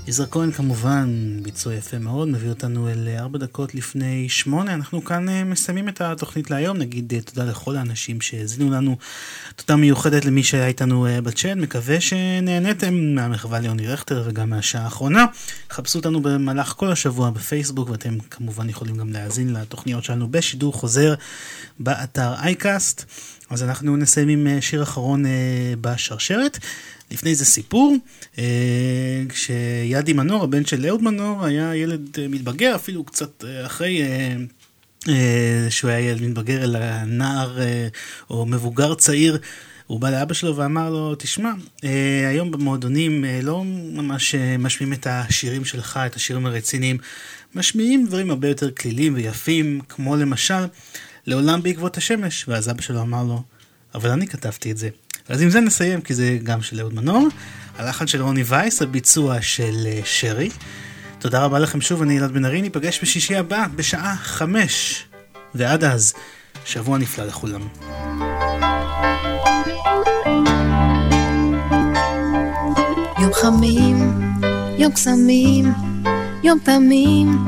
יזהר כהן כמובן, ביצוע יפה מאוד, מביא אותנו אל ארבע דקות לפני שמונה. אנחנו כאן אה, מסיימים את התוכנית להיום, נגיד אה, תודה לכל האנשים שהאזינו לנו. תודה מיוחדת למי שהיה איתנו אה, בצ'אט, מקווה שנהניתם מהמחווה ליוני רכטר וגם מהשעה האחרונה. חפשו אותנו במהלך כל השבוע בפייסבוק, ואתם כמובן יכולים גם להאזין לתוכניות שלנו בשידור חוזר באתר אייקאסט. אז אנחנו נסיים עם שיר אחרון בשרשרת. לפני זה סיפור, אה, כשידי מנור, הבן של אהוד מנור, היה ילד אה, מתבגר, אפילו קצת אה, אחרי שהוא היה ילד מתבגר, אלא נער או מבוגר צעיר. הוא בא לאבא שלו ואמר לו, תשמע, היום במועדונים לא ממש משמיעים את השירים שלך, את השירים הרציניים, משמיעים דברים הרבה יותר כלילים ויפים, כמו למשל, לעולם בעקבות השמש. ואז אבא שלו אמר לו, אבל אני כתבתי את זה. אז עם זה נסיים, כי זה גם של אהוד מנור. הלחן של רוני וייס, הביצוע של אה, שרי. תודה רבה לכם שוב, אני אלעד בן ארי, ניפגש בשישי הבא בשעה חמש. ועד אז, שבוע נפלא לכולם. יום חמים, יום קסמים, יום תמים,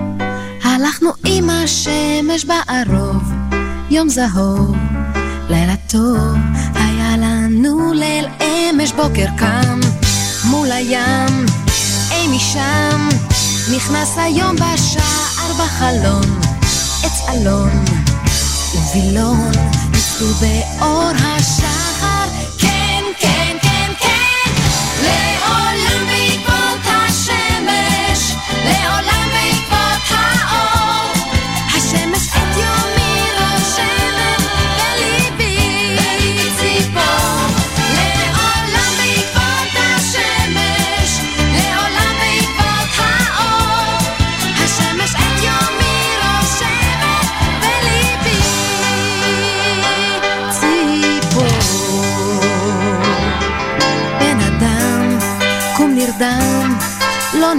הלכנו עם השמש בערוב, יום זהוב, לילה טוב, לנו ליל אמש בוקר קם מול הים, אי משם נכנס היום בשער בחלון עץ אלון ווילון ניצלו באור השחר כן, כן, כן, כן לעולם בעקבות השמש לעולם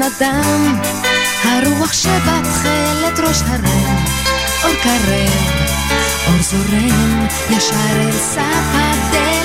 נדם הרוח שבתכלת ראש הרם אור קרב אור זורם ישר אל סף הדרך